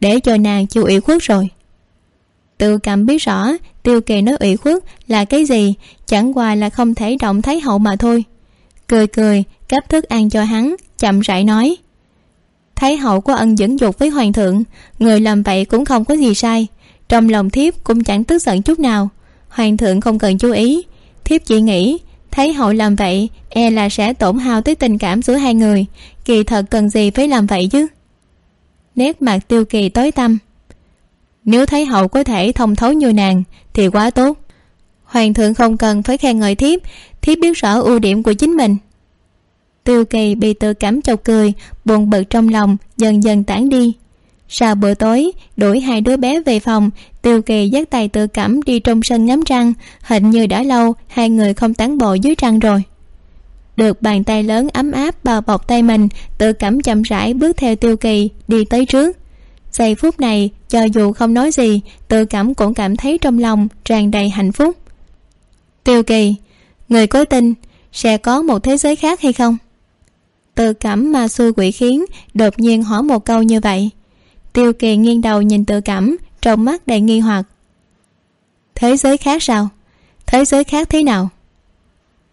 Để cho nàng chịu ủy khuất rồi. Tự cảm biết rõ tiêu kỳ nói ủy khuất là cái gì? Chẳng qua là không thể động thấy hậu mà thôi. Cười cười cấp thức ăn cho hắn, chậm rãi nói. Thái hậu có ân dẫn dục với hoàng thượng, người làm vậy cũng không có gì sai. Trong lòng thiếp cũng chẳng tức giận chút nào. Hoàng thượng không cần chú ý. Thiếp chỉ nghĩ thấy hậu làm vậy e là sẽ tổn hao tới tình cảm giữa hai người. Kỳ thật cần gì phải làm vậy chứ? Nét mặt tiêu kỳ tối tăm nếu thấy hậu có thể thông thấu như nàng, thì quá tốt. Hoàng thượng không cần phải khen ngợi thiếp thiếp biết rõ ưu điểm của chính mình. Tiêu kỳ bị tự cảm chọc cười, buồn bực trong lòng, dần dần tản đi. Sau bữa tối, đuổi hai đứa bé về phòng, tiêu kỳ dắt tay tự cảm đi trong sân ngắm trăng. Hình như đã lâu, hai người không tán bộ dưới trăng rồi. Được bàn tay lớn ấm áp bao bọc tay mình, tự cảm chậm rãi bước theo tiêu kỳ đi tới trước giây phút này, cho dù không nói gì, tự cảm cũng cảm thấy trong lòng tràn đầy hạnh phúc. Tiêu kỳ, người có tin sẽ có một thế giới khác hay không? Tự cảm mà xui quỷ khiến, đột nhiên hỏi một câu như vậy. Tiêu kỳ nghiêng đầu nhìn tự cảm, trong mắt đầy nghi hoặc. Thế giới khác sao? Thế giới khác thế nào?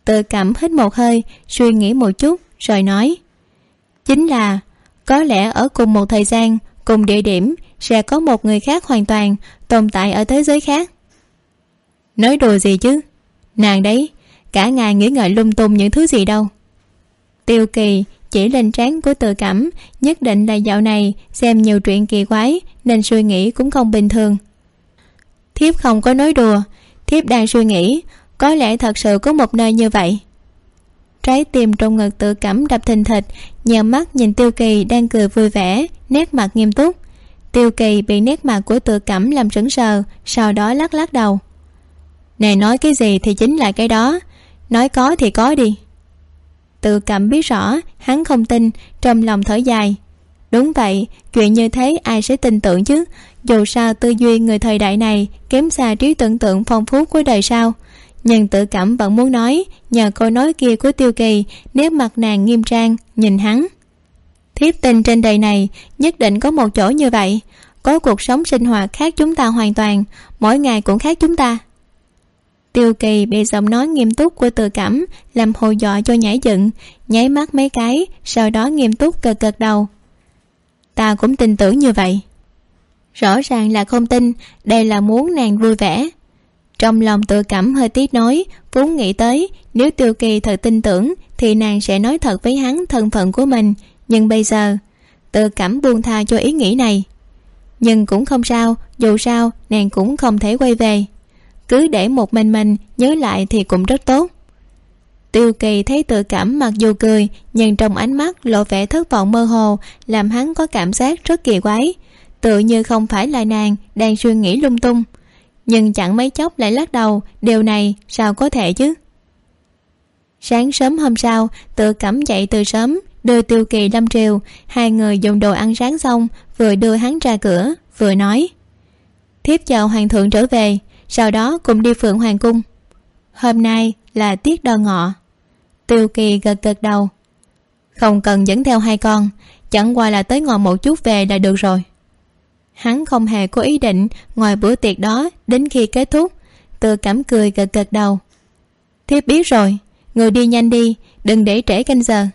Tự cảm hít một hơi, suy nghĩ một chút, rồi nói. Chính là, có lẽ ở cùng một thời gian cùng địa điểm, sẽ có một người khác hoàn toàn tồn tại ở thế giới khác. Nói đùa gì chứ? Nàng đấy, cả ngày nghĩ ngợi lung tung những thứ gì đâu. Tiêu kỳ chỉ lên trán của tự cảm, nhất định là dạo này xem nhiều chuyện kỳ quái nên suy nghĩ cũng không bình thường. Thiếp không có nói đùa, thiếp đang suy nghĩ, có lẽ thật sự có một nơi như vậy trái tim trong ngực tự cảm đập thình thịch, nhờ mắt nhìn tiêu kỳ đang cười vui vẻ, nét mặt nghiêm túc. Tiêu kỳ bị nét mặt của tự cảm làm sững sờ, sau đó lắc lắc đầu. Này nói cái gì thì chính là cái đó, nói có thì có đi. Tự cảm biết rõ, hắn không tin, trong lòng thở dài. Đúng vậy, chuyện như thế ai sẽ tin tưởng chứ? Dù sao tư duy người thời đại này kém xa trí tưởng tượng phong phú của đời sau nhưng tự cảm vẫn muốn nói, nhờ câu nói kia của tiêu kỳ nếu mặt nàng nghiêm trang, nhìn hắn. Thiếp tin trên đời này, nhất định có một chỗ như vậy. Có cuộc sống sinh hoạt khác chúng ta hoàn toàn, mỗi ngày cũng khác chúng ta. Tiêu kỳ bị giọng nói nghiêm túc của tự cảm làm hồi dọa cho nhảy dựng, nháy mắt mấy cái, sau đó nghiêm túc cờ cợt đầu. Ta cũng tin tưởng như vậy. Rõ ràng là không tin, đây là muốn nàng vui vẻ trong lòng tự cảm hơi tiếc nói vốn nghĩ tới, nếu tiêu kỳ thật tin tưởng, thì nàng sẽ nói thật với hắn thân phận của mình. Nhưng bây giờ, tự cảm buông tha cho ý nghĩ này. Nhưng cũng không sao, dù sao, nàng cũng không thể quay về. Cứ để một mình mình nhớ lại thì cũng rất tốt. Tiêu kỳ thấy tự cảm mặc dù cười, nhưng trong ánh mắt lộ vẻ thất vọng mơ hồ, làm hắn có cảm giác rất kỳ quái. Tự như không phải là nàng đang suy nghĩ lung tung nhưng chẳng mấy chốc lại lắc đầu, điều này sao có thể chứ? Sáng sớm hôm sau, tự cảm dậy từ sớm, đưa tiêu kỳ lâm triều. Hai người dùng đồ ăn sáng xong, vừa đưa hắn ra cửa, vừa nói, thiếp chào hoàng thượng trở về, sau đó cùng đi phượng hoàng cung. Hôm nay là tiết đo ngọ. Tiêu kỳ gật gật đầu, không cần dẫn theo hai con, chẳng qua là tới ngọ một chút về là được rồi hắn không hề có ý định ngoài bữa tiệc đó đến khi kết thúc. Tự cảm cười gật gật đầu. Thiếp biết rồi, người đi nhanh đi, đừng để trễ canh giờ.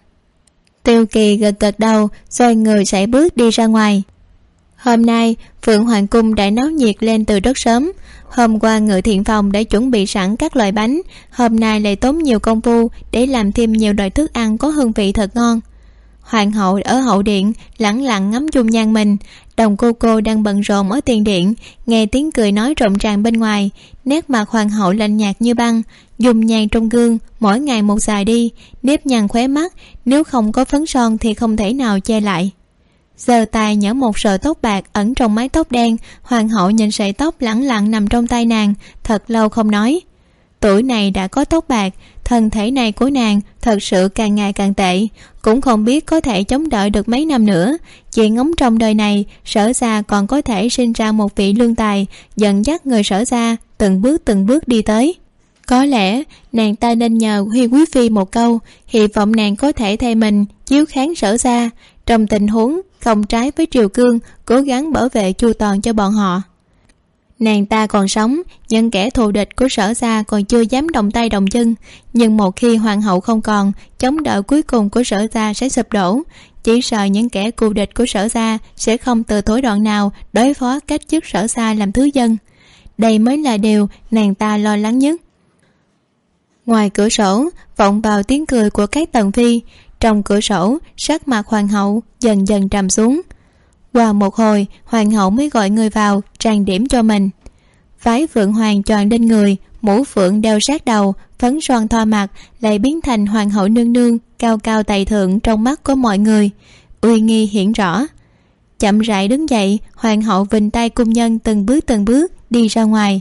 Tiêu kỳ gật gật đầu, rồi người sải bước đi ra ngoài. Hôm nay, phượng hoàng cung đã náo nhiệt lên từ rất sớm. Hôm qua ngự thiện phòng đã chuẩn bị sẵn các loại bánh. Hôm nay lại tốn nhiều công phu để làm thêm nhiều loại thức ăn có hương vị thật ngon hoàng hậu ở hậu điện, lẳng lặng ngắm dung nhan mình. Đồng cô cô đang bận rộn ở tiền điện, nghe tiếng cười nói rộn ràng bên ngoài. Nét mặt hoàng hậu lạnh nhạt như băng, dùng nhàn trong gương, mỗi ngày một dài đi. Nếp nhăn khóe mắt, nếu không có phấn son thì không thể nào che lại. Giơ tay nhỡ một sợi tóc bạc ẩn trong mái tóc đen, hoàng hậu nhìn sợi tóc lẳng lặng nằm trong tay nàng, thật lâu không nói tuổi này đã có tóc bạc, thân thể này của nàng thật sự càng ngày càng tệ. Cũng không biết có thể chống đợi được mấy năm nữa. Chị ngóng trong đời này, sở gia còn có thể sinh ra một vị lương tài dẫn dắt người sở gia từng bước từng bước đi tới. Có lẽ nàng ta nên nhờ huy quý phi một câu, hy vọng nàng có thể thay mình chiếu kháng sở gia. Trong tình huống không trái với triều cương, cố gắng bảo vệ chu toàn cho bọn họ nàng ta còn sống, nhưng kẻ thù địch của sở gia còn chưa dám động tay động chân. Nhưng một khi hoàng hậu không còn, chống đỡ cuối cùng của sở gia sẽ sụp đổ. Chỉ sợ những kẻ cù địch của sở gia sẽ không từ thối đoạn nào đối phó cách chức sở gia làm thứ dân. Đây mới là điều nàng ta lo lắng nhất. Ngoài cửa sổ, vọng vào tiếng cười của các tần phi. Trong cửa sổ, sắc mặt hoàng hậu dần dần trầm xuống qua một hồi, hoàng hậu mới gọi người vào, trang điểm cho mình. Váy phượng hoàng tròn lên người, mũ phượng đeo sát đầu, phấn son thoa mặt lại biến thành hoàng hậu nương nương, cao cao tài thượng trong mắt của mọi người. Uy nghi hiển rõ. Chậm rãi đứng dậy, hoàng hậu vình tay cung nhân từng bước từng bước đi ra ngoài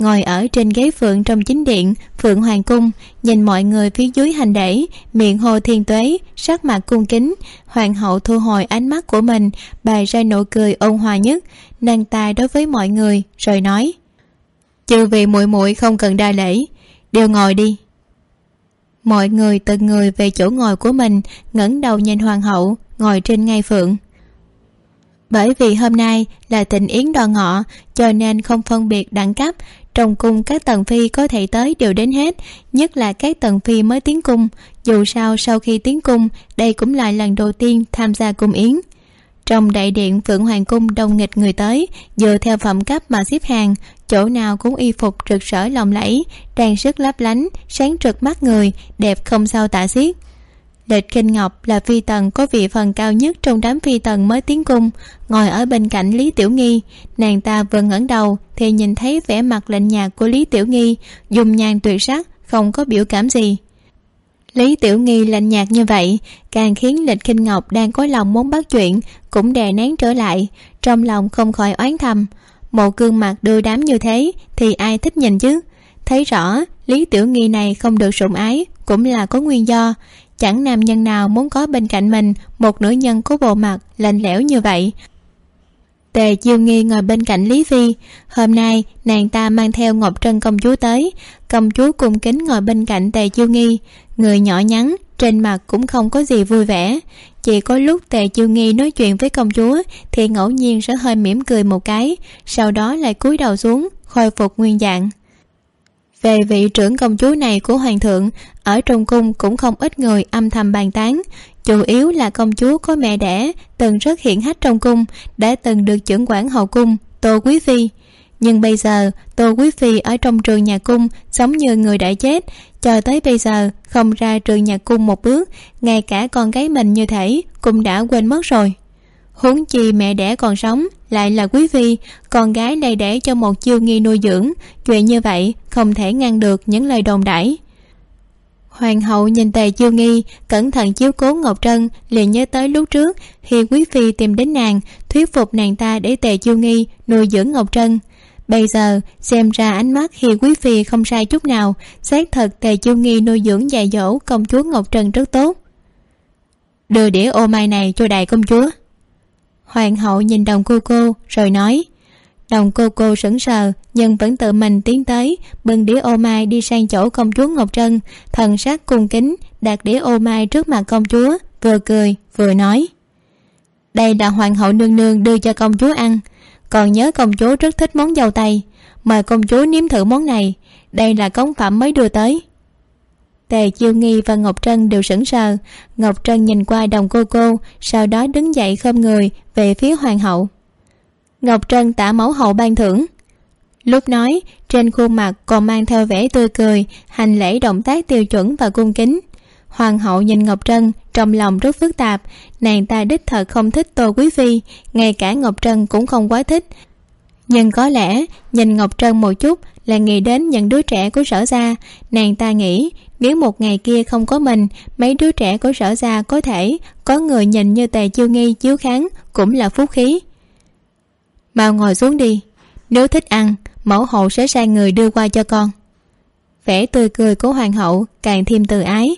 ngồi ở trên ghế phượng trong chính điện, phượng hoàng cung, nhìn mọi người phía dưới hành đẩy, miệng hồ thiên tuế, sắc mặt cung kính. Hoàng hậu thu hồi ánh mắt của mình, bày ra nụ cười ôn hòa nhất, nâng tay đối với mọi người, rồi nói, chư vị muội muội không cần đa lễ, đều ngồi đi. Mọi người từng người về chỗ ngồi của mình, ngẩng đầu nhìn hoàng hậu, ngồi trên ngai phượng. Bởi vì hôm nay là tình yến đoàn ngọ, cho nên không phân biệt đẳng cấp trong cung các tần phi có thể tới đều đến hết, nhất là các tần phi mới tiến cung. Dù sao, sau khi tiến cung, đây cũng là lần đầu tiên tham gia cung yến. Trong đại điện phượng hoàng cung đông nghịch người tới, dựa theo phẩm cấp mà xếp hàng, chỗ nào cũng y phục rực rỡ lộng lẫy, trang sức lấp lánh, sáng rực mắt người, đẹp không sao tả xiết lịch kinh ngọc là phi tần có vị phần cao nhất trong đám phi tần mới tiến cung. Ngồi ở bên cạnh lý tiểu nghi, nàng ta vừa ngẩng đầu thì nhìn thấy vẻ mặt lạnh nhạt của lý tiểu nghi, dùng nhàn tuyệt sắc, không có biểu cảm gì. Lý tiểu nghi lạnh nhạt như vậy, càng khiến lịch kinh ngọc đang có lòng muốn bắt chuyện, cũng đè nén trở lại, trong lòng không khỏi oán thầm. Một gương mặt đưa đám như thế thì ai thích nhìn chứ? Thấy rõ, lý tiểu nghi này không được sủng ái, cũng là có nguyên do chẳng nam nhân nào muốn có bên cạnh mình một nữ nhân có bộ mặt lạnh lẽo như vậy. Tề chiêu nghi ngồi bên cạnh lý phi. Hôm nay, nàng ta mang theo ngọc trân công chúa tới. Công chúa cung kính ngồi bên cạnh tề chiêu nghi. Người nhỏ nhắn, trên mặt cũng không có gì vui vẻ. Chỉ có lúc tề chiêu nghi nói chuyện với công chúa, thì ngẫu nhiên sẽ hơi mỉm cười một cái, sau đó lại cúi đầu xuống, khôi phục nguyên dạng về vị trưởng công chúa này của hoàng thượng, ở trong cung cũng không ít người âm thầm bàn tán. Chủ yếu là công chúa có mẹ đẻ, từng rất hiển hách trong cung, đã từng được trưởng quản hậu cung, tô quý phi. Nhưng bây giờ, tô quý phi ở trong trường nhà cung sống như người đã chết. Cho tới bây giờ, không ra trường nhà cung một bước, ngay cả con gái mình như thể cũng đã quên mất rồi huống chi mẹ đẻ còn sống, lại là quý phi, con gái đầy để cho một chiêu nghi nuôi dưỡng. Chuyện như vậy không thể ngăn được những lời đồn đãi. Hoàng hậu nhìn tề chiêu nghi, cẩn thận chiếu cố ngọc trân, liền nhớ tới lúc trước khi quý phi tìm đến nàng, thuyết phục nàng ta để tề chiêu nghi nuôi dưỡng ngọc trân. Bây giờ, xem ra ánh mắt hi quý phi không sai chút nào, xác thật tề chiêu nghi nuôi dưỡng dạy dỗ công chúa ngọc trân rất tốt. Đưa đĩa ô mai này cho đại công chúa hoàng hậu nhìn đồng cô cô, rồi nói, đồng cô cô sững sờ, nhưng vẫn tự mình tiến tới, bưng đĩa ô mai đi sang chỗ công chúa ngọc trân, thần sắc cung kính, đặt đĩa ô mai trước mặt công chúa, vừa cười, vừa nói, đây là hoàng hậu nương nương đưa cho công chúa ăn. Còn nhớ công chúa rất thích món dâu tây. Mời công chúa nếm thử món này. Đây là cống phẩm mới đưa tới tề, chiêu nghi và ngọc trân đều sững sờ. Ngọc trân nhìn qua đồng cô cô, sau đó đứng dậy khom người về phía hoàng hậu. Ngọc trân tả mẫu hậu ban thưởng. Lúc nói, trên khuôn mặt còn mang theo vẻ tươi cười, hành lễ động tác tiêu chuẩn và cung kính. Hoàng hậu nhìn ngọc trân, trong lòng rất phức tạp. Nàng ta đích thật không thích tô quý phi, ngay cả ngọc trân cũng không quá thích. Nhưng có lẽ, nhìn ngọc trân một chút là nghĩ đến những đứa trẻ của sở gia. Nàng ta nghĩ, nếu một ngày kia không có mình, mấy đứa trẻ của sở gia có thể có người nhìn như tề chiêu nghi, chiếu kháng cũng là phúc khí. Mau ngồi xuống đi, nếu thích ăn, mẫu hậu sẽ sai người đưa qua cho con. Vẻ tươi cười của hoàng hậu càng thêm từ ái.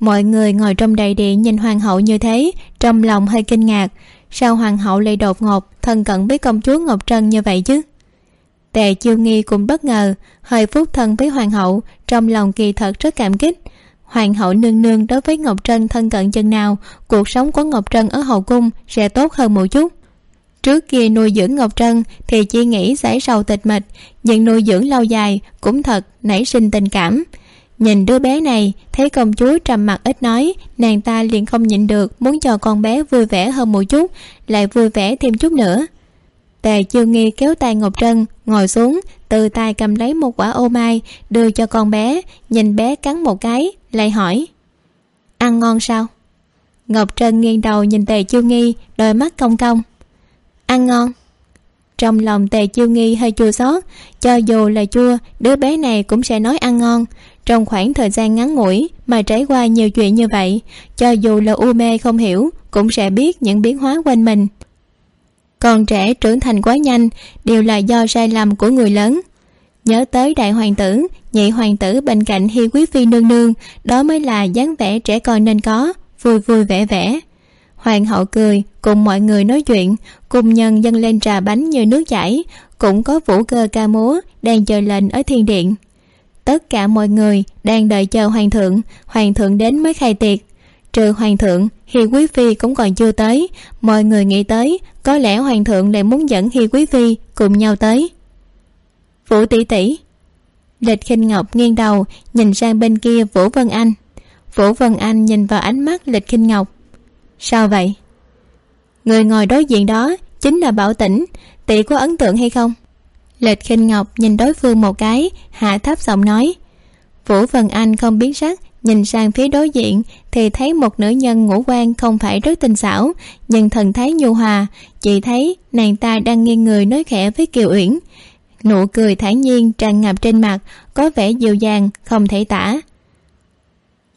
Mọi người ngồi trong đầy điện nhìn hoàng hậu như thế, trong lòng hơi kinh ngạc. Sao hoàng hậu lại đột ngột thân cận với công chúa ngọc trân như vậy chứ? Tề chiêu nghi cũng bất ngờ, hơi phúc thân với hoàng hậu, trong lòng kỳ thật rất cảm kích. Hoàng hậu nương nương đối với ngọc trân thân cận chừng nào, cuộc sống của ngọc trân ở hậu cung sẽ tốt hơn một chút. Trước kia nuôi dưỡng ngọc trân thì chỉ nghĩ giải sầu tịch mịch, nhưng nuôi dưỡng lâu dài cũng thật nảy sinh tình cảm. Nhìn đứa bé này, thấy công chúa trầm mặc ít nói, nàng ta liền không nhịn được muốn cho con bé vui vẻ hơn một chút, lại vui vẻ thêm chút nữa tề chiêu nghi kéo tay ngọc trân, ngồi xuống, từ tay cầm lấy một quả ô mai, đưa cho con bé, nhìn bé cắn một cái, lại hỏi, ăn ngon sao? Ngọc trân nghiêng đầu nhìn tề chiêu nghi, đôi mắt cong cong, ăn ngon. Trong lòng tề chiêu nghi hơi chua xót, cho dù là chua, đứa bé này cũng sẽ nói ăn ngon. Trong khoảng thời gian ngắn ngủi mà trải qua nhiều chuyện như vậy, cho dù là u mê không hiểu, cũng sẽ biết những biến hóa quanh mình còn trẻ trưởng thành quá nhanh đều là do sai lầm của người lớn. Nhớ tới đại hoàng tử, nhị hoàng tử bên cạnh hi quý phi nương nương, đó mới là dáng vẻ trẻ con nên có, vui vui vẻ vẻ. Hoàng hậu cười, cùng mọi người nói chuyện, cùng nhân dâng lên trà bánh như nước chảy, cũng có vũ cơ ca múa đang chờ lệnh ở thiên điện. Tất cả mọi người đang đợi chờ hoàng thượng hoàng thượng đến mới khai tiệc trừ hoàng thượng hi quý phi cũng còn chưa tới. Mọi người nghĩ tới, có lẽ hoàng thượng lại muốn dẫn hi quý phi cùng nhau tới. Vũ tỷ tỷ. Lịch khinh ngọc nghiêng đầu, nhìn sang bên kia vũ vân anh. Vũ vân anh nhìn vào ánh mắt lịch khinh ngọc. Sao vậy? Người ngồi đối diện đó chính là bảo tĩnh. Tỷ có ấn tượng hay không? Lịch khinh ngọc nhìn đối phương một cái, hạ thấp giọng nói. Vũ vân anh không biến sắc nhìn sang phía đối diện thì thấy một nữ nhân ngũ quan không phải rất tinh xảo, nhưng thần thái nhu hòa. Chỉ thấy nàng ta đang nghiêng người nói khẽ với kiều uyển. Nụ cười thản nhiên tràn ngập trên mặt, có vẻ dịu dàng, không thể tả.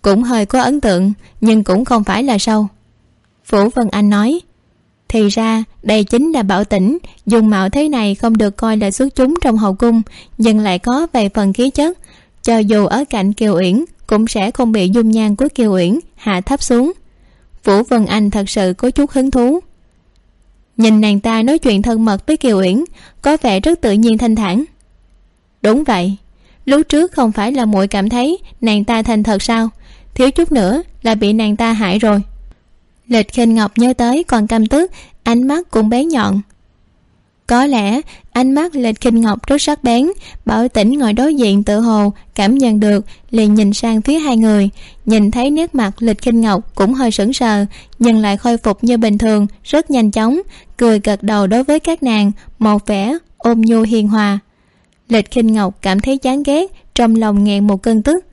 Cũng hơi có ấn tượng, nhưng cũng không phải là sâu. Phủ vân anh nói, thì ra, đây chính là bảo tĩnh. Dùng mạo thế này không được coi là xuất chúng trong hậu cung, nhưng lại có vài phần khí chất. Cho dù ở cạnh kiều uyển cũng sẽ không bị dung nhan của kiều uyển hạ thấp xuống. Vũ vân anh thật sự có chút hứng thú. Nhìn nàng ta nói chuyện thân mật với kiều uyển, có vẻ rất tự nhiên thanh thản. Đúng vậy, lúc trước không phải là muội cảm thấy nàng ta thành thật sao? Thiếu chút nữa là bị nàng ta hại rồi. Lịch khinh ngọc nhớ tới còn căm tức, ánh mắt cũng bé nhọn có lẽ, ánh mắt lệch khinh ngọc rất sắc bén, bảo tĩnh ngồi đối diện tự hồ, cảm nhận được, liền nhìn sang phía hai người. Nhìn thấy nét mặt lịch khinh ngọc cũng hơi sững sờ, nhưng lại khôi phục như bình thường, rất nhanh chóng, cười gật đầu đối với các nàng, một vẻ ôm nhu hiền hòa. Lịch khinh ngọc cảm thấy chán ghét, trong lòng nghẹn một cơn tức.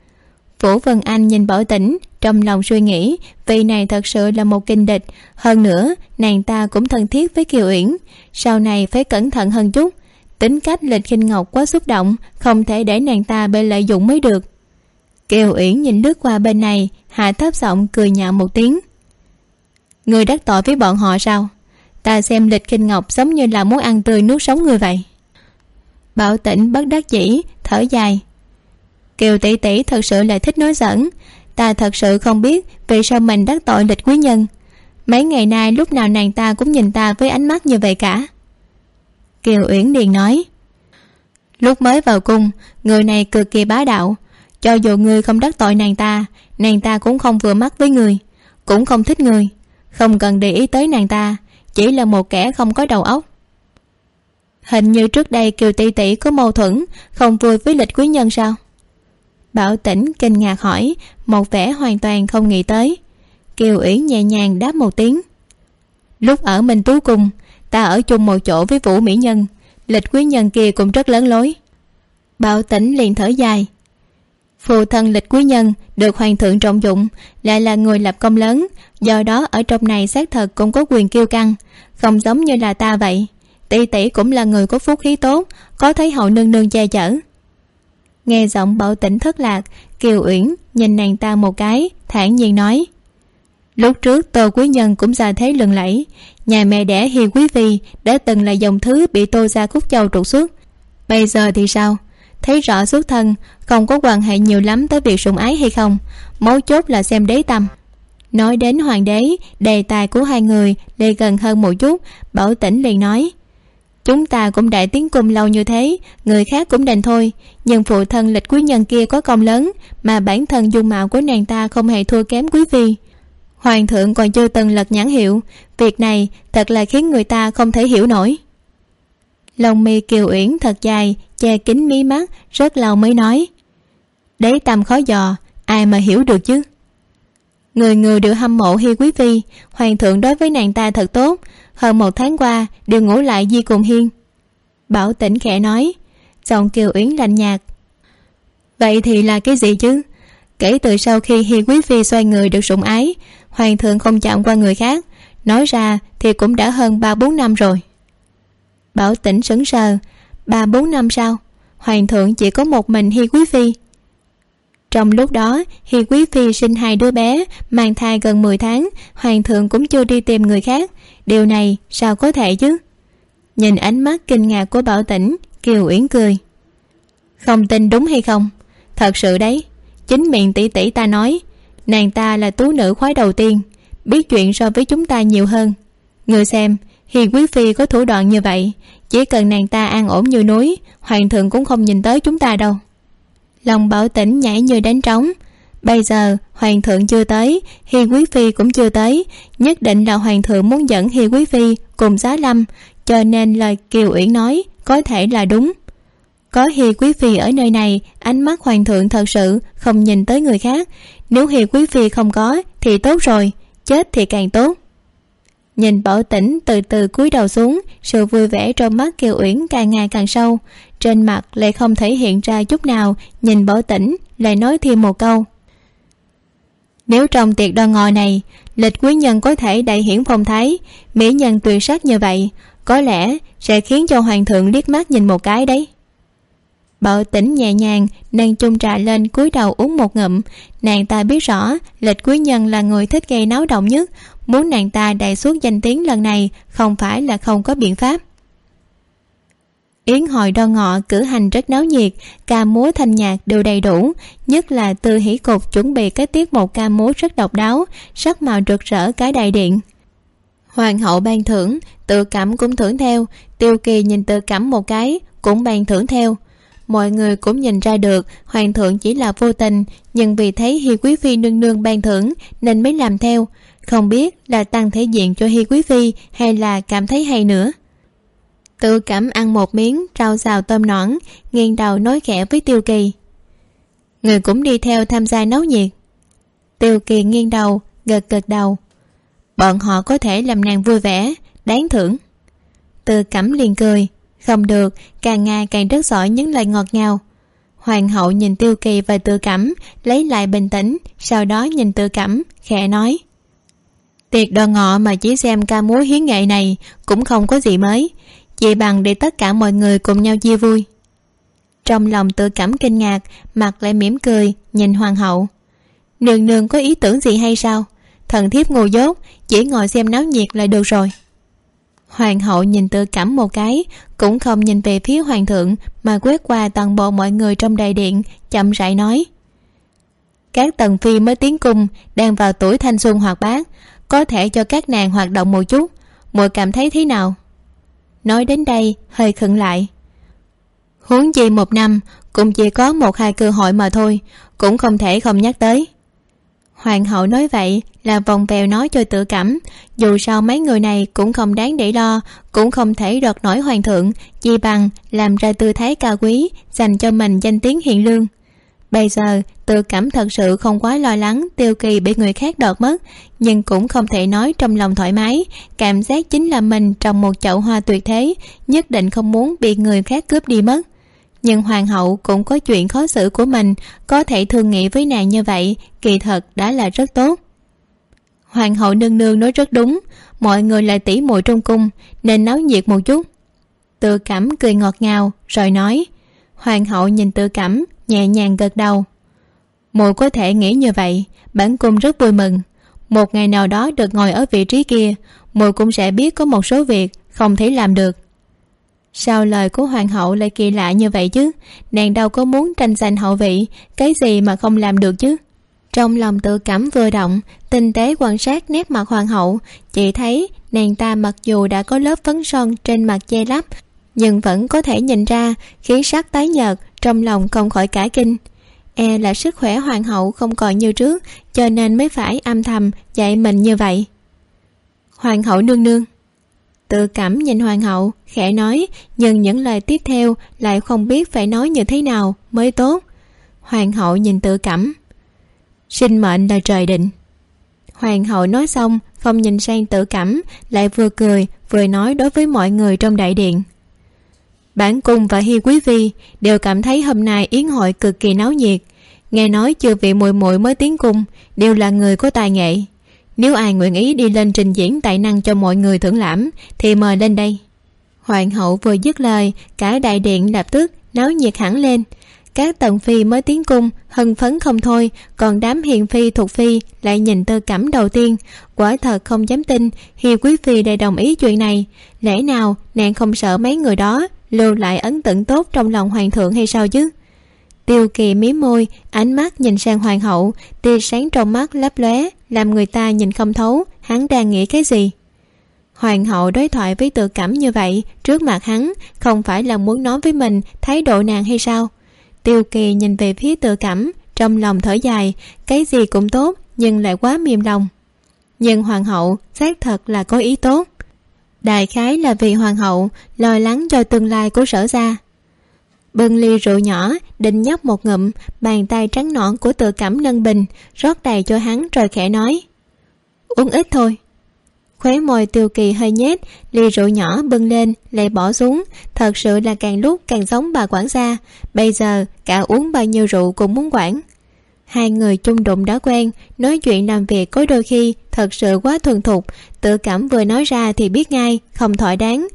Vũ vân anh nhìn bảo tĩnh trong lòng suy nghĩ, vị này thật sự là một kinh địch. Hơn nữa, nàng ta cũng thân thiết với kiều uyển sau này phải cẩn thận hơn chút. Tính cách lịch khinh ngọc quá xúc động, không thể để nàng ta bị lợi dụng mới được. Kiều uyển nhìn lướt qua bên này, hạ thấp giọng cười nhạo một tiếng. Người đắc tội với bọn họ sao? Ta xem lịch khinh ngọc giống như là muốn ăn tươi nuốt sống người vậy. Bảo tĩnh bất đắc dĩ, thở dài. Kiều tỷ tỷ thật sự là thích nói giỡn. Ta thật sự không biết vì sao mình đắc tội lịch quý nhân mấy ngày nay lúc nào nàng ta cũng nhìn ta với ánh mắt như vậy cả. Kiều uyển điền nói, lúc mới vào cung, người này cực kỳ bá đạo. Cho dù người không đắc tội nàng ta nàng ta cũng không vừa mắt với người, cũng không thích người. Không cần để ý tới nàng ta, chỉ là một kẻ không có đầu óc. Hình như trước đây kiều tỷ tỷ có mâu thuẫn, không vui với lịch quý nhân sao? Bảo tĩnh kinh ngạc hỏi, một vẻ hoàn toàn không nghĩ tới kiều uyển nhẹ nhàng đáp một tiếng. Lúc ở minh tú cung, ta ở chung một chỗ với vũ mỹ nhân, lịch quý nhân kia cũng rất lớn lối. Bảo tĩnh liền thở dài. Phù thân lịch quý nhân được hoàng thượng trọng dụng, lại là người lập công lớn, do đó ở trong này xác thật cũng có quyền kiêu căng, không giống như là ta vậy. Tỷ tỷ cũng là người có phúc khí tốt, có thấy hậu nương nương che chở. Nghe giọng bảo tĩnh thất lạc, kiều uyển nhìn nàng ta một cái, thản nhiên nói lúc trước tô quý nhân cũng ra thế lừng lẫy. Nhà mẹ đẻ hi quý vi đã từng là dòng thứ bị tô ra khúc châu trục xuất. Bây giờ thì sao? Thấy rõ xuất thân, không có quan hệ nhiều lắm tới việc sủng ái hay không? Mấu chốt là xem đế tâm. Nói đến hoàng đế, đề tài của hai người lê gần hơn một chút, bảo tĩnh liền nói, chúng ta cũng đại tiến cung lâu như thế, người khác cũng đành thôi. Nhưng phụ thân lịch quý nhân kia có công lớn, mà bản thân dung mạo của nàng ta không hề thua kém quý phi hoàng thượng còn chưa từng lật nhãn hiệu. Việc này thật là khiến người ta không thể hiểu nổi. Lông mi kiều uyển thật dài, che kín mí mắt, rất lâu mới nói. Đế tâm khó dò, ai mà hiểu được chứ? Người người đều hâm mộ hi quý phi, hoàng thượng đối với nàng ta thật tốt. Hơn một tháng qua, đều ngủ lại di cùng hiên. Bảo tỉnh khẽ nói, giọng kiều uyển lạnh nhạt. Vậy thì là cái gì chứ? Kể từ sau khi hi quý phi xoay người được sủng ái, hoàng thượng không chạm qua người khác. Nói ra thì cũng đã hơn ba bốn năm rồi. Bảo tỉnh sững sờ, ba bốn năm sau, hoàng thượng chỉ có một mình hi quý phi. Trong lúc đó hi quý phi sinh hai đứa bé, mang thai gần mười tháng, hoàng thượng cũng chưa đi tìm người khác. Điều này sao có thể chứ? Nhìn ánh mắt kinh ngạc của bảo tĩnh kiều uyển cười. Không tin đúng hay không? Thật sự đấy chính miệng tỷ tỷ ta nói, nàng ta là tú nữ khoái đầu tiên, biết chuyện so với chúng ta nhiều hơn. Người xem, hi quý phi có thủ đoạn như vậy, chỉ cần nàng ta an ổn như núi, hoàng thượng cũng không nhìn tới chúng ta đâu. Lòng bảo tĩnh nhảy như đánh trống. Bây giờ, hoàng thượng chưa tới, hi quý phi cũng chưa tới, nhất định là hoàng thượng muốn dẫn hi quý phi cùng giá lâm, cho nên lời kiều uyển nói có thể là đúng có hi quý phi ở nơi này, ánh mắt hoàng thượng thật sự không nhìn tới người khác. Nếu hi quý phi không có, thì tốt rồi, chết thì càng tốt. Nhìn bảo tĩnh từ từ cúi đầu xuống, sự vui vẻ trong mắt kiều uyển càng ngày càng sâu. Trên mặt lại không thể hiện ra chút nào, nhìn bảo tĩnh, lại nói thêm một câu. Nếu trong tiệc đoan ngồi này, lịch quý nhân có thể đại hiển phong thái, mỹ nhân tuyệt sắc như vậy, có lẽ sẽ khiến cho hoàng thượng liếc mắt nhìn một cái đấy bảo tĩnh nhẹ nhàng nâng chung trà lên cúi đầu uống một ngụm. Nàng ta biết rõ, lịch quý nhân là người thích gây náo động nhất. Muốn nàng ta đề suốt danh tiếng lần này, không phải là không có biện pháp. Yến hội đo ngọ cử hành rất náo nhiệt, ca múa thanh nhạc đều đầy đủ. Nhất là từ hỷ cục chuẩn bị cái tiết một ca múa rất độc đáo, sắc màu rực rỡ cái đại điện. Hoàng hậu ban thưởng, tự cảm cũng thưởng theo. Tiêu kỳ nhìn tự cảm một cái, cũng ban thưởng theo mọi người cũng nhìn ra được, hoàng thượng chỉ là vô tình, nhưng vì thấy hi quý phi nương nương ban thưởng, nên mới làm theo. Không biết là tăng thể diện cho hi quý phi hay là cảm thấy hay nữa. Tự cảm ăn một miếng, rau xào tôm nõn, nghiêng đầu nói khẽ với tiêu kỳ. Người cũng đi theo tham gia nấu nhiệt. Tiêu kỳ nghiêng đầu, gật gật đầu. Bọn họ có thể làm nàng vui vẻ, đáng thưởng. Tự cảm liền cười không được, càng ngày càng rất giỏi những lời ngọt ngào. Hoàng hậu nhìn tiêu kỳ và tự cảm lấy lại bình tĩnh, sau đó nhìn tự cảm khẽ nói. Tiệc đoàn ngọ mà chỉ xem ca múa hiến nghệ này cũng không có gì mới, chỉ bằng để tất cả mọi người cùng nhau chia vui. Trong lòng tự cảm kinh ngạc, mặt lại mỉm cười, nhìn hoàng hậu. Nương nương có ý tưởng gì hay sao? Thần thiếp ngu dốt, chỉ ngồi xem náo nhiệt là được rồi hoàng hậu nhìn tự cảm một cái, cũng không nhìn về phía hoàng thượng, mà quét qua toàn bộ mọi người trong đại điện, chậm rãi nói. Các tần phi mới tiến cung, đang vào tuổi thanh xuân hoạt bát, có thể cho các nàng hoạt động một chút. Muội cảm thấy thế nào? Nói đến đây, hơi khựng lại. Huống chi một năm, cũng chỉ có một hai cơ hội mà thôi, cũng không thể không nhắc tới hoàng hậu nói vậy là vòng vèo nói cho tự cảm. Dù sao mấy người này cũng không đáng để lo, cũng không thể đoạt nổi hoàng thượng chi bằng làm ra tư thái cao quý, dành cho mình danh tiếng hiền lương. Bây giờ, tự cảm thật sự không quá lo lắng tiêu kỳ bị người khác đoạt mất, nhưng cũng không thể nói trong lòng thoải mái, cảm giác chính là mình trong một chậu hoa tuyệt thế, nhất định không muốn bị người khác cướp đi mất nhưng hoàng hậu cũng có chuyện khó xử của mình, có thể thương nghị với nàng như vậy, kỳ thật đã là rất tốt. Hoàng hậu nương nương nói rất đúng, mọi người là tỷ muội trong cung, nên náo nhiệt một chút. Tự cảm cười ngọt ngào, rồi nói, hoàng hậu nhìn tự cảm nhẹ nhàng gật đầu. Muội có thể nghĩ như vậy, bản cung rất vui mừng. Một ngày nào đó được ngồi ở vị trí kia mùi cũng sẽ biết có một số việc không thể làm được sao lời của hoàng hậu lại kỳ lạ như vậy chứ? Nàng đâu có muốn tranh giành hậu vị, cái gì mà không làm được chứ? Trong lòng tự cảm vừa động, tinh tế quan sát nét mặt hoàng hậu chị thấy nàng ta mặc dù đã có lớp phấn son trên mặt che lấp, nhưng vẫn có thể nhìn ra khí sắc tái nhợt trong lòng không khỏi cả kinh. E là sức khỏe hoàng hậu không còn như trước, cho nên mới phải âm thầm dạy mình như vậy. Hoàng hậu nương nương tự cảm nhìn hoàng hậu, khẽ nói, nhưng những lời tiếp theo lại không biết phải nói như thế nào mới tốt. Hoàng hậu nhìn tự cảm. Sinh mệnh là trời định. Hoàng hậu nói xong, không nhìn sang tự cảm, lại vừa cười, vừa nói đối với mọi người trong đại điện. Bản cung và hi quý vi đều cảm thấy hôm nay yến hội cực kỳ náo nhiệt. Nghe nói chưa vị muội muội mới tiến cung, đều là người có tài nghệ nếu ai nguyện ý đi lên trình diễn tài năng cho mọi người thưởng lãm, thì mời lên đây. Hoàng hậu vừa dứt lời, cả đại điện lập tức náo nhiệt hẳn lên. Các tần phi mới tiến cung hân phấn không thôi, còn đám hiền phi thuộc phi lại nhìn tơ cẩm đầu tiên. Quả thật không dám tin, hi quý phi đã đồng ý chuyện này. Lẽ nào nàng không sợ mấy người đó lưu lại ấn tượng tốt trong lòng hoàng thượng hay sao chứ? Tiêu kỳ mí môi, ánh mắt nhìn sang hoàng hậu, tia sáng trong mắt lấp lóe, làm người ta nhìn không thấu, hắn đang nghĩ cái gì? Hoàng hậu đối thoại với tự cảm như vậy, trước mặt hắn, không phải là muốn nói với mình thái độ nàng hay sao? Tiêu kỳ nhìn về phía tự cảm, trong lòng thở dài, cái gì cũng tốt, nhưng lại quá mềm lòng. Nhưng hoàng hậu, xác thật là có ý tốt. Đại khái là vì hoàng hậu, lo lắng cho tương lai của sở gia bưng ly rượu nhỏ, định nhấp một ngụm, bàn tay trắng nõn của tự cảm nâng bình, rót đầy cho hắn rồi khẽ nói, uống ít thôi. Khóe môi tiêu kỳ hơi nhét ly rượu nhỏ bưng lên, lại bỏ xuống. Thật sự là càng lúc càng giống bà quản gia. Bây giờ, cả uống bao nhiêu rượu cũng muốn quản. Hai người chung đụng đã quen, nói chuyện làm việc có đôi khi thật sự quá thuần thục. Tự cảm vừa nói ra thì biết ngay, không thỏa đáng.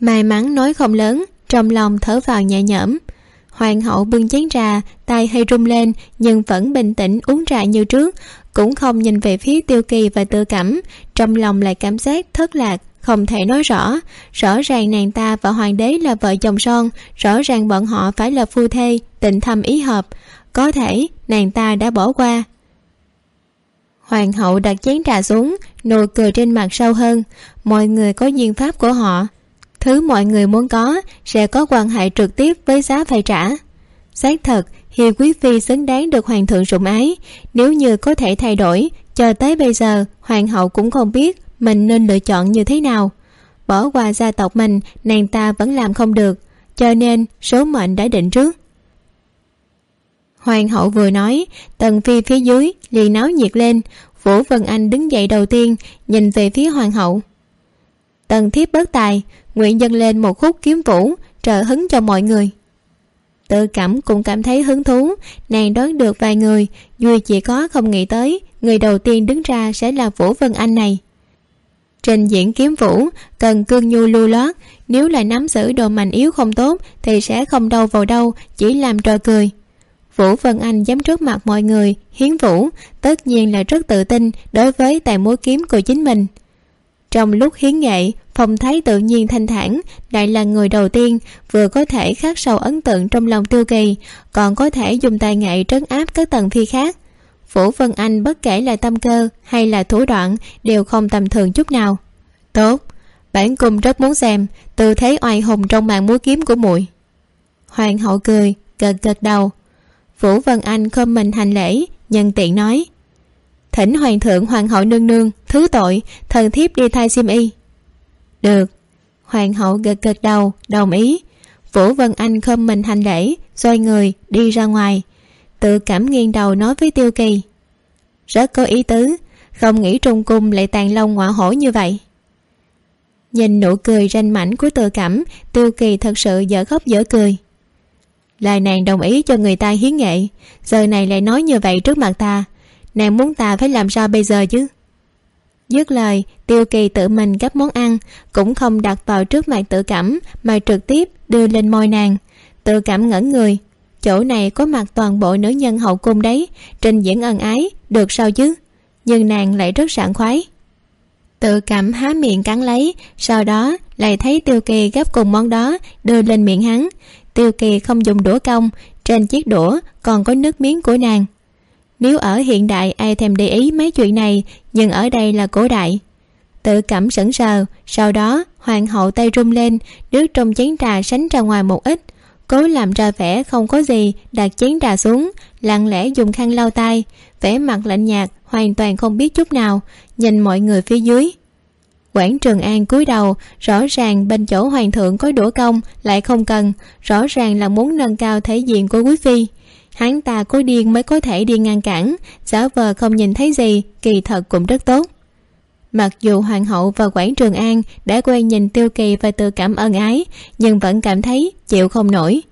May mắn nói không lớn trong lòng thở vào nhẹ nhõm. Hoàng hậu bưng chén trà, tay hơi rung lên, nhưng vẫn bình tĩnh uống trà như trước, cũng không nhìn về phía tiêu kỳ và tư cảm trong lòng lại cảm giác thất lạc, không thể nói rõ. Rõ ràng nàng ta và hoàng đế là vợ chồng son, rõ ràng bọn họ phải là phu thê, tình thâm ý hợp. Có thể nàng ta đã bỏ qua. Hoàng hậu đặt chén trà xuống, nụ cười trên mặt sâu hơn. Mọi người có duyên pháp của họ thứ mọi người muốn có sẽ có quan hệ trực tiếp với giá phải trả. Xác thật hi quý phi xứng đáng được hoàng thượng sủng ái. Nếu như có thể thay đổi, cho tới bây giờ, hoàng hậu cũng không biết mình nên lựa chọn như thế nào. Bỏ qua gia tộc mình, nàng ta vẫn làm không được, cho nên số mệnh đã định trước. Hoàng hậu vừa nói, tần phi phía dưới liền náo nhiệt lên. Vũ vân anh đứng dậy đầu tiên, nhìn về phía hoàng hậu. Tần thiếp bất tài nguyện dâng lên một khúc kiếm vũ trợ hứng cho mọi người. Tự cảm cũng cảm thấy hứng thú nàng đoán được vài người duy chỉ có không nghĩ tới người đầu tiên đứng ra sẽ là vũ vân anh này. Trình diễn kiếm vũ cần cương nhu lưu lót, nếu là nắm giữ đồ mạnh yếu không tốt thì sẽ không đâu vào đâu chỉ làm trò cười. Vũ vân anh dám trước mặt mọi người hiến vũ tất nhiên là rất tự tin đối với tài múa kiếm của chính mình trong lúc hiến nghệ, phong thấy tự nhiên thanh thản lại là người đầu tiên vừa có thể khắc sâu ấn tượng trong lòng tiêu kỳ, còn có thể dùng tài nghệ trấn áp các tầng thi khác. Vũ vân anh bất kể là tâm cơ hay là thủ đoạn đều không tầm thường chút nào. Tốt, bản cung rất muốn xem tư thế oai hùng trong màn múa kiếm của muội. Hoàng hậu cười, gật gật đầu. Vũ vân anh khom mình hành lễ, nhân tiện nói thỉnh hoàng thượng hoàng hậu nương nương, thứ tội, thần thiếp đi thay xiêm y. Được. Hoàng hậu gật gật đầu, đồng ý. Vũ vân anh khom mình hành lễ, xoay người, đi ra ngoài. Tự cảm nghiêng đầu nói với tiêu kỳ. Rất có ý tứ, không nghĩ trung cung lại tàn lông ngọa hổ như vậy. Nhìn nụ cười ranh mảnh của tự cảm, tiêu kỳ thật sự dở khóc dở cười. Lời nàng đồng ý cho người ta hiến nghệ, giờ này lại nói như vậy trước mặt ta nàng muốn ta phải làm sao bây giờ chứ? Dứt lời, tiêu kỳ tự mình gấp món ăn, cũng không đặt vào trước mặt tự cảm mà trực tiếp đưa lên môi nàng. Tự cảm ngẩn người, chỗ này có mặt toàn bộ nữ nhân hậu cung đấy, trình diễn ân ái, được sao chứ? Nhưng nàng lại rất sảng khoái. Tự cảm há miệng cắn lấy, sau đó lại thấy tiêu kỳ gấp cùng món đó đưa lên miệng hắn. Tiêu kỳ không dùng đũa cong, trên chiếc đũa còn có nước miếng của nàng nếu ở hiện đại, ai thèm để ý mấy chuyện này, nhưng ở đây là cổ đại. Tự cảm sững sờ, sau đó hoàng hậu tay rung lên, nước trong chén trà sánh ra ngoài một ít. Cố làm ra vẻ không có gì, đặt chén trà xuống, lặng lẽ dùng khăn lau tay vẻ mặt lạnh nhạt, hoàn toàn không biết chút nào, nhìn mọi người phía dưới. Quảng trường an cúi đầu, rõ ràng bên chỗ hoàng thượng có đũa công, lại không cần, rõ ràng là muốn nâng cao thể diện của quý phi hắn ta cố điên mới có thể đi ngăn cản. Giả vờ không nhìn thấy gì, kỳ thật cũng rất tốt. Mặc dù hoàng hậu và quảng trường an đã quen nhìn tiêu kỳ và tự cảm ân ái, nhưng vẫn cảm thấy chịu không nổi.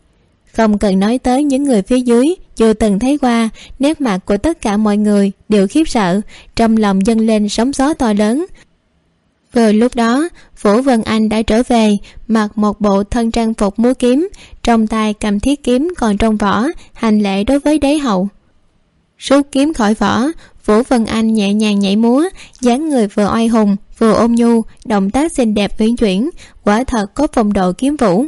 Không cần nói tới những người phía dưới, chưa từng thấy qua, nét mặt của tất cả mọi người đều khiếp sợ, trong lòng dâng lên sóng gió to lớn vừa lúc đó, vũ vân anh đã trở về, mặc một bộ thân trang phục múa kiếm, trong tay cầm thiết kiếm còn trong vỏ, hành lễ đối với đế hậu. Rút kiếm khỏi vỏ, vũ vân anh nhẹ nhàng nhảy múa, dáng người vừa oai hùng, vừa ôm nhu, động tác xinh đẹp uyển chuyển, quả thật có phong độ kiếm vũ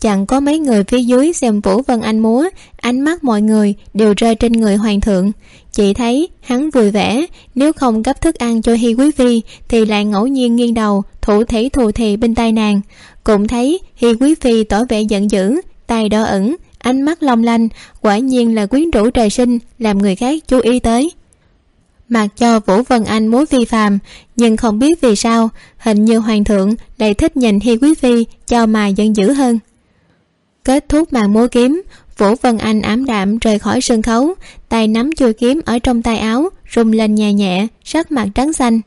chẳng có mấy người phía dưới xem vũ vân anh múa, ánh mắt mọi người đều rơi trên người hoàng thượng. Chị thấy hắn vui vẻ, nếu không cấp thức ăn cho hi quý phi thì lại ngẫu nhiên nghiêng đầu, thủ thể thù thì bên tai nàng. Cũng thấy hi quý phi tỏ vẻ giận dữ, tay đỏ ẩn ánh mắt long lanh, quả nhiên là quyến rũ trời sinh, làm người khác chú ý tới. Mặc cho vũ vân anh múa vi phàm, nhưng không biết vì sao, hình như hoàng thượng lại thích nhìn hi quý phi, cho mà giận dữ hơn kết thúc màn múa kiếm. Vũ vân anh ám đạm rời khỏi sân khấu, tay nắm chui kiếm ở trong tay áo, rung lên nhẹ nhẹ, sắc mặt trắng xanh.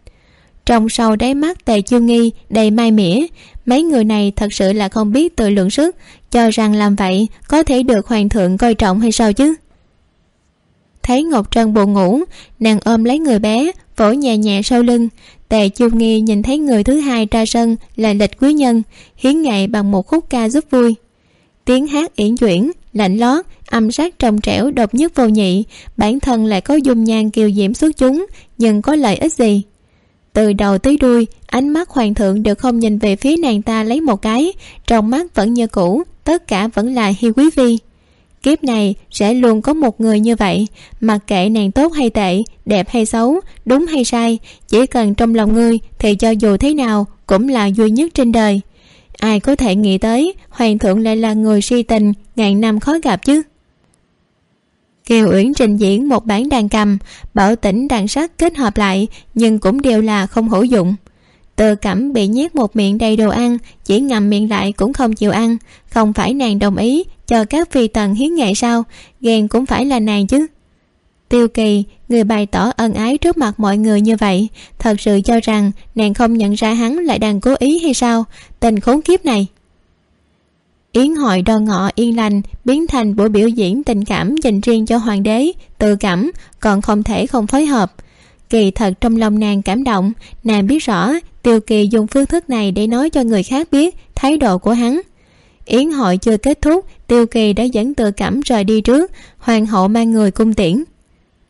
Trong sâu đáy mắt tề chiêu nghi đầy mai mỉa, mấy người này thật sự là không biết tự lượng sức, cho rằng làm vậy có thể được hoàng thượng coi trọng hay sao chứ? Thấy ngọc trân buồn ngủ, nàng ôm lấy người bé, vỗ nhẹ nhẹ sau lưng. Tề chiêu nghi nhìn thấy người thứ hai ra sân là lịch quý nhân, hiến nghệ bằng một khúc ca giúp vui tiếng hát yển chuyển, lạnh lót, âm sắc trong trẻo độc nhất vô nhị. Bản thân lại có dung nhan kiều diễm xuất chúng, nhưng có lợi ích gì? Từ đầu tới đuôi, ánh mắt hoàng thượng đều không nhìn về phía nàng ta lấy một cái. Trong mắt vẫn như cũ, tất cả vẫn là hi quý vi. Kiếp này sẽ luôn có một người như vậy. Mặc kệ nàng tốt hay tệ, đẹp hay xấu, đúng hay sai, chỉ cần trong lòng ngươi thì cho dù thế nào cũng là duy nhất trên đời ai có thể nghĩ tới, hoàng thượng lại là người si tình, ngàn năm khó gặp chứ. Kiều uyển trình diễn một bản đàn cầm, bảo tĩnh đàn sắc kết hợp lại, nhưng cũng đều là không hữu dụng. Tự cẩm bị nhét một miệng đầy đồ ăn, chỉ ngậm miệng lại cũng không chịu ăn. Không phải nàng đồng ý cho các phi tần hiến nghệ sao, ghen cũng phải là nàng chứ tiêu kỳ, người bày tỏ ân ái trước mặt mọi người như vậy, thật sự cho rằng nàng không nhận ra hắn lại đang cố ý hay sao? Tình khốn kiếp này. Yến hội đo ngọ yên lành, biến thành buổi biểu diễn tình cảm dành riêng cho hoàng đế, tự cảm, còn không thể không phối hợp. Kỳ thật trong lòng nàng cảm động, nàng biết rõ tiêu kỳ dùng phương thức này để nói cho người khác biết thái độ của hắn. Yến hội chưa kết thúc, tiêu kỳ đã dẫn tự cảm rời đi trước, hoàng hậu mang người cung tiễn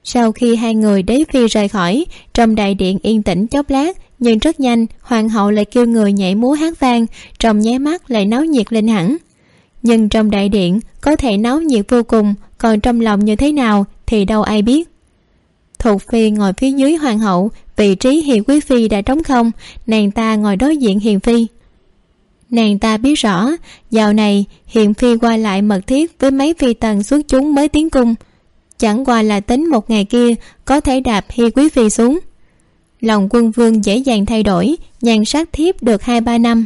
sau khi hai người đế phi rời khỏi, trong đại điện yên tĩnh chốc lát, nhưng rất nhanh, hoàng hậu lại kêu người nhảy múa hát vang, trong nháy mắt lại náo nhiệt lên hẳn. Nhưng trong đại điện, có thể náo nhiệt vô cùng, còn trong lòng như thế nào thì đâu ai biết. Thuộc phi ngồi phía dưới hoàng hậu, vị trí hiền quý phi đã trống không, nàng ta ngồi đối diện hiền phi. Nàng ta biết rõ, dạo này hiền phi qua lại mật thiết với mấy phi tần xuất chúng mới tiến cung chẳng qua là tính một ngày kia, có thể đạp hi quý phi xuống. Lòng quân vương dễ dàng thay đổi, nhan sắc thiếp được hai ba năm.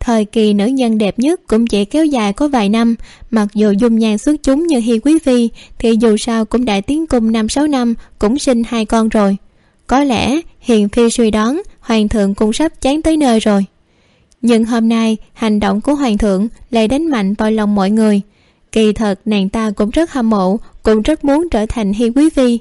Thời kỳ nữ nhân đẹp nhất cũng chỉ kéo dài có vài năm, mặc dù dung nhan xuất chúng như hi quý phi, thì dù sao cũng đã tiến cung năm sáu năm, cũng sinh hai con rồi. Có lẽ hiền phi suy đoán, hoàng thượng cũng sắp chán tới nơi rồi. Nhưng hôm nay, hành động của hoàng thượng lại đánh mạnh vào lòng mọi người kỳ thật, nàng ta cũng rất hâm mộ, cũng rất muốn trở thành hi quý phi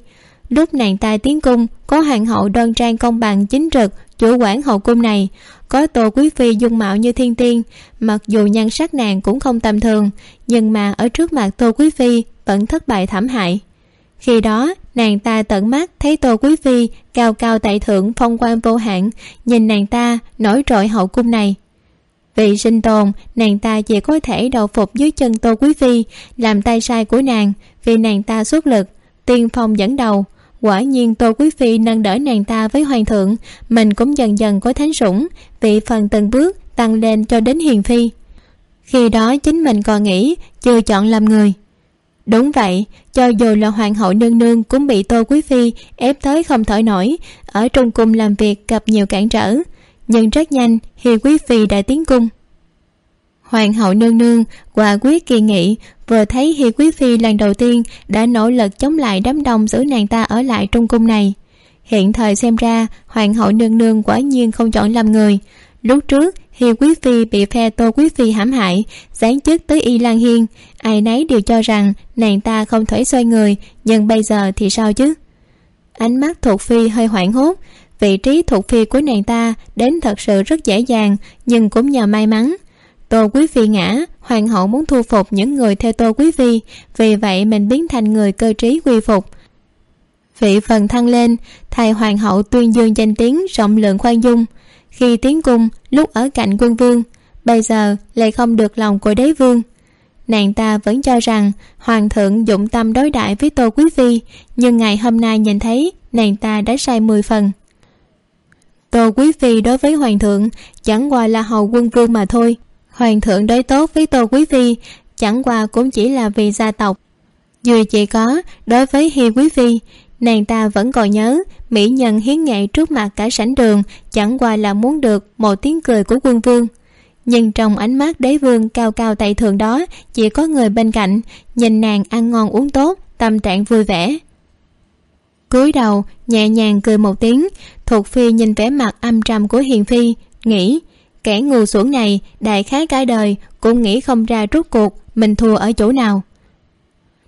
lúc nàng ta tiến cung, có hoàng hậu đoan trang công bằng chính trực, chủ quản hậu cung này. Có tô quý phi dung mạo như thiên tiên, mặc dù nhan sắc nàng cũng không tầm thường, nhưng mà ở trước mặt tô quý phi vẫn thất bại thảm hại. Khi đó, nàng ta tận mắt thấy tô quý phi cao cao tại thượng, phong quan vô hạn, nhìn nàng ta nổi trội hậu cung này vì sinh tồn, nàng ta chỉ có thể đầu phục dưới chân tô quý phi, làm tay sai của nàng. Vì nàng ta xuất lực, tiên phong dẫn đầu. Quả nhiên tô quý phi nâng đỡ nàng ta với hoàng thượng, mình cũng dần dần có thánh sủng vị phần từng bước tăng lên cho đến hiền phi. Khi đó chính mình còn nghĩ, chưa chọn làm người. Đúng vậy, cho dù là hoàng hậu nương nương cũng bị tô quý phi ép tới không thở nổi, ở trung cung làm việc gặp nhiều cản trở nhưng rất nhanh, hi quý phi đã tiến cung. Hoàng hậu nương nương quả quyết kỳ nghị vừa thấy hi quý phi lần đầu tiên đã nỗ lực chống lại đám đông giữ nàng ta ở lại trong cung này. Hiện thời xem ra, hoàng hậu nương nương quả nhiên không chọn làm người. Lúc trước, hi quý phi bị phe tô quý phi hãm hại, giáng chức tới y lan hiên. Ai nấy đều cho rằng nàng ta không thể xoay người, nhưng bây giờ thì sao chứ? Ánh mắt thuộc phi hơi hoảng hốt vị trí thuộc phi của nàng ta đến thật sự rất dễ dàng, nhưng cũng nhờ may mắn. Tô quý phi ngã, hoàng hậu muốn thu phục những người theo tô quý phi, vì vậy mình biến thành người cơ trí quy phục. Vị phần thăng lên, thầy hoàng hậu tuyên dương danh tiếng rộng lượng khoan dung. Khi tiến cung, lúc ở cạnh quân vương, bây giờ lại không được lòng của đế vương. Nàng ta vẫn cho rằng hoàng thượng dụng tâm đối đãi với tô quý phi, nhưng ngày hôm nay nhìn thấy nàng ta đã sai mười phần tô quý phi đối với hoàng thượng, chẳng qua là hầu quân vương mà thôi. Hoàng thượng đối tốt với tô quý phi, chẳng qua cũng chỉ là vì gia tộc. Dù chỉ có, đối với hi quý phi, nàng ta vẫn còn nhớ mỹ nhân hiến nghệ trước mặt cả sảnh đường, chẳng qua là muốn được một tiếng cười của quân vương. Nhưng trong ánh mắt đế vương cao cao tại thượng đó, chỉ có người bên cạnh, nhìn nàng ăn ngon uống tốt, tâm trạng vui vẻ cúi đầu, nhẹ nhàng cười một tiếng. Thuộc phi nhìn vẻ mặt âm trầm của hiền phi, nghĩ, kẻ ngu xuẩn này, đại khái cả đời cũng nghĩ không ra rốt cuộc mình thua ở chỗ nào.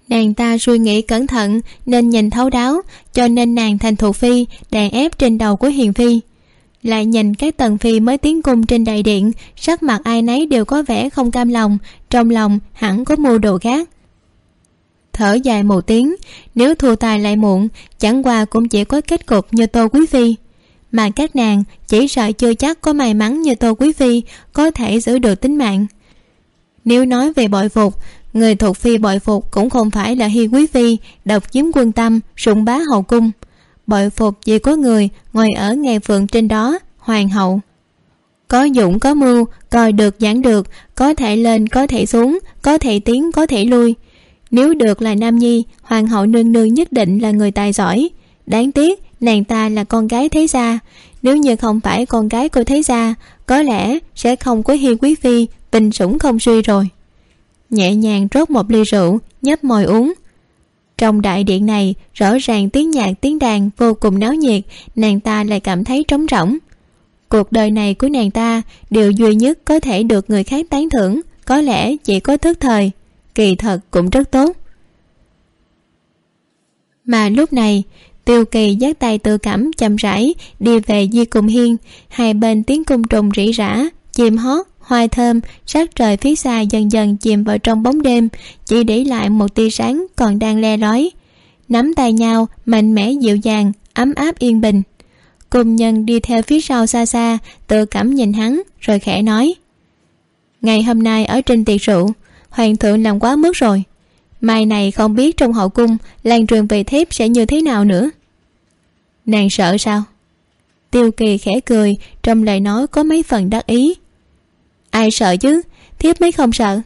Nàng ta suy nghĩ cẩn thận, nên nhìn thấu đáo, cho nên nàng thành thuộc phi đàn ép trên đầu của hiền phi. Lại nhìn các tần phi mới tiến cung trên đại điện, sắc mặt ai nấy đều có vẻ không cam lòng, trong lòng hẳn có mưu đồ khác thở dài một tiếng. Nếu thua tài lại muộn, chẳng qua cũng chỉ có kết cục như tô quý phi. Mà các nàng chỉ sợ chưa chắc có may mắn như tô quý phi có thể giữ được tính mạng. Nếu nói về bội phục, người thuộc phi bội phục cũng không phải là hi quý phi, độc chiếm quân tâm sủng bá hậu cung. Bội phục chỉ có người ngồi ở ngày phượng trên đó, hoàng hậu. Có dũng, có mưu, coi được, giảng được, có thể lên, có thể xuống, có thể tiến, có thể lui nếu được là nam nhi, hoàng hậu nương nương nhất định là người tài giỏi. Đáng tiếc, nàng ta là con gái thế gia. Nếu như không phải con gái của thế gia, có lẽ sẽ không có hi quý phi bình sủng không suy rồi. Nhẹ nhàng rót một ly rượu, nhấp môi uống. Trong đại điện này, rõ ràng tiếng nhạc, tiếng đàn vô cùng náo nhiệt, nàng ta lại cảm thấy trống rỗng. Cuộc đời này của nàng ta điều duy nhất có thể được người khác tán thưởng, có lẽ chỉ có thức thời kỳ thật cũng rất tốt. Mà lúc này, tiêu kỳ dắt tay tự cảm chậm rãi đi về di cùng hiên. Hai bên tiếng cung trùng rỉ rả, chim hót, hoa thơm sắc trời phía xa dần dần chìm vào trong bóng đêm, chỉ để lại một tia sáng còn đang le lói. Nắm tay nhau, mạnh mẽ dịu dàng, ấm áp yên bình. Cùng nhân đi theo phía sau xa xa tự cảm nhìn hắn, rồi khẽ nói, ngày hôm nay ở trên tiệc rượu hoàng thượng làm quá mức rồi. Mai này không biết trong hậu cung lan truyền về thiếp sẽ như thế nào nữa. Nàng sợ sao? Tiêu kỳ khẽ cười, trong lời nói có mấy phần đắc ý. Ai sợ chứ? Thiếp mới không sợ.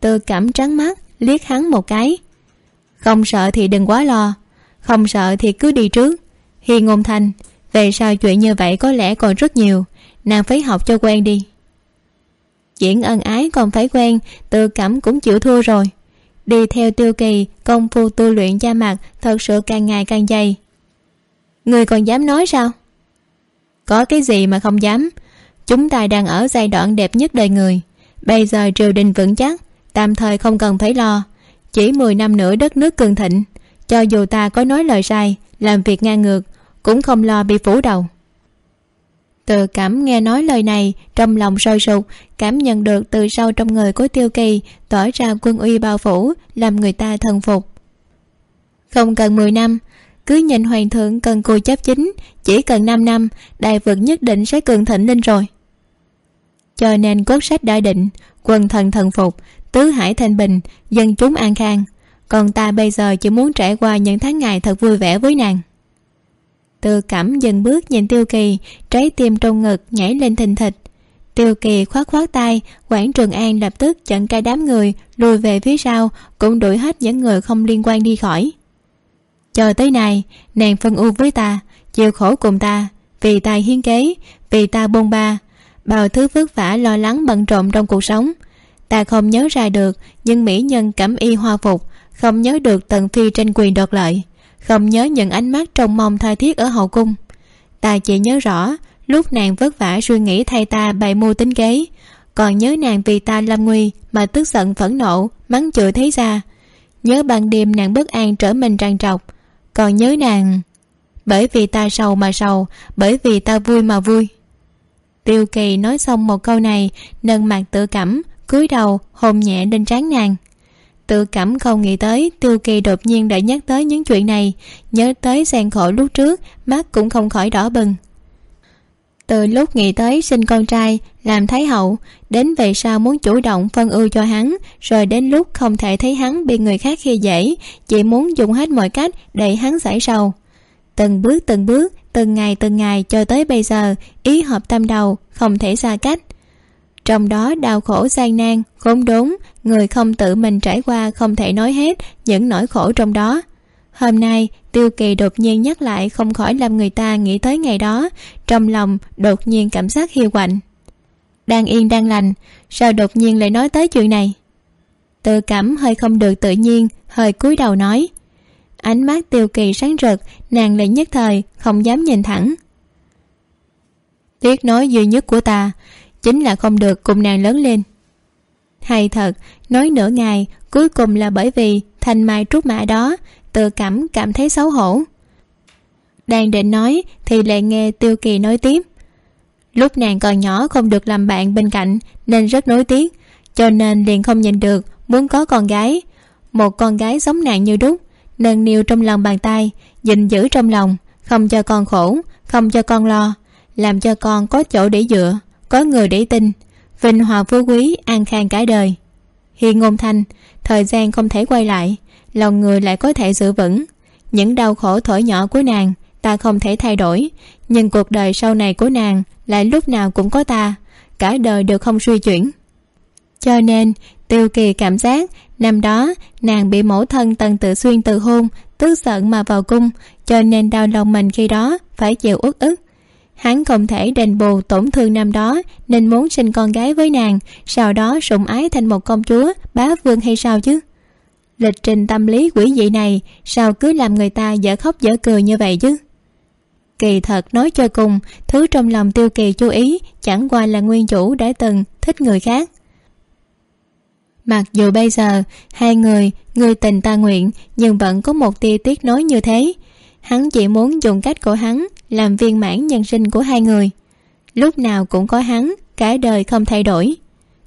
Tư cảm trắng mắt, liếc hắn một cái. Không sợ thì đừng quá lo. Không sợ thì cứ đi trước. Hi ngôn thành, về sau chuyện như vậy có lẽ còn rất nhiều. Nàng phải học cho quen đi diễn ân ái còn phải quen, tự cảm cũng chịu thua rồi. Đi theo tiêu kỳ, công phu tu luyện da mặt thật sự càng ngày càng dày. Người còn dám nói sao? Có cái gì mà không dám? Chúng ta đang ở giai đoạn đẹp nhất đời người. Bây giờ triều đình vững chắc, tạm thời không cần phải lo. Chỉ mười năm nữa đất nước cường thịnh. Cho dù ta có nói lời sai, làm việc ngang ngược, cũng không lo bị phủ đầu từ cảm nghe nói lời này, trong lòng sôi sục, cảm nhận được từ sâu trong người của tiêu kỳ tỏ ra quân uy bao phủ, làm người ta thần phục. Không cần mười năm, cứ nhìn hoàng thượng cần cù chấp chính, chỉ cần năm năm, đại vực nhất định sẽ cường thịnh lên rồi. Cho nên cốt sách đã định quần thần thần phục, tứ hải thanh bình, dân chúng an khang. Còn ta bây giờ chỉ muốn trải qua những tháng ngày thật vui vẻ với nàng từ cảm dần bước nhìn tiêu kỳ, trái tim trong ngực nhảy lên thình thịch. Tiêu kỳ khoát khoát tay, quảng trường an lập tức chặn cả đám người lùi về phía sau, cũng đuổi hết những người không liên quan đi khỏi. Chờ tới này nàng phân ưu với ta, chịu khổ cùng ta, vì tài hiến kế, vì ta bôn ba, bao thứ vất vả lo lắng bận rộn trong cuộc sống. Ta không nhớ ra được nhưng mỹ nhân cẩm y hoa phục, không nhớ được tần phi tranh quyền đoạt lợi không nhớ những ánh mắt trông mong tha thiết ở hậu cung. Ta chỉ nhớ rõ, lúc nàng vất vả suy nghĩ thay ta bày mưu tính kế, còn nhớ nàng vì ta lâm nguy mà tức giận, phẫn nộ, mắng chửi thấy ra nhớ ban đêm nàng bất an trở mình tràn trọc, còn nhớ nàng bởi vì ta sầu mà sầu, bởi vì ta vui mà vui. Tiêu kỳ nói xong một câu này, nâng mặt tự cảm, cúi đầu, hôn nhẹ lên trán nàng tự cảm không nghĩ tới tiêu kỳ đột nhiên đã nhắc tới những chuyện này. Nhớ tới sàn khổ lúc trước, mắt cũng không khỏi đỏ bừng. Từ lúc nghĩ tới sinh con trai, làm thái hậu, đến về sau muốn chủ động phân ưu cho hắn, rồi đến lúc không thể thấy hắn bị người khác khi dễ, chỉ muốn dùng hết mọi cách để hắn giải sầu. Từng bước từng bước, từng ngày từng ngày cho tới bây giờ, ý hợp tâm đầu không thể xa cách trong đó đau khổ, gian nan, khốn đốn, người không tự mình trải qua, không thể nói hết những nỗi khổ trong đó. Hôm nay, tiêu kỳ đột nhiên nhắc lại không khỏi làm người ta nghĩ tới ngày đó, trong lòng đột nhiên cảm giác hiu quạnh. Đang yên, đang lành, sao đột nhiên lại nói tới chuyện này? Tự cảm hơi không được tự nhiên, hơi cúi đầu nói. Ánh mắt tiêu kỳ sáng rực, nàng lại nhất thời không dám nhìn thẳng. Tiếc nói duy nhất của ta chính là không được cùng nàng lớn lên. Hay thật, nói nửa ngày, cuối cùng là bởi vì thành mai trúc mã đó, tự cảm cảm thấy xấu hổ. Đang định nói, thì lại nghe tiêu kỳ nói tiếp. Lúc nàng còn nhỏ không được làm bạn bên cạnh, nên rất nối tiếc, cho nên liền không nhìn được muốn có con gái. Một con gái giống nàng như đúc, nâng niu trong lòng bàn tay, gìn giữ trong lòng, không cho con khổ, không cho con lo, làm cho con có chỗ để dựa có người để tin. Vinh hòa phú quý, an khang cả đời. Hiền ngôn thanh, thời gian không thể quay lại, lòng người lại có thể giữ vững. Những đau khổ thổi nhỏ của nàng, ta không thể thay đổi. Nhưng cuộc đời sau này của nàng lại lúc nào cũng có ta, cả đời đều không suy chuyển. Cho nên, tiêu kỳ cảm giác, năm đó nàng bị mẫu thân tần tự xuyên từ hôn, tức giận mà vào cung, cho nên đau lòng mình khi đó phải chịu uất ức hắn không thể đền bù tổn thương năm đó, nên muốn sinh con gái với nàng, sau đó sủng ái thành một công chúa, bá vương hay sao chứ? Lịch trình tâm lý quỷ dị này, sao cứ làm người ta dở khóc dở cười như vậy chứ? Kỳ thật nói cho cùng, thứ trong lòng tiêu kỳ chú ý chẳng qua là nguyên chủ đã từng thích người khác. Mặc dù bây giờ, hai người người tình ta nguyện, nhưng vẫn có một tia tiếc nối như thế. Hắn chỉ muốn dùng cách của hắn làm viên mãn nhân sinh của hai người. Lúc nào cũng có hắn cả đời không thay đổi.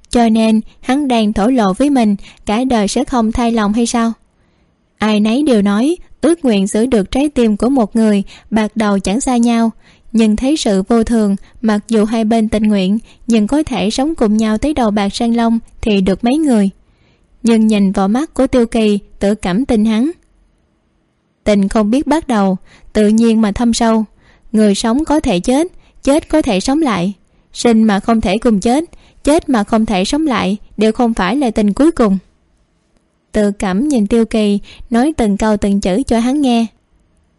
Cho nên, hắn đang thổ lộ với mình cả đời sẽ không thay lòng hay sao? Ai nấy đều nói, ước nguyện giữ được trái tim của một người, bạc đầu chẳng xa nhau. Nhưng thấy sự vô thường, mặc dù hai bên tình nguyện, nhưng có thể sống cùng nhau tới đầu bạc sang long thì được mấy người? Nhưng nhìn vào mắt của tiêu kỳ, tự cảm tình hắn. Tình không biết bắt đầu, tự nhiên mà thâm sâu người sống có thể chết chết có thể sống lại. Sinh mà không thể cùng chết chết mà không thể sống lại đều không phải là tình cuối cùng. Tự cảm nhìn tiêu kỳ, nói từng câu từng chữ cho hắn nghe.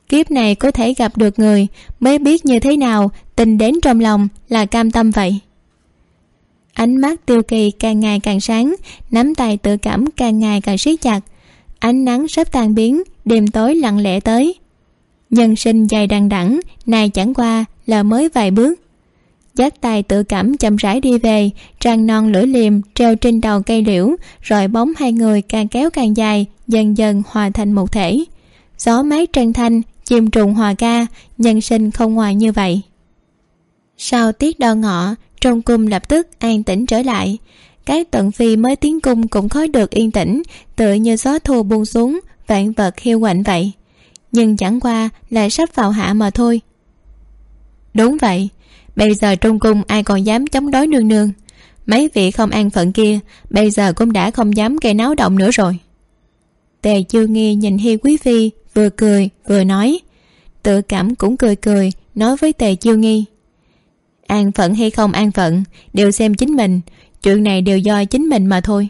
Kiếp này có thể gặp được người, mới biết như thế nào, tình đến trong lòng là cam tâm vậy. Ánh mắt tiêu kỳ càng ngày càng sáng, nắm tay tự cảm càng ngày càng siết chặt. Ánh nắng sắp tan biến, đêm tối lặng lẽ tới nhân sinh dài đằng đẵng này chẳng qua là mới vài bước. Giác tài tự cảm chậm rãi đi về trang non lưỡi liềm treo trên đầu cây liễu, rồi bóng hai người càng kéo càng dài, dần dần hòa thành một thể. Gió mát trăng thanh chim trùng hòa ca, nhân sinh không ngoài như vậy. Sau tiết đo ngọ, trong cung lập tức an tĩnh trở lại. Các tận phi mới tiến cung cũng khó được yên tĩnh, tựa như gió thu buông xuống, vạn vật hiu quạnh vậy nhưng chẳng qua là sắp vào hạ mà thôi. Đúng vậy, bây giờ trung cung ai còn dám chống đối nương nương? Mấy vị không an phận kia, bây giờ cũng đã không dám gây náo động nữa rồi. Tề chiêu nghi nhìn hi quý phi, vừa cười, vừa nói. Tự cảm cũng cười cười, nói với tề chiêu nghi. An phận hay không an phận, đều xem chính mình, chuyện này đều do chính mình mà thôi.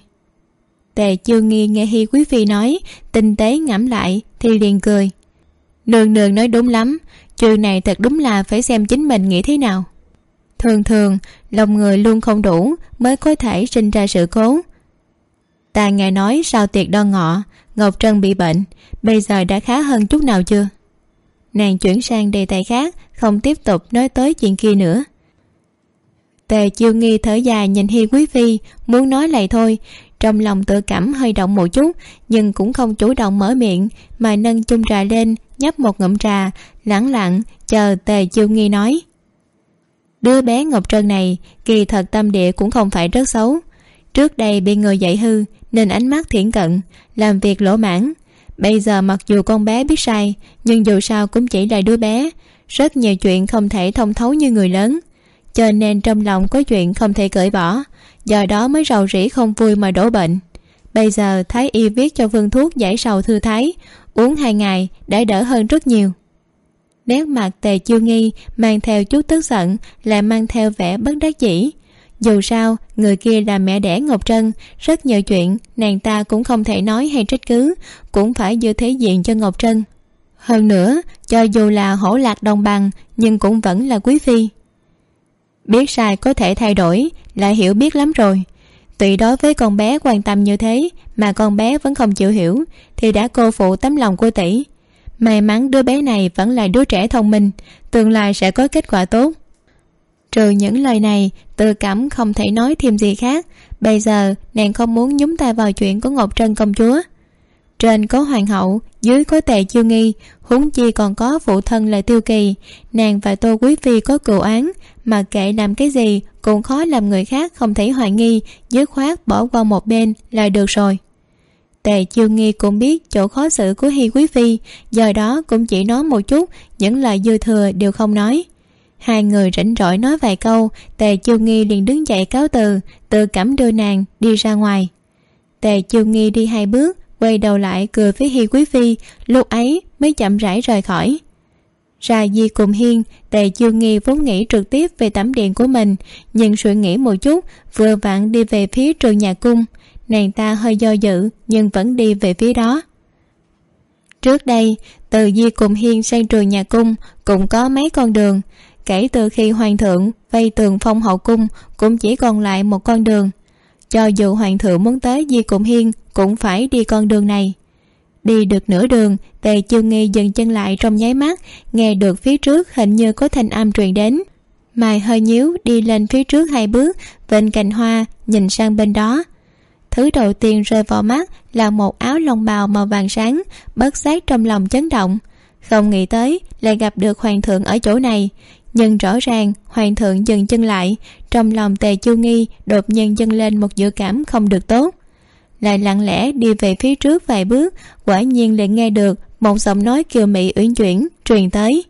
Tề chiêu nghi nghe hi quý phi nói, tinh tế ngẫm lại thì liền cười nương nương nói đúng lắm chuyện này thật đúng là phải xem chính mình nghĩ thế nào. Thường thường, lòng người luôn không đủ mới có thể sinh ra sự cố. Ta nghe nói sau tiệc đo ngọ, ngọc trân bị bệnh, bây giờ đã khá hơn chút nào chưa? Nàng chuyển sang đề tài khác, không tiếp tục nói tới chuyện kia nữa. Tề chiêu nghi thở dài nhìn hi quý phi, muốn nói lại thôi trong lòng tự cảm hơi động một chút, nhưng cũng không chủ động mở miệng, mà nâng chung trà lên, nhấp một ngụm trà, lẳng lặng, chờ tề chiêu nghi nói. Đứa bé ngọc trân này, kỳ thật tâm địa cũng không phải rất xấu. Trước đây bị người dạy hư, nên ánh mắt thiển cận, làm việc lỗ mãn. Bây giờ mặc dù con bé biết sai, nhưng dù sao cũng chỉ là đứa bé, rất nhiều chuyện không thể thông thấu như người lớn. Cho nên trong lòng có chuyện không thể cởi bỏ do đó mới rầu rĩ không vui mà đổ bệnh. Bây giờ thái y viết cho vương thuốc giải sầu thư thái, uống hai ngày đã đỡ hơn rất nhiều. Nét mặt tề chiêu nghi mang theo chút tức giận lại mang theo vẻ bất đắc dĩ. Dù sao, người kia là mẹ đẻ ngọc trân, rất nhiều chuyện nàng ta cũng không thể nói hay trách cứ, cũng phải giữ thế diện cho ngọc trân. Hơn nữa, cho dù là hổ lạc đồng bằng, nhưng cũng vẫn là quý phi biết sai có thể thay đổi, là hiểu biết lắm rồi. Tuy đối với con bé quan tâm như thế, mà con bé vẫn không chịu hiểu, thì đã cô phụ tấm lòng của tỷ. May mắn đứa bé này vẫn là đứa trẻ thông minh, tương lai sẽ có kết quả tốt. Trừ những lời này tự cảm không thể nói thêm gì khác. Bây giờ, nàng không muốn nhúng tay vào chuyện của ngọc trân công chúa. Trên có hoàng hậu, dưới có tề chiêu nghi, huống chi còn có phụ thân là tiêu kỳ. Nàng và tô quý phi có cựu án mà kệ làm cái gì, cũng khó làm người khác không thấy hoài nghi, dứt khoát bỏ qua một bên là được rồi. Tề chiêu nghi cũng biết chỗ khó xử của hi quý phi do đó cũng chỉ nói một chút, những lời dư thừa đều không nói. Hai người rảnh rỗi nói vài câu, tề chiêu nghi liền đứng dậy cáo từ tự cảm đưa nàng đi ra ngoài. Tề chiêu nghi đi hai bước, quay đầu lại cười với hi quý phi, lúc ấy mới chậm rãi rời khỏi ra di cùng hiên, tề chương nghi vốn nghĩ trực tiếp về tẩm điện của mình, nhưng suy nghĩ một chút, vừa vặn đi về phía trường nhà cung. Nàng ta hơi do dự, nhưng vẫn đi về phía đó. Trước đây, từ di cùng hiên sang trường nhà cung cũng có mấy con đường. Kể từ khi hoàng thượng vây tường phong hậu cung cũng chỉ còn lại một con đường. Cho dù hoàng thượng muốn tới di cùng hiên cũng phải đi con đường này đi được nửa đường, tề chiêu nghi dừng chân lại trong nháy mắt, nghe được phía trước hình như có thanh âm truyền đến. Mài hơi nhíu, đi lên phía trước hai bước, bên cành hoa, nhìn sang bên đó. Thứ đầu tiên rơi vào mắt là một áo lông bào màu vàng sáng, bất giác trong lòng chấn động. Không nghĩ tới lại gặp được hoàng thượng ở chỗ này. Nhưng rõ ràng, hoàng thượng dừng chân lại, trong lòng tề chu nghi đột nhiên dâng lên một dự cảm không được tốt lại lặng lẽ đi về phía trước vài bước, quả nhiên lại nghe được một giọng nói kiều mị uyển chuyển, truyền tới.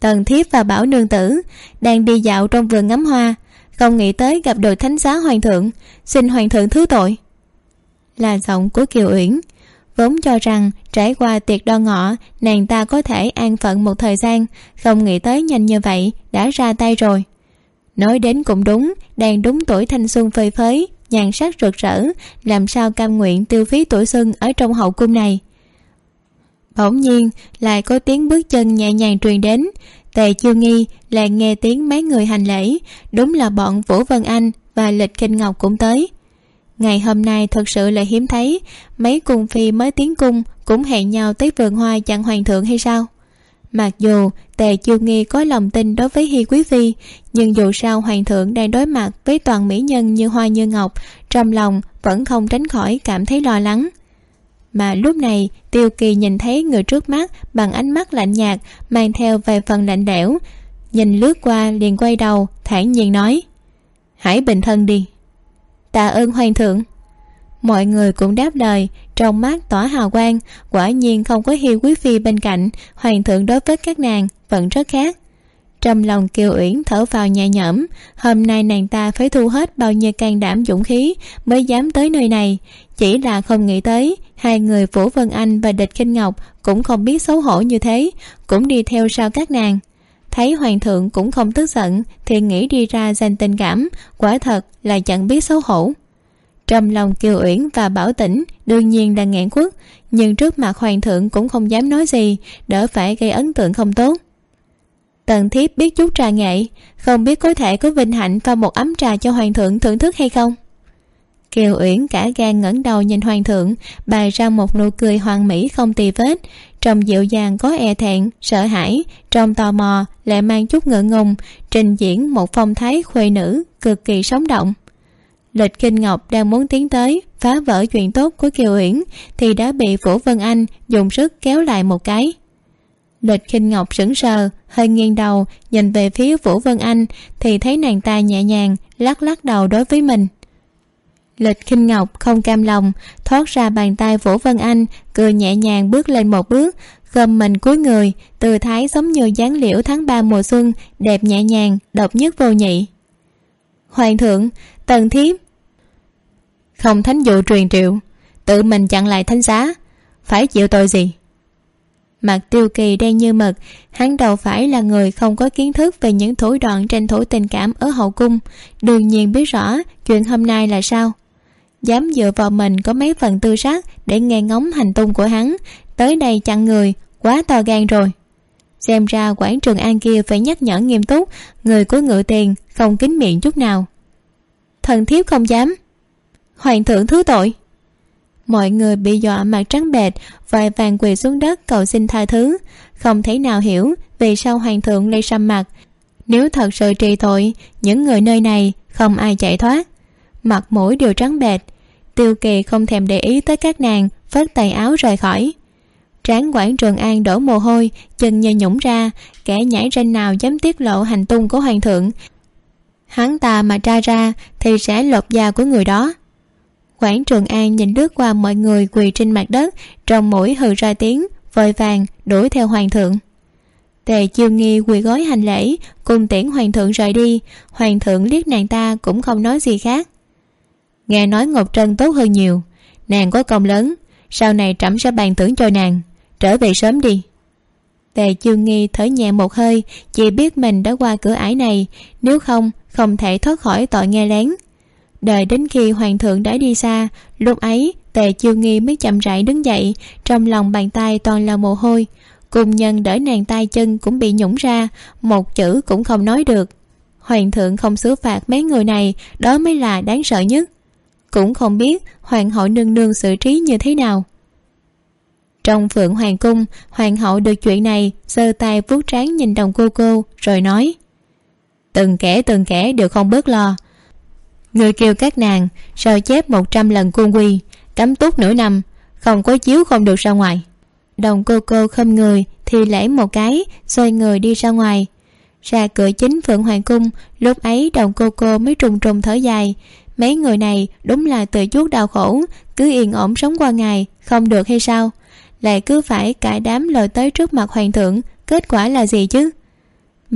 Tần thiếp và bảo nương tử đang đi dạo trong vườn ngắm hoa, không nghĩ tới gặp được thánh giá hoàng thượng, xin hoàng thượng thứ tội. Là giọng của kiều uyển, vốn cho rằng trải qua tiệc đo ngọ, nàng ta có thể an phận một thời gian, không nghĩ tới nhanh như vậy đã ra tay rồi. Nói đến cũng đúng, đang đúng tuổi thanh xuân phơi phới nhan sắc rực rỡ, làm sao cam nguyện tiêu phí tuổi xuân ở trong hậu cung này. Bỗng nhiên, lại có tiếng bước chân nhẹ nhàng truyền đến. Tề chiêu nghi lại nghe tiếng mấy người hành lễ, đúng là bọn vũ vân anh và lịch kinh ngọc cũng tới. Ngày hôm nay thật sự là hiếm thấy, mấy cung phi mới tiến cung cũng hẹn nhau tới vườn hoa chặn hoàng thượng hay sao? Mặc dù tề chiêu nghi có lòng tin đối với hi quý phi, nhưng dù sao hoàng thượng đang đối mặt với toàn mỹ nhân như hoa như ngọc, trong lòng vẫn không tránh khỏi cảm thấy lo lắng. Mà lúc này, tiêu kỳ nhìn thấy người trước mắt bằng ánh mắt lạnh nhạt, mang theo vài phần lạnh lẽo, nhìn lướt qua liền quay đầu, thản nhiên nói, hãy bình thân đi. Tạ ơn hoàng thượng. Mọi người cũng đáp lời trong mắt tỏa hào quang, quả nhiên không có hiêu quý phi bên cạnh, hoàng thượng đối với các nàng vẫn rất khác. Trong lòng kiều uyển thở vào nhẹ nhõm, hôm nay nàng ta phải thu hết bao nhiêu can đảm dũng khí mới dám tới nơi này. Chỉ là không nghĩ tới, hai người vũ vân anh và địch kinh ngọc cũng không biết xấu hổ như thế, cũng đi theo sau các nàng. Thấy hoàng thượng cũng không tức giận, thì nghĩ đi ra dành tình cảm, quả thật là chẳng biết xấu hổ trong lòng kiều uyển và bảo tĩnh đương nhiên đang nghẹn quất nhưng trước mặt hoàng thượng cũng không dám nói gì, đỡ phải gây ấn tượng không tốt. Tần thiếp biết chút trà nghệ, không biết có thể có vinh hạnh pha một ấm trà cho hoàng thượng thưởng thức hay không. Kiều uyển cả gan ngẩng đầu nhìn hoàng thượng, bày ra một nụ cười hoàn mỹ không tì vết trong dịu dàng có e thẹn, sợ hãi trong tò mò, lại mang chút ngượng ngùng, trình diễn một phong thái khuê nữ cực kỳ sống động lịch kinh ngọc đang muốn tiến tới phá vỡ chuyện tốt của kiều uyển thì đã bị vũ vân anh dùng sức kéo lại một cái. Lịch kinh ngọc sững sờ, hơi nghiêng đầu, nhìn về phía vũ vân anh thì thấy nàng ta nhẹ nhàng, lắc lắc đầu đối với mình. Lịch khinh ngọc không cam lòng, thoát ra bàn tay vũ vân anh, cười nhẹ nhàng bước lên một bước, gầm mình cuối người từ thái giống như dáng liễu tháng ba mùa xuân, đẹp nhẹ nhàng, độc nhất vô nhị. Hoàng thượng, tần thiếp không thánh dụ truyền triệu, tự mình chặn lại thánh giá, phải chịu tội gì? Mặt tiêu kỳ đen như mực, hắn đầu phải là người không có kiến thức về những thủ đoạn tranh thủ tình cảm ở hậu cung. Đương nhiên biết rõ chuyện hôm nay là sao. Dám dựa vào mình có mấy phần tư sắc để nghe ngóng hành tung của hắn, tới đây chặn người, quá to gan rồi. Xem ra quảng trường an kia phải nhắc nhở nghiêm túc, người của ngự tiền không kín miệng chút nào. Thần thiếp không dám hoàng thượng thứ tội. Mọi người bị dọa mặt trắng bệch, vài vàng quỳ xuống đất cầu xin tha thứ. Không thể nào hiểu vì sao hoàng thượng lây sầm mặt. Nếu thật sự trì tội, những người nơi này không ai chạy thoát. Mặt mũi đều trắng bệch. Tiêu kỳ không thèm để ý tới các nàng phất tay áo rời khỏi. Tráng quản trường an đổ mồ hôi, chân như nhũng ra, kẻ nhảy ranh nào dám tiết lộ hành tung của hoàng thượng. Hắn ta mà tra ra thì sẽ lột da của người đó quảng trường an nhìn lướt qua mọi người quỳ trên mặt đất, trong mũi hừ ra tiếng, vội vàng đuổi theo hoàng thượng. Tề chiêu nghi quỳ gói hành lễ, cùng tiễn hoàng thượng rời đi. Hoàng thượng liếc nàng ta cũng không nói gì khác. Nghe nói ngọc trân tốt hơn nhiều. Nàng có công lớn, sau này trẫm sẽ bàn tưởng cho nàng. Trở về sớm đi. Tề chương nghi thở nhẹ một hơi, chỉ biết mình đã qua cửa ải này, nếu không không thể thoát khỏi tội nghe lén đợi đến khi hoàng thượng đã đi xa, lúc ấy, tề chiêu nghi mới chậm rãi đứng dậy, trong lòng bàn tay toàn là mồ hôi. Cùng nhân đỡ nàng tay chân cũng bị nhũng ra, một chữ cũng không nói được. Hoàng thượng không xử phạt mấy người này, đó mới là đáng sợ nhất. Cũng không biết hoàng hậu nương nương xử trí như thế nào. Trong phượng hoàng cung, hoàng hậu được chuyện này giơ tay vuốt trán nhìn đồng cô cô, rồi nói, từng kẻ từng kẻ đều không bớt lo người kêu các nàng, sao chép một trăm lần cung quy, cấm túc nửa năm, không có chiếu không được ra ngoài. Đồng cô cô khâm người thì lễ một cái, xoay người đi ra ngoài. Ra cửa chính phượng hoàng cung, lúc ấy đồng cô cô mới trùng trùng thở dài. Mấy người này đúng là tự chuốc đau khổ, cứ yên ổn sống qua ngày, không được hay sao? Lại cứ phải cãi đám lời tới trước mặt hoàng thượng, kết quả là gì chứ?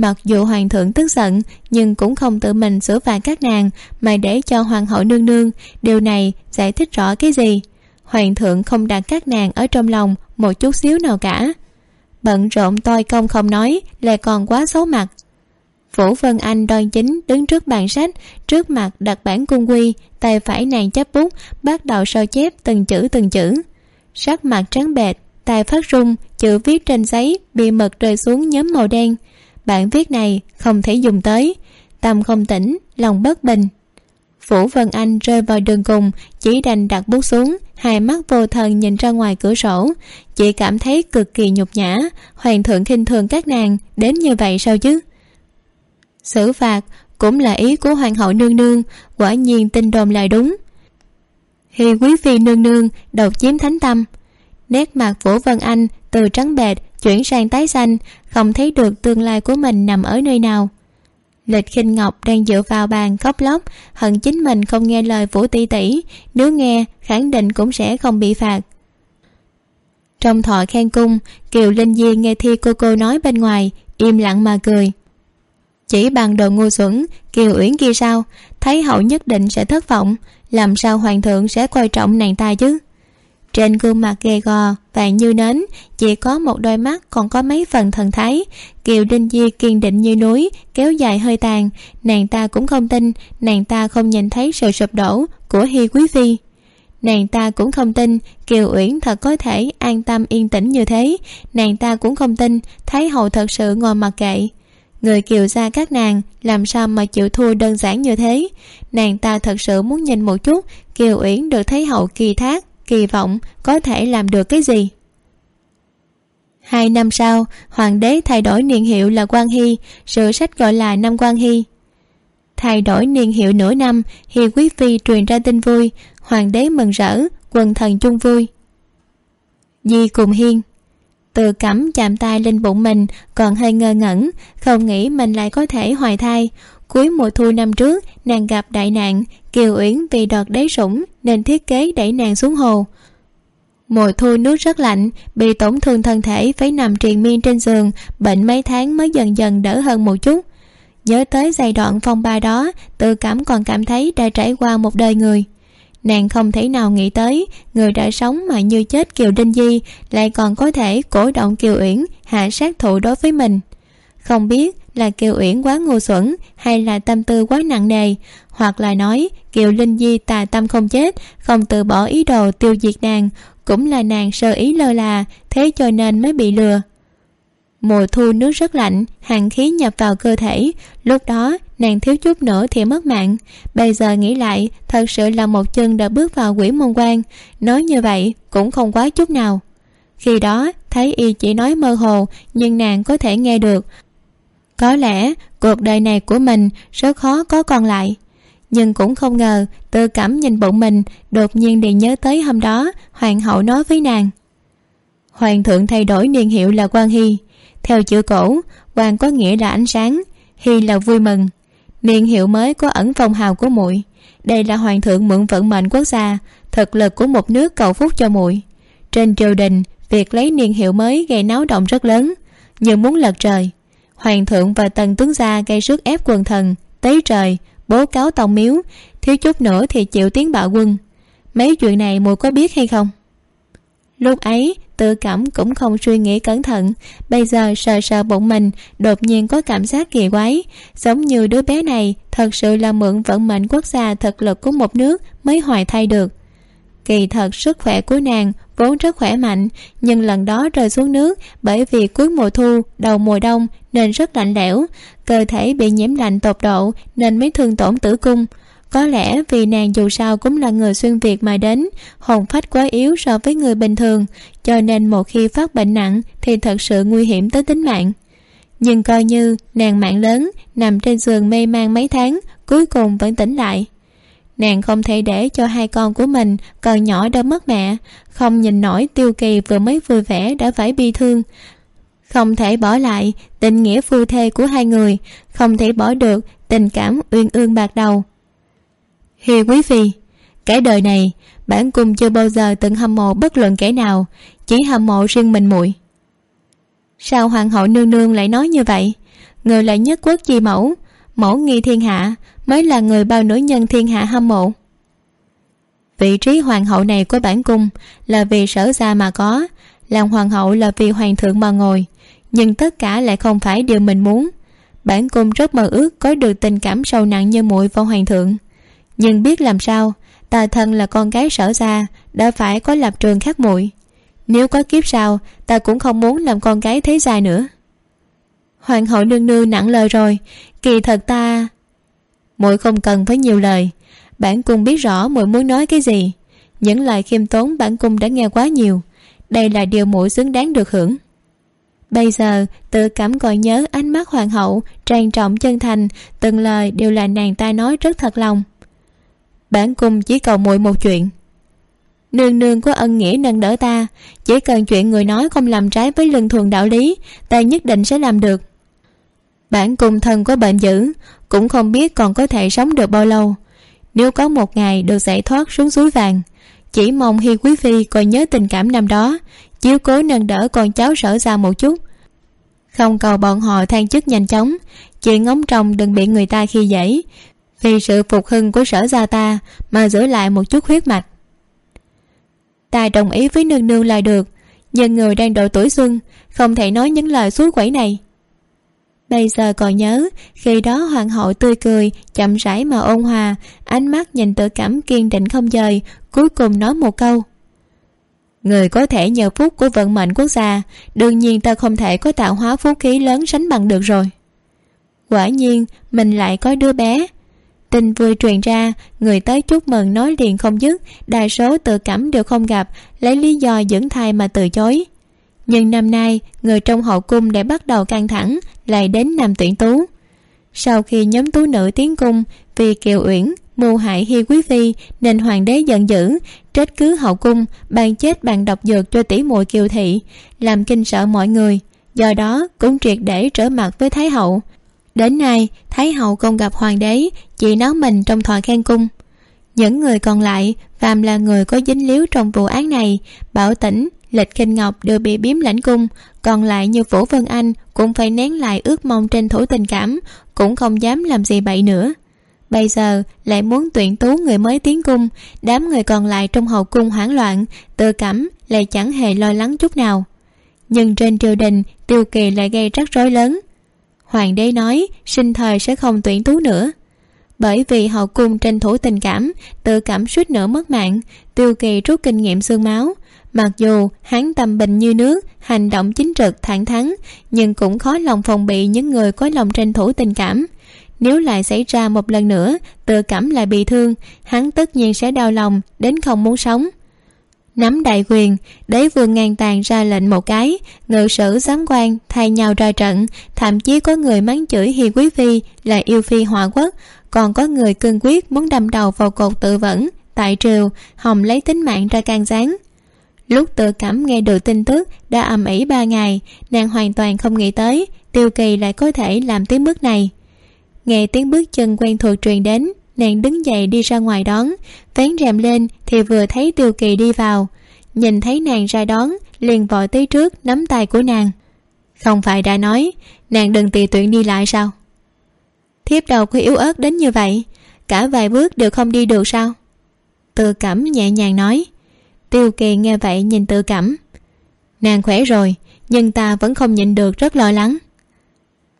Mặc dù hoàng thượng tức giận, nhưng cũng không tự mình xử phạt các nàng, mà để cho hoàng hậu nương nương. Điều này giải thích rõ cái gì? Hoàng thượng không đặt các nàng ở trong lòng một chút xíu nào cả. Bận rộn toi công không nói, lại còn quá xấu mặt. Vũ vân anh đoan chính đứng trước bàn sách, trước mặt đặt bản cung quy, tay phải nàng chắp bút, bắt đầu sao chép từng chữ từng chữ. Sắc mặt trắng bệch tay phát run chữ viết trên giấy bị mực rơi xuống nhóm màu đen bản viết này không thể dùng tới. Tâm không tỉnh, lòng bất bình. Vũ vân anh rơi vào đường cùng, chỉ đành đặt bút xuống, hai mắt vô thần nhìn ra ngoài cửa sổ. Chị cảm thấy cực kỳ nhục nhã, hoàng thượng khinh thường các nàng, đến như vậy sao chứ? Xử phạt cũng là ý của hoàng hậu nương nương, quả nhiên tin đồn lại đúng. Hi quý phi nương nương độc chiếm thánh tâm, nét mặt vũ vân anh từ trắng bệch chuyển sang tái xanh không thấy được tương lai của mình nằm ở nơi nào. Lịch khinh ngọc đang dựa vào bàn khóc lóc, hận chính mình không nghe lời vũ tỷ tỷ, nếu nghe, khẳng định cũng sẽ không bị phạt. Trong thọ khen cung, kiều linh di nghe thi cô cô nói bên ngoài, im lặng mà cười. Chỉ bằng đồ ngu xuẩn, kiều uyển kia sao? Thấy hậu nhất định sẽ thất vọng, làm sao hoàng thượng sẽ coi trọng nàng ta chứ? Trên gương mặt gầy gò vàng như nến, chỉ có một đôi mắt còn có mấy phần thần thái. Kiều đinh di kiên định như núi, kéo dài hơi tàn. Nàng ta cũng không tin, nàng ta không nhìn thấy sự sụp đổ của hi quý phi. Nàng ta cũng không tin, kiều uyển thật có thể an tâm yên tĩnh như thế. Nàng ta cũng không tin, thái hậu thật sự ngồi mặc kệ. Người kiều gia các nàng, làm sao mà chịu thua đơn giản như thế? Nàng ta thật sự muốn nhìn một chút, kiều uyển được thấy hậu kỳ thác kỳ vọng có thể làm được cái gì. Hai năm sau, hoàng đế thay đổi niên hiệu là quan hy, sử sách gọi là năm quan hy. Thay đổi niên hiệu nửa năm hi quý phi truyền ra tin vui, hoàng đế mừng rỡ, quần thần chung vui. Di cùng hiên, từ cẩm chạm tay lên bụng mình còn hơi ngơ ngẩn, không nghĩ mình lại có thể hoài thai cuối mùa thu năm trước, nàng gặp đại nạn, kiều uyển vì đợt đế sủng nên thiết kế đẩy nàng xuống hồ. Mùa thu nước rất lạnh, bị tổn thương thân thể phải nằm triền miên trên giường, bệnh mấy tháng mới dần dần đỡ hơn một chút. Nhớ tới giai đoạn phong ba đó, tự cảm còn cảm thấy đã trải qua một đời người. Nàng không thể nào nghĩ tới, người đã sống mà như chết kiều đinh di lại còn có thể cổ động kiều uyển, hạ sát thủ đối với mình. Không biết là kiều uyển quá ngu xuẩn hay là tâm tư quá nặng nề, hoặc là nói kiều linh di tà tâm không chết, không từ bỏ ý đồ tiêu diệt nàng, cũng là nàng sơ ý lơ là, thế cho nên mới bị lừa. Mùa thu nước rất lạnh, hàng khí nhập vào cơ thể, lúc đó nàng thiếu chút nữa thì mất mạng. Bây giờ nghĩ lại, thật sự là một chân đã bước vào quỷ môn quan, nói như vậy cũng không quá chút nào. Khi đó, thấy y chỉ nói mơ hồ, nhưng nàng có thể nghe được có lẽ cuộc đời này của mình rất khó có còn lại. Nhưng cũng không ngờ tự cảm nhìn bụng mình đột nhiên liền nhớ tới hôm đó hoàng hậu nói với nàng. Hoàng thượng thay đổi niên hiệu là quan hy. Theo chữ cổ quan có nghĩa là ánh sáng, hy là vui mừng. Niên hiệu mới có ẩn phong hào của muội. Đây là hoàng thượng mượn vận mệnh quốc gia, thực lực của một nước cầu phúc cho muội. Trên triều đình, việc lấy niên hiệu mới gây náo động rất lớn, như muốn lật trời hoàng thượng và tần tướng gia gây sức ép quần thần, tế trời, bố cáo tòng miếu, thiếu chút nữa thì chịu tiếng bạo quân. Mấy chuyện này mùi có biết hay không? Lúc ấy tự cảm cũng không suy nghĩ cẩn thận, bây giờ sờ sờ bụng mình, đột nhiên có cảm giác kỳ quái. Giống như đứa bé này, thật sự là mượn vận mệnh quốc gia thực lực của một nước mới hoài thay được. Kỳ thật sức khỏe của nàng vốn rất khỏe mạnh, nhưng lần đó rơi xuống nước bởi vì cuối mùa thu, đầu mùa đông nên rất lạnh lẽo, cơ thể bị nhiễm lạnh tột độ nên mới thương tổn tử cung. Có lẽ vì nàng dù sao cũng là người xuyên việt mà đến, hồn phách quá yếu so với người bình thường, cho nên một khi phát bệnh nặng thì thật sự nguy hiểm tới tính mạng. Nhưng coi như nàng mạng lớn, nằm trên giường mê man mấy tháng, cuối cùng vẫn tỉnh lại nàng không thể để cho hai con của mình còn nhỏ đã mất mẹ. Không nhìn nổi tiêu kỳ vừa mới vui vẻ đã phải bi thương. Không thể bỏ lại tình nghĩa phu thê của hai người. Không thể bỏ được tình cảm uyên ương bạc đầu. Hi quý phi cái đời này, bản cung chưa bao giờ từng hâm mộ bất luận kẻ nào, chỉ hâm mộ riêng mình muội. Sao hoàng hậu nương nương lại nói như vậy? Người là nhất quốc chi mẫu mẫu nghi thiên hạ, mới là người bao nữ nhân thiên hạ hâm mộ. Vị trí hoàng hậu này của bản cung là vì sở gia mà có, làm hoàng hậu là vì hoàng thượng mà ngồi, nhưng tất cả lại không phải điều mình muốn. Bản cung rất mơ ước có được tình cảm sâu nặng như muội vào hoàng thượng. Nhưng biết làm sao ta thân là con gái sở gia, đã phải có lập trường khác muội. Nếu có kiếp sau, ta cũng không muốn làm con gái thế gia nữa hoàng hậu nương nương nặng lời rồi. Kỳ thật ta, muội không cần phải nhiều lời. Bản cung biết rõ muội muốn nói cái gì. Những lời khiêm tốn bản cung đã nghe quá nhiều. Đây là điều muội xứng đáng được hưởng. Bây giờ, tự cảm gọi nhớ ánh mắt hoàng hậu, trang trọng chân thành, từng lời đều là nàng ta nói rất thật lòng. Bản cung chỉ cầu muội một chuyện. Nương nương có ân nghĩa nâng đỡ ta. Chỉ cần chuyện người nói không làm trái với lưng thường đạo lý, ta nhất định sẽ làm được bản cùng thân có bệnh dữ, cũng không biết còn có thể sống được bao lâu. Nếu có một ngày được giải thoát xuống suối vàng, chỉ mong hi quý phi còn nhớ tình cảm năm đó, chiếu cố nâng đỡ con cháu sở ra một chút. Không cầu bọn họ than chức nhanh chóng chị ngóng trồng đừng bị người ta khi dễ. Vì sự phục hưng của sở gia ta mà giữ lại một chút huyết mạch. Ta đồng ý với nương nương là được, nhưng người đang độ tuổi xuân, không thể nói những lời suối quẩy này bây giờ còn nhớ, khi đó hoàng hậu tươi cười, chậm rãi mà ôn hòa, ánh mắt nhìn tự cảm kiên định không dời cuối cùng nói một câu. Người có thể nhờ phúc của vận mệnh quốc gia, đương nhiên ta không thể có tạo hóa phú khí lớn sánh bằng được rồi. Quả nhiên, mình lại có đứa bé. Tin vui truyền ra, người tới chúc mừng nói liền không dứt, đa số tự cảm đều không gặp, lấy lý do dưỡng thai mà từ chối nhưng năm nay, người trong hậu cung đã bắt đầu căng thẳng, lại đến nam tuyển tú. Sau khi nhóm tú nữ tiến cung, vì kiều uyển, mưu hại hi quý phi, nên hoàng đế giận dữ, trách cứ hậu cung, ban chết bàn độc dược cho tỷ muội kiều thị, làm kinh sợ mọi người. Do đó, cũng triệt để trở mặt với thái hậu. Đến nay, thái hậu không gặp hoàng đế, chỉ nói mình trong thòa khen cung. Những người còn lại, phàm là người có dính líu trong vụ án này, bảo tỉnh lịch khinh ngọc đều bị biếm lãnh cung, còn lại như vũ vân anh cũng phải nén lại ước mong tranh thủ tình cảm, cũng không dám làm gì bậy nữa. Bây giờ lại muốn tuyển tú người mới tiến cung, đám người còn lại trong hậu cung hoảng loạn, tự cảm lại chẳng hề lo lắng chút nào. Nhưng trên triều đình, tiêu kỳ lại gây rắc rối lớn. Hoàng đế nói, sinh thời sẽ không tuyển tú nữa. Bởi vì hậu cung tranh thủ tình cảm, tự cảm suýt nữa mất mạng, tiêu kỳ rút kinh nghiệm xương máu mặc dù hắn tâm bình như nước, hành động chính trực, thẳng thắn, nhưng cũng khó lòng phòng bị những người có lòng tranh thủ tình cảm. Nếu lại xảy ra một lần nữa, tự cảm lại bị thương, hắn tất nhiên sẽ đau lòng, đến không muốn sống. Nắm đại quyền, đế vương ngang tàn ra lệnh một cái, ngự sử giám quan, thay nhau ra trận, thậm chí có người mắng chửi hi quý phi là yêu phi họa quốc, còn có người cương quyết muốn đâm đầu vào cột tự vẫn, tại triều, hòng lấy tính mạng ra can gián lúc tự cảm nghe được tin tức đã ầm ĩ ba ngày, nàng hoàn toàn không nghĩ tới tiêu kỳ lại có thể làm tiếng bước này. Nghe tiếng bước chân quen thuộc truyền đến, nàng đứng dậy đi ra ngoài đón. Vén rèm lên thì vừa thấy tiêu kỳ đi vào. Nhìn thấy nàng ra đón, liền vội tới trước nắm tay của nàng. Không phải đã nói, nàng đừng tùy tuyển đi lại sao? Thiếp đầu có yếu ớt đến như vậy, cả vài bước đều không đi được sao? Tự cảm nhẹ nhàng nói tiêu kỳ nghe vậy nhìn tự cảm. Nàng khỏe rồi, nhưng ta vẫn không nhịn được rất lo lắng.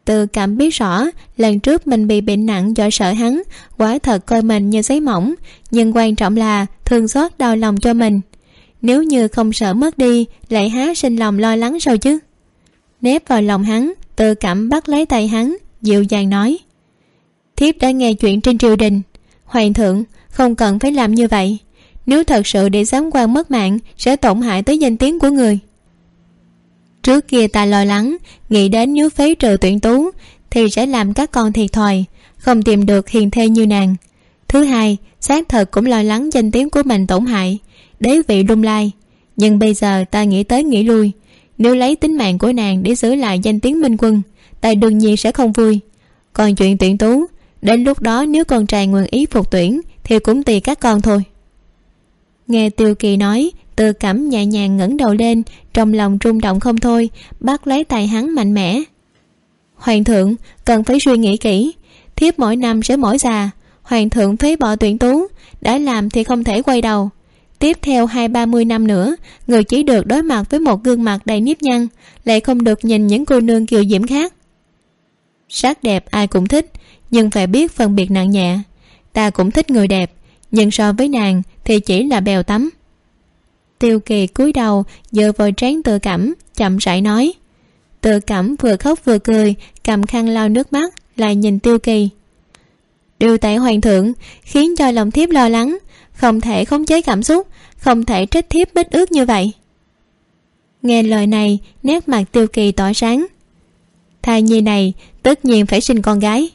Tự cảm biết rõ, lần trước mình bị bệnh nặng do sợ hắn quả thật coi mình như giấy mỏng, nhưng quan trọng là thương xót đau lòng cho mình. Nếu như không sợ mất đi, lại há sinh lòng lo lắng sao chứ? Nép vào lòng hắn, tự cảm bắt lấy tay hắn, dịu dàng nói. Thiếp đã nghe chuyện trên triều đình. Hoàng thượng, không cần phải làm như vậy nếu thật sự để giám quan mất mạng, sẽ tổn hại tới danh tiếng của người. Trước kia ta lo lắng, nghĩ đến nếu phế trừ tuyển tú, thì sẽ làm các con thiệt thòi, không tìm được hiền thê như nàng. Thứ hai, xác thật cũng lo lắng danh tiếng của mình tổn hại, đế vị lung lai. Nhưng bây giờ ta nghĩ tới nghĩ lui, nếu lấy tính mạng của nàng để giữ lại danh tiếng minh quân, ta đương nhiên sẽ không vui. Còn chuyện tuyển tú, đến lúc đó nếu con trai nguyện ý phục tuyển, thì cũng tùy các con thôi nghe tiêu kỳ nói tự cảm nhẹ nhàng ngẩng đầu lên, trong lòng rung động không thôi bắt lấy tay hắn mạnh mẽ. Hoàng thượng, cần phải suy nghĩ kỹ, thiếp mỗi năm sẽ mỗi già, hoàng thượng phế bỏ tuyển tú, đã làm thì không thể quay đầu. Tiếp theo hai ba mươi năm nữa, người chỉ được đối mặt với một gương mặt đầy nếp nhăn, lại không được nhìn những cô nương kiều diễm khác. Sắc đẹp ai cũng thích, nhưng phải biết phân biệt nặng nhẹ, ta cũng thích người đẹp nhưng so với nàng thì chỉ là bèo tắm. Tiêu kỳ cúi đầu, giơ vào trán tự cảm, chậm rãi nói. Tự cảm vừa khóc vừa cười, cầm khăn lau nước mắt, lại nhìn tiêu kỳ. Điều tại hoàng thượng, khiến cho lòng thiếp lo lắng, không thể khống chế cảm xúc, không thể trách thiếp bích ước như vậy. Nghe lời này, nét mặt tiêu kỳ tỏ sáng. Thai nhi này, tất nhiên phải sinh con gái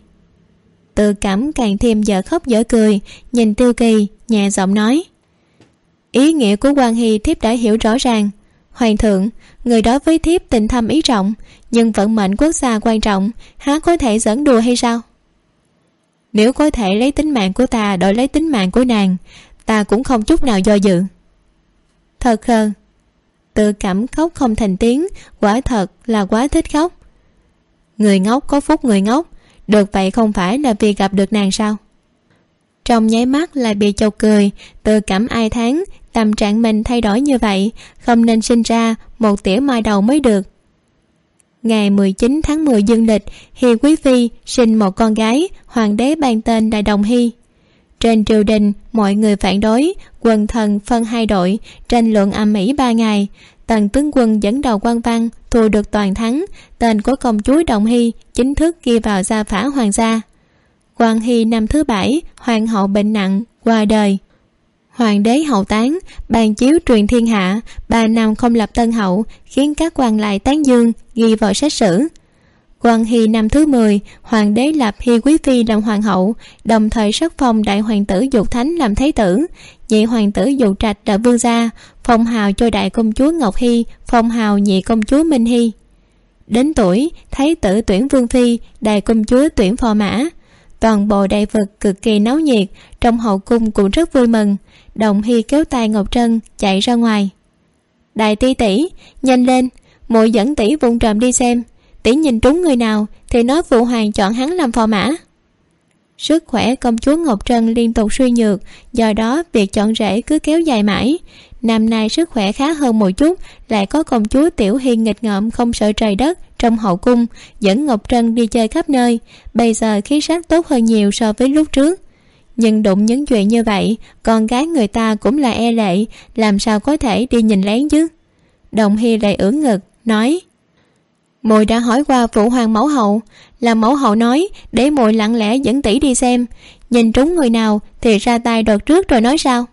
tự cảm càng thêm dở khóc dở cười, nhìn tiêu kỳ, nhẹ giọng nói. Ý nghĩa của quan hy thiếp đã hiểu rõ ràng. Hoàng thượng, người đó với thiếp tình thâm ý trọng nhưng vận mệnh quốc gia quan trọng, há có thể giỡn đùa hay sao? Nếu có thể lấy tính mạng của ta đổi lấy tính mạng của nàng, ta cũng không chút nào do dự. Thật khờ. Tự cảm khóc không thành tiếng, quả thật là quá thích khóc. Người ngốc có phúc người ngốc được vậy không phải là vì gặp được nàng sao? Trong nháy mắt lại bị chọc cười tự cảm ai tháng tâm trạng mình thay đổi như vậy, không nên sinh ra một tỉa mai đầu mới được. Ngày 19 tháng 10 dương lịch hi quý phi sinh một con gái, hoàng đế ban tên đại đồng hy. Trên triều đình, mọi người phản đối, quần thần phân hai đội, tranh luận âm ỉ ba ngày tần tướng quân dẫn đầu quan văn thu được toàn thắng, tên của công chúa đồng hy chính thức ghi vào gia phả hoàng gia. Quan hy năm thứ bảy, hoàng hậu bệnh nặng, qua đời. Hoàng đế hậu tán bàn chiếu truyền thiên hạ, ba năm không lập tân hậu, khiến các quan lại tán dương, ghi vào sách sử. Quan hy năm thứ mười, hoàng đế lập hi quý phi làm hoàng hậu, đồng thời sắc phong đại hoàng tử dục thánh làm thái tử. Nhị hoàng tử dục trạch là vương gia phong hào cho đại công chúa ngọc hy, phong hào nhị công chúa minh hy. Đến tuổi, thái tử tuyển vương phi, đại công chúa tuyển phò mã. Toàn bộ đại vật cực kỳ náo nhiệt, trong hậu cung cũng rất vui mừng. Đồng hy kéo tay ngọc trân, chạy ra ngoài. Đại ti tỷ, nhanh lên, muội dẫn tỷ vùng trộm đi xem. Tỷ nhìn trúng người nào, thì nói phụ hoàng chọn hắn làm phò mã sức khỏe công chúa ngọc trân liên tục suy nhược, do đó việc chọn rễ cứ kéo dài mãi. Năm nay sức khỏe khá hơn một chút, lại có công chúa tiểu hiền nghịch ngợm không sợ trời đất trong hậu cung, dẫn ngọc trân đi chơi khắp nơi. Bây giờ khí sắc tốt hơn nhiều so với lúc trước. Nhưng đụng những chuyện như vậy, con gái người ta cũng là e lệ, làm sao có thể đi nhìn lén chứ? Đồng hy lại ưỡn ngực, nói, mùi đã hỏi qua phụ hoàng mẫu hậu là mẫu hậu nói, để muội lặng lẽ dẫn tỷ đi xem. Nhìn trúng người nào thì ra tay đột trước rồi nói sao?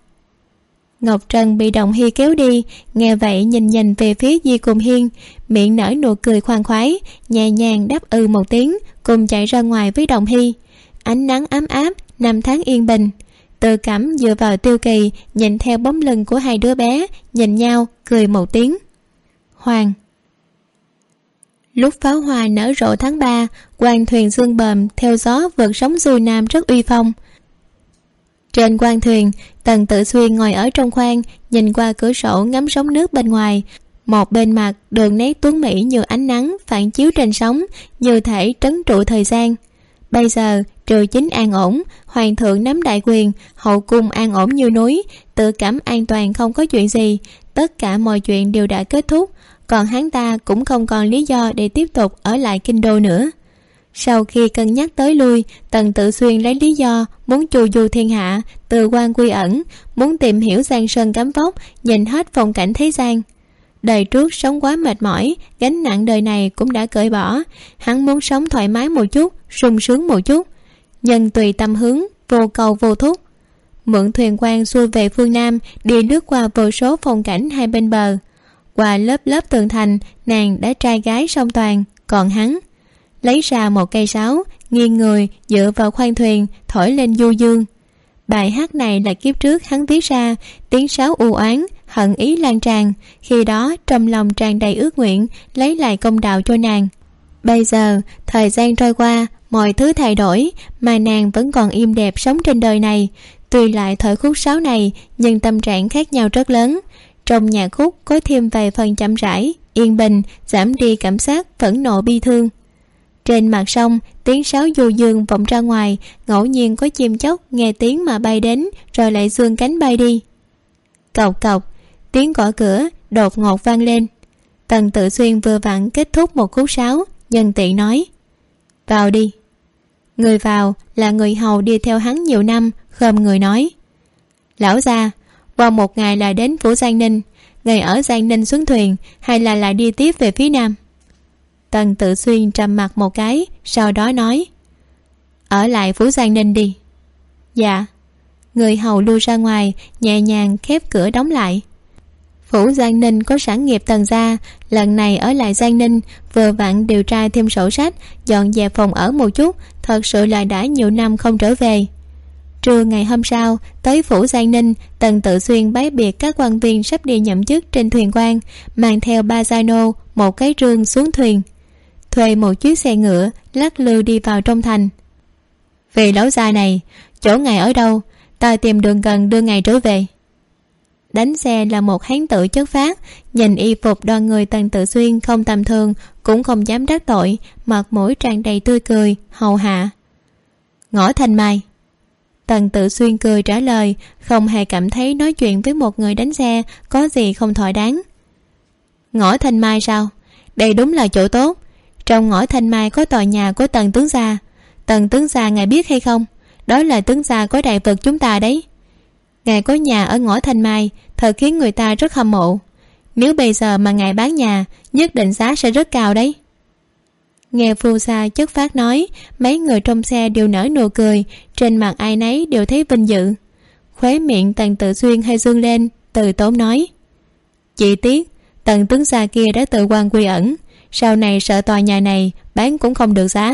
Ngọc trần bị đồng hy kéo đi, nghe vậy nhìn nhìn về phía di cùng hiên, miệng nở nụ cười khoan khoái, nhẹ nhàng đáp ừ một tiếng, cùng chạy ra ngoài với đồng hy ánh nắng ấm áp, năm tháng yên bình. Tự cảm dựa vào tiêu kỳ, nhìn theo bóng lưng của hai đứa bé, nhìn nhau, cười một tiếng. Hoàng lúc pháo hoa nở rộ tháng ba quan thuyền dương bờm theo gió vượt sóng xuôi nam rất uy phong. Trên quan thuyền, tần tự xuyên ngồi ở trong khoang, nhìn qua cửa sổ ngắm sóng nước bên ngoài. Một bên mặt, đường nét tuấn mỹ như ánh nắng, phản chiếu trên sóng, như thể trấn trụ thời gian. Bây giờ, triều chính an ổn, hoàng thượng nắm đại quyền, hậu cung an ổn như núi, tự cảm an toàn không có chuyện gì. Tất cả mọi chuyện đều đã kết thúc còn hắn ta cũng không còn lý do để tiếp tục ở lại kinh đô nữa. Sau khi cân nhắc tới lui, tần tự xuyên lấy lý do muốn chu du thiên hạ từ quan quy ẩn, muốn tìm hiểu giang sơn cấm vóc, nhìn hết phong cảnh thế gian. Đời trước sống quá mệt mỏi, gánh nặng đời này cũng đã cởi bỏ. Hắn muốn sống thoải mái một chút, sung sướng một chút. Nhân tùy tâm hướng, vô cầu vô thúc. Mượn thuyền quan xuôi về phương nam, đi lướt qua vô số phong cảnh hai bên bờ qua lớp lớp tường thành, nàng đã trai gái song toàn, còn hắn. Lấy ra một cây sáo, nghiêng người, dựa vào khoang thuyền, thổi lên du dương. Bài hát này là kiếp trước hắn viết ra, tiếng sáo u oán, hận ý lan tràn. Khi đó, trong lòng tràn đầy ước nguyện, lấy lại công đạo cho nàng. Bây giờ, thời gian trôi qua, mọi thứ thay đổi, mà nàng vẫn còn im đẹp sống trên đời này. Tuy lại thời khúc sáo này, nhưng tâm trạng khác nhau rất lớn trong nhà khúc có thêm vài phần chậm rãi, yên bình, giảm đi cảm giác phẫn nộ bi thương. Trên mặt sông, tiếng sáo du dương vọng ra ngoài, ngẫu nhiên có chim chóc nghe tiếng mà bay đến, rồi lại dương cánh bay đi. Cộc cộc, tiếng gõ cửa đột ngột vang lên. Tần tự xuyên vừa vặn kết thúc một khúc sáo, nhân tiện nói, vào đi. Người vào là người hầu đi theo hắn nhiều năm, khom người nói, lão gia qua một ngày là đến phủ giang ninh, ngày ở giang ninh xuống thuyền hay là lại đi tiếp về phía nam? Tần tự xuyên trầm mặt một cái, sau đó nói, ở lại phủ giang ninh đi. Dạ. Người hầu lui ra ngoài, nhẹ nhàng khép cửa đóng lại. Phủ giang ninh có sản nghiệp tần gia, lần này ở lại giang ninh, vừa vặn điều tra thêm sổ sách, dọn dẹp phòng ở một chút, thật sự là đã nhiều năm không trở về trưa ngày hôm sau, tới phủ giang ninh, tần tự xuyên bái biệt các quan viên sắp đi nhậm chức trên thuyền quan, mang theo ba gia nô một cái rương xuống thuyền. Thuê một chiếc xe ngựa, lắc lư đi vào trong thành. Vì lối xa này, chỗ ngài ở đâu? Ta tìm đường gần đưa ngài trở về. Đánh xe là một hán tử chất phát nhìn y phục đoàn người tần tự xuyên không tầm thường, cũng không dám đắc tội, mặt mũi tràn đầy tươi cười, hầu hạ. Ngõ thành mai tần tự xuyên cười trả lời, không hề cảm thấy nói chuyện với một người đánh xe có gì không thỏa đáng. Ngõ thanh mai sao? Đây đúng là chỗ tốt. Trong ngõ thanh mai có tòa nhà của tần tướng gia. Tần tướng gia ngài biết hay không? Đó là tướng gia có đại vật chúng ta đấy. Ngài có nhà ở ngõ thanh mai, thật khiến người ta rất hâm mộ. Nếu bây giờ mà ngài bán nhà, nhất định giá sẽ rất cao đấy nghe phu sa chất phát nói, mấy người trong xe đều nở nụ cười, trên mặt ai nấy đều thấy vinh dự. Khóe miệng tần tự xuyên hay dương lên, từ tốn nói, chị tiếc tần tướng xa kia đã tự quan quy ẩn, sau này sợ tòa nhà này bán cũng không được giá.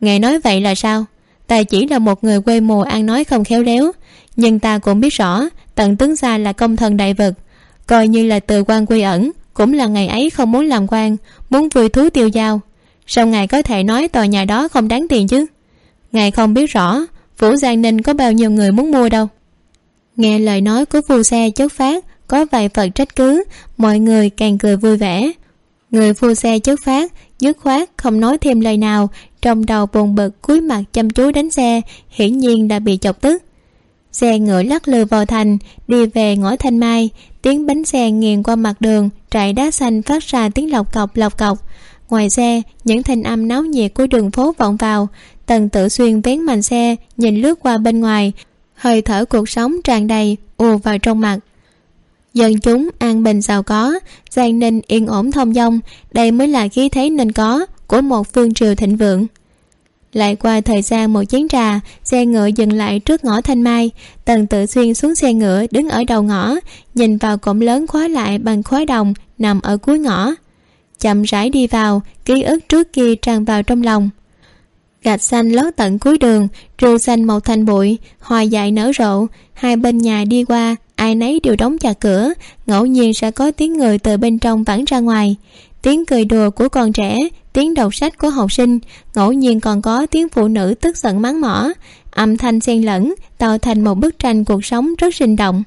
Ngài nói vậy là sao? Ta chỉ là một người quê mùa ăn nói không khéo léo, nhưng ta cũng biết rõ tần tướng xa là công thần đại vật, coi như là từ quan quy ẩn cũng là ngày ấy không muốn làm quan, muốn vui thú tiêu dao sao ngài có thể nói tòa nhà đó không đáng tiền chứ? Ngài không biết rõ, phủ giang ninh có bao nhiêu người muốn mua đâu. Nghe lời nói của phu xe chất phát, có vài phật trách cứ, mọi người càng cười vui vẻ. Người phu xe chất phát, dứt khoát không nói thêm lời nào, trong đầu buồn bực cúi mặt chăm chú đánh xe, hiển nhiên đã bị chọc tức xe ngựa lắc lư vào thành, đi về ngõ thanh mai. Tiếng bánh xe nghiền qua mặt đường, trại đá xanh phát ra tiếng lọc cọc lọc cọc. Ngoài xe, những thanh âm náo nhiệt của đường phố vọng vào. Tần tự xuyên vén màn xe, nhìn lướt qua bên ngoài. Hơi thở cuộc sống tràn đầy, ùa vào trong mặt. Dân chúng an bình giàu có giang ninh yên ổn thông dong. Đây mới là khí thế nên có của một phương triều thịnh vượng lại qua thời gian một chén trà, xe ngựa dừng lại trước ngõ thanh mai. Tần tự xuyên xuống xe ngựa, đứng ở đầu ngõ, nhìn vào cổng lớn khóa lại bằng khói đồng, nằm ở cuối ngõ. Chậm rãi đi vào, ký ức trước kia tràn vào trong lòng. Gạch xanh lót tận cuối đường rêu xanh màu thành bụi, hoa dại nở rộ. Hai bên nhà đi qua, ai nấy đều đóng chặt cửa, ngẫu nhiên sẽ có tiếng người từ bên trong vẳng ra ngoài tiếng cười đùa của con trẻ, tiếng đọc sách của học sinh, ngẫu nhiên còn có tiếng phụ nữ tức giận mắng mỏ. Âm thanh xen lẫn, tạo thành một bức tranh cuộc sống rất sinh động.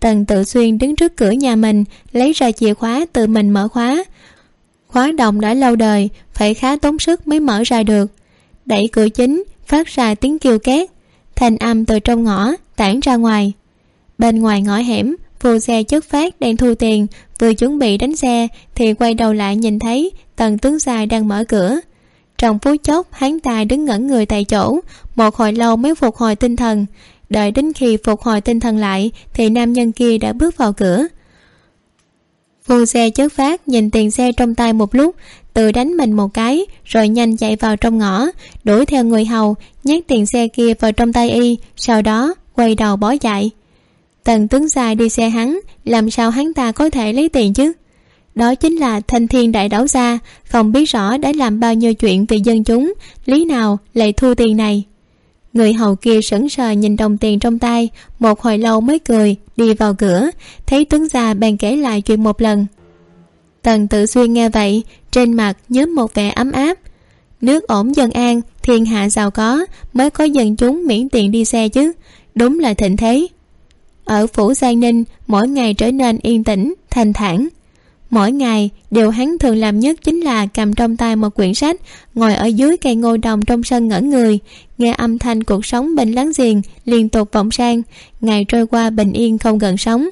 Tần tự xuyên đứng trước cửa nhà mình, lấy ra chìa khóa tự mình mở khóa. Khóa đồng đã lâu đời, phải khá tốn sức mới mở ra được. Đẩy cửa chính, phát ra tiếng kêu két. Thanh âm từ trong ngõ tản ra ngoài. Bên ngoài ngõ hẻm phù xe chất phát đang thu tiền, vừa chuẩn bị đánh xe, thì quay đầu lại nhìn thấy tần tướng dài đang mở cửa. Trong phút chốc, hắn ta đứng ngẩn người tại chỗ, một hồi lâu mới phục hồi tinh thần. Đợi đến khi phục hồi tinh thần lại, thì nam nhân kia đã bước vào cửa. Phù xe chất phát nhìn tiền xe trong tay một lúc, tự đánh mình một cái, rồi nhanh chạy vào trong ngõ, đuổi theo người hầu, nhét tiền xe kia vào trong tay y, sau đó quay đầu bỏ chạy tần tướng dài đi xe hắn, làm sao hắn ta có thể lấy tiền chứ? Đó chính là thanh thiên đại đấu gia, không biết rõ đã làm bao nhiêu chuyện vì dân chúng, lý nào lại thu tiền này? Người hầu kia sững sờ nhìn đồng tiền trong tay, một hồi lâu mới cười, đi vào cửa, thấy tuấn gia bèn kể lại chuyện một lần. Tần tự xuyên nghe vậy, trên mặt nhớm một vẻ ấm áp. Nước ổn dân an, thiên hạ giàu có, mới có dân chúng miễn tiền đi xe chứ. Đúng là thịnh thế ở phủ giang ninh, mỗi ngày trở nên yên tĩnh, thanh thản. Mỗi ngày, điều hắn thường làm nhất chính là cầm trong tay một quyển sách, ngồi ở dưới cây ngô đồng trong sân ngẩn người, nghe âm thanh cuộc sống bên láng giềng liên tục vọng sang, ngày trôi qua bình yên không gần sống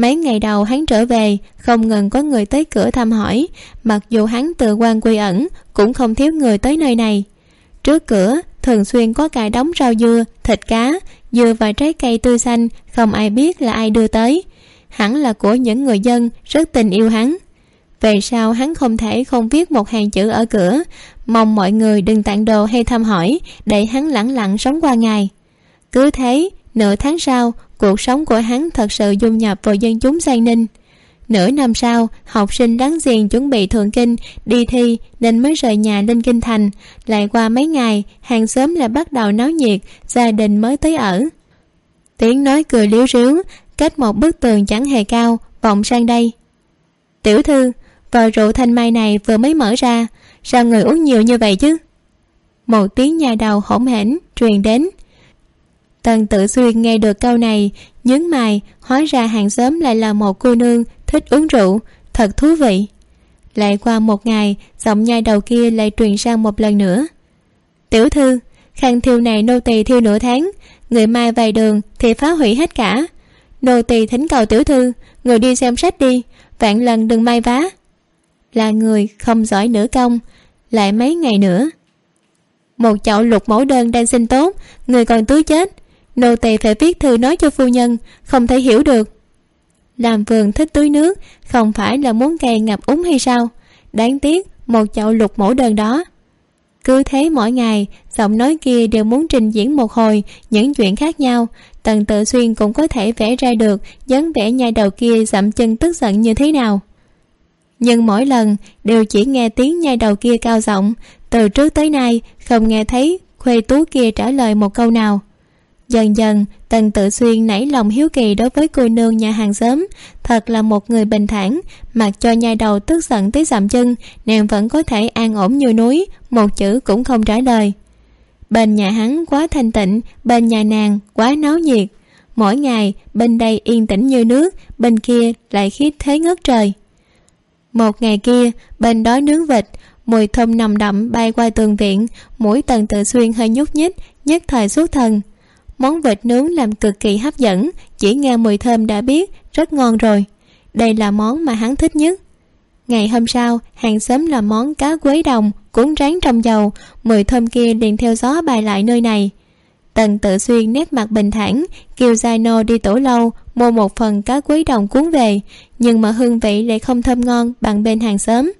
mấy ngày đầu hắn trở về, không ngừng có người tới cửa thăm hỏi, mặc dù hắn từ quan quy ẩn, cũng không thiếu người tới nơi này. Trước cửa thường xuyên có cài đóng rau dưa, thịt cá dưa và trái cây tươi xanh, không ai biết là ai đưa tới. Hẳn là của những người dân, rất tình yêu hắn. Về sau hắn không thể không viết một hàng chữ ở cửa. Mong mọi người đừng tặng đồ hay thăm hỏi, để hắn lẳng lặng sống qua ngày. Cứ thế, nửa tháng sau, cuộc sống của hắn thật sự dung nhập vào dân chúng giang ninh nửa năm sau, học sinh đáng giềng chuẩn bị thượng kinh, đi thi nên mới rời nhà lên kinh thành. Lại qua mấy ngày, hàng xóm lại bắt đầu náo nhiệt, gia đình mới tới ở. Tiếng nói cười liếu riếu cách một bức tường chẳng hề cao, vọng sang đây. Tiểu thư vò rượu thanh mai này vừa mới mở ra, sao người uống nhiều như vậy chứ? Một tiếng nhà đầu hỗn hển truyền đến. Tần tự xuyên nghe được câu này, nhướng mày, hóa ra hàng xóm lại là một cô nương thích uống rượu. Thật thú vị. Lại qua một ngày, giọng nhai đầu kia lại truyền sang một lần nữa. Tiểu thư khăn thiêu này nô tỳ thiêu nửa tháng. Người mai vài đường thì phá hủy hết cả. Nô tỳ thỉnh cầu tiểu thư, người đi xem sách đi. Vạn lần đừng may vá. Là người không giỏi nữ công, lại mấy ngày nữa. Một chậu lục mẫu đơn đang xin tốt người còn tứ chết. Nô tỳ phải viết thư nói cho phu nhân, không thể hiểu được làm vườn thích tưới nước, không phải là muốn cây ngập úng hay sao? Đáng tiếc, một chậu lục mẫu đơn đó. Cứ thế mỗi ngày, giọng nói kia đều muốn trình diễn một hồi những chuyện khác nhau. Tần tự xuyên cũng có thể vẽ ra được dáng vẻ nhai đầu kia dậm chân tức giận như thế nào. Nhưng mỗi lần đều chỉ nghe tiếng nhai đầu kia cao giọng. Từ trước tới nay, không nghe thấy khuê tú kia trả lời một câu nào dần dần, tần tự xuyên nảy lòng hiếu kỳ đối với cô nương nhà hàng xóm. Thật là một người bình thản, mặc cho nhai đầu tức giận tới dậm chân, nàng vẫn có thể an ổn như núi, một chữ cũng không trả lời. Bên nhà hắn quá thanh tịnh, bên nhà nàng quá náo nhiệt. Mỗi ngày, bên đây yên tĩnh như nước, bên kia lại khí thế ngất trời. Một ngày kia, bên đó nướng vịt, mùi thơm nồng đậm bay qua tường viện, mũi tần tự xuyên hơi nhúc nhích, nhất thời suốt thần món vịt nướng làm cực kỳ hấp dẫn, chỉ nghe mùi thơm đã biết, rất ngon rồi. Đây là món mà hắn thích nhất. Ngày hôm sau, hàng xóm làm món cá quế đồng cuốn rán trong dầu, mùi thơm kia liền theo gió bay lại nơi này. Tần tự xuyên nét mặt bình thản, kêu giai nô đi tổ lâu, mua một phần cá quế đồng cuốn về, nhưng mà hương vị lại không thơm ngon bằng bên hàng xóm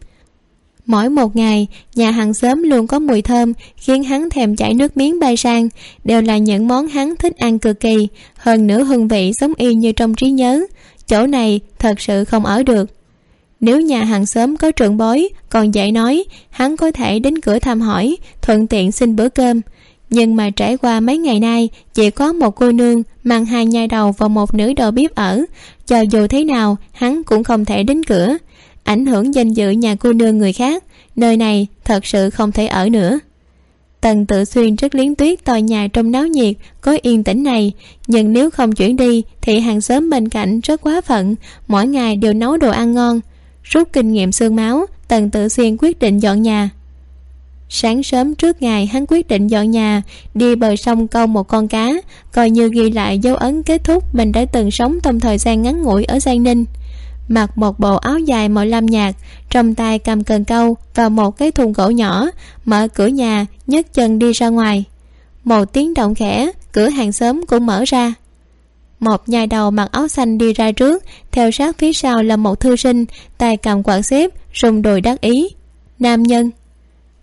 mỗi một ngày, nhà hàng xóm luôn có mùi thơm, khiến hắn thèm chảy nước miếng bay sang, đều là những món hắn thích ăn cực kỳ. Hơn nữa hương vị giống y như trong trí nhớ. Chỗ này thật sự không ở được. Nếu nhà hàng xóm có trưởng bối, còn dạy nói, hắn có thể đến cửa thăm hỏi, thuận tiện xin bữa cơm. Nhưng mà trải qua mấy ngày nay, chỉ có một cô nương mang hai nhai đầu và một nữ đầu bếp ở. Cho dù thế nào, hắn cũng không thể đến cửa ảnh hưởng danh dự nhà cô nương người khác, nơi này thật sự không thể ở nữa. Tần tự xuyên rất liến tuyết tòa nhà trong náo nhiệt, có yên tĩnh này, nhưng nếu không chuyển đi thì hàng xóm bên cạnh rất quá phận, mỗi ngày đều nấu đồ ăn ngon. Rút kinh nghiệm xương máu, tần tự xuyên quyết định dọn nhà. Sáng sớm trước ngày hắn quyết định dọn nhà, đi bờ sông câu một con cá, coi như ghi lại dấu ấn kết thúc mình đã từng sống trong thời gian ngắn ngủi ở giang ninh mặc một bộ áo dài màu lam nhạt, trong tay cầm cần câu và một cái thùng gỗ nhỏ, mở cửa nhà, nhấc chân đi ra ngoài. Một tiếng động khẽ, cửa hàng xóm cũng mở ra. Một nhai đầu mặc áo xanh đi ra trước, theo sát phía sau là một thư sinh, tay cầm quạt xếp, rung đùi đắc ý. Nam nhân.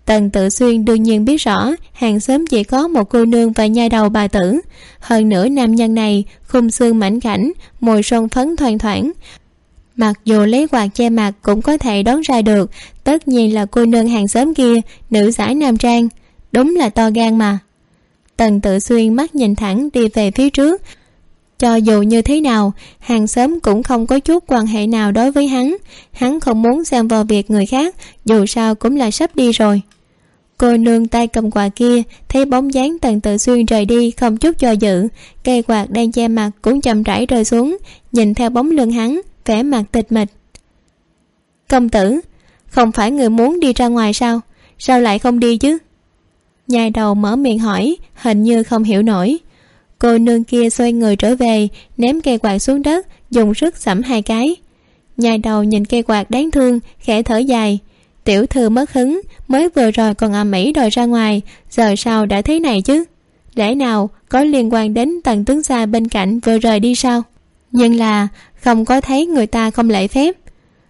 Tần tự xuyên đương nhiên biết rõ, hàng xóm chỉ có một cô nương và nhai đầu bà tử. Hơn nữa nam nhân này, khung xương mảnh khảnh mùi son phấn thoang thoảng mặc dù lấy quạt che mặt cũng có thể đoán ra được, tất nhiên là cô nương hàng xóm kia, nữ giải nam trang. Đúng là to gan mà. Tần tự xuyên mắt nhìn thẳng đi về phía trước. Cho dù như thế nào, hàng xóm cũng không có chút quan hệ nào đối với hắn. Hắn không muốn xem vào việc người khác, dù sao cũng là sắp đi rồi. Cô nương tay cầm quạt kia, thấy bóng dáng tần tự xuyên rời đi không chút do dự. Cây quạt đang che mặt cũng chậm rãi rơi xuống. Nhìn theo bóng lưng hắn vẻ mặt tịch mịch. Công tử, không phải người muốn đi ra ngoài sao? Sao lại không đi chứ? Nhai đầu mở miệng hỏi, hình như không hiểu nổi. Cô nương kia xoay người trở về, ném cây quạt xuống đất, dùng sức sẫm hai cái. Nhai đầu nhìn cây quạt đáng thương, khẽ thở dài. Tiểu thư mất hứng, mới vừa rồi còn ầm ĩ đòi ra ngoài, giờ sao đã thế này chứ? Lẽ nào có liên quan đến tần tướng xa bên cạnh vừa rời đi sao? Nhưng là không có thấy người ta không lễ phép.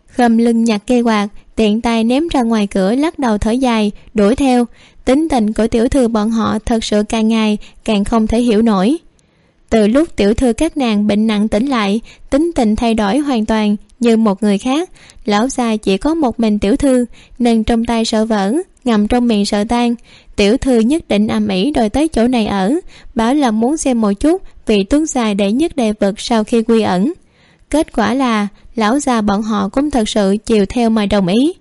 Khom lưng nhặt cây quạt, tiện tay ném ra ngoài cửa lắc đầu thở dài, đuổi theo. Tính tình của tiểu thư bọn họ thật sự càng ngày càng không thể hiểu nổi. Từ lúc tiểu thư các nàng bệnh nặng tỉnh lại, tính tình thay đổi hoàn toàn như một người khác. Lão già chỉ có một mình tiểu thư, nên trong tay sợ vỡ ngầm trong miệng sợ tan. Tiểu thư nhất định ầm ĩ đòi tới chỗ này ở, bảo là muốn xem một chút vị tướng dài để nhất đề vật sau khi quy ẩn kết quả là, lão già bọn họ cũng thật sự chiều theo mà đồng ý.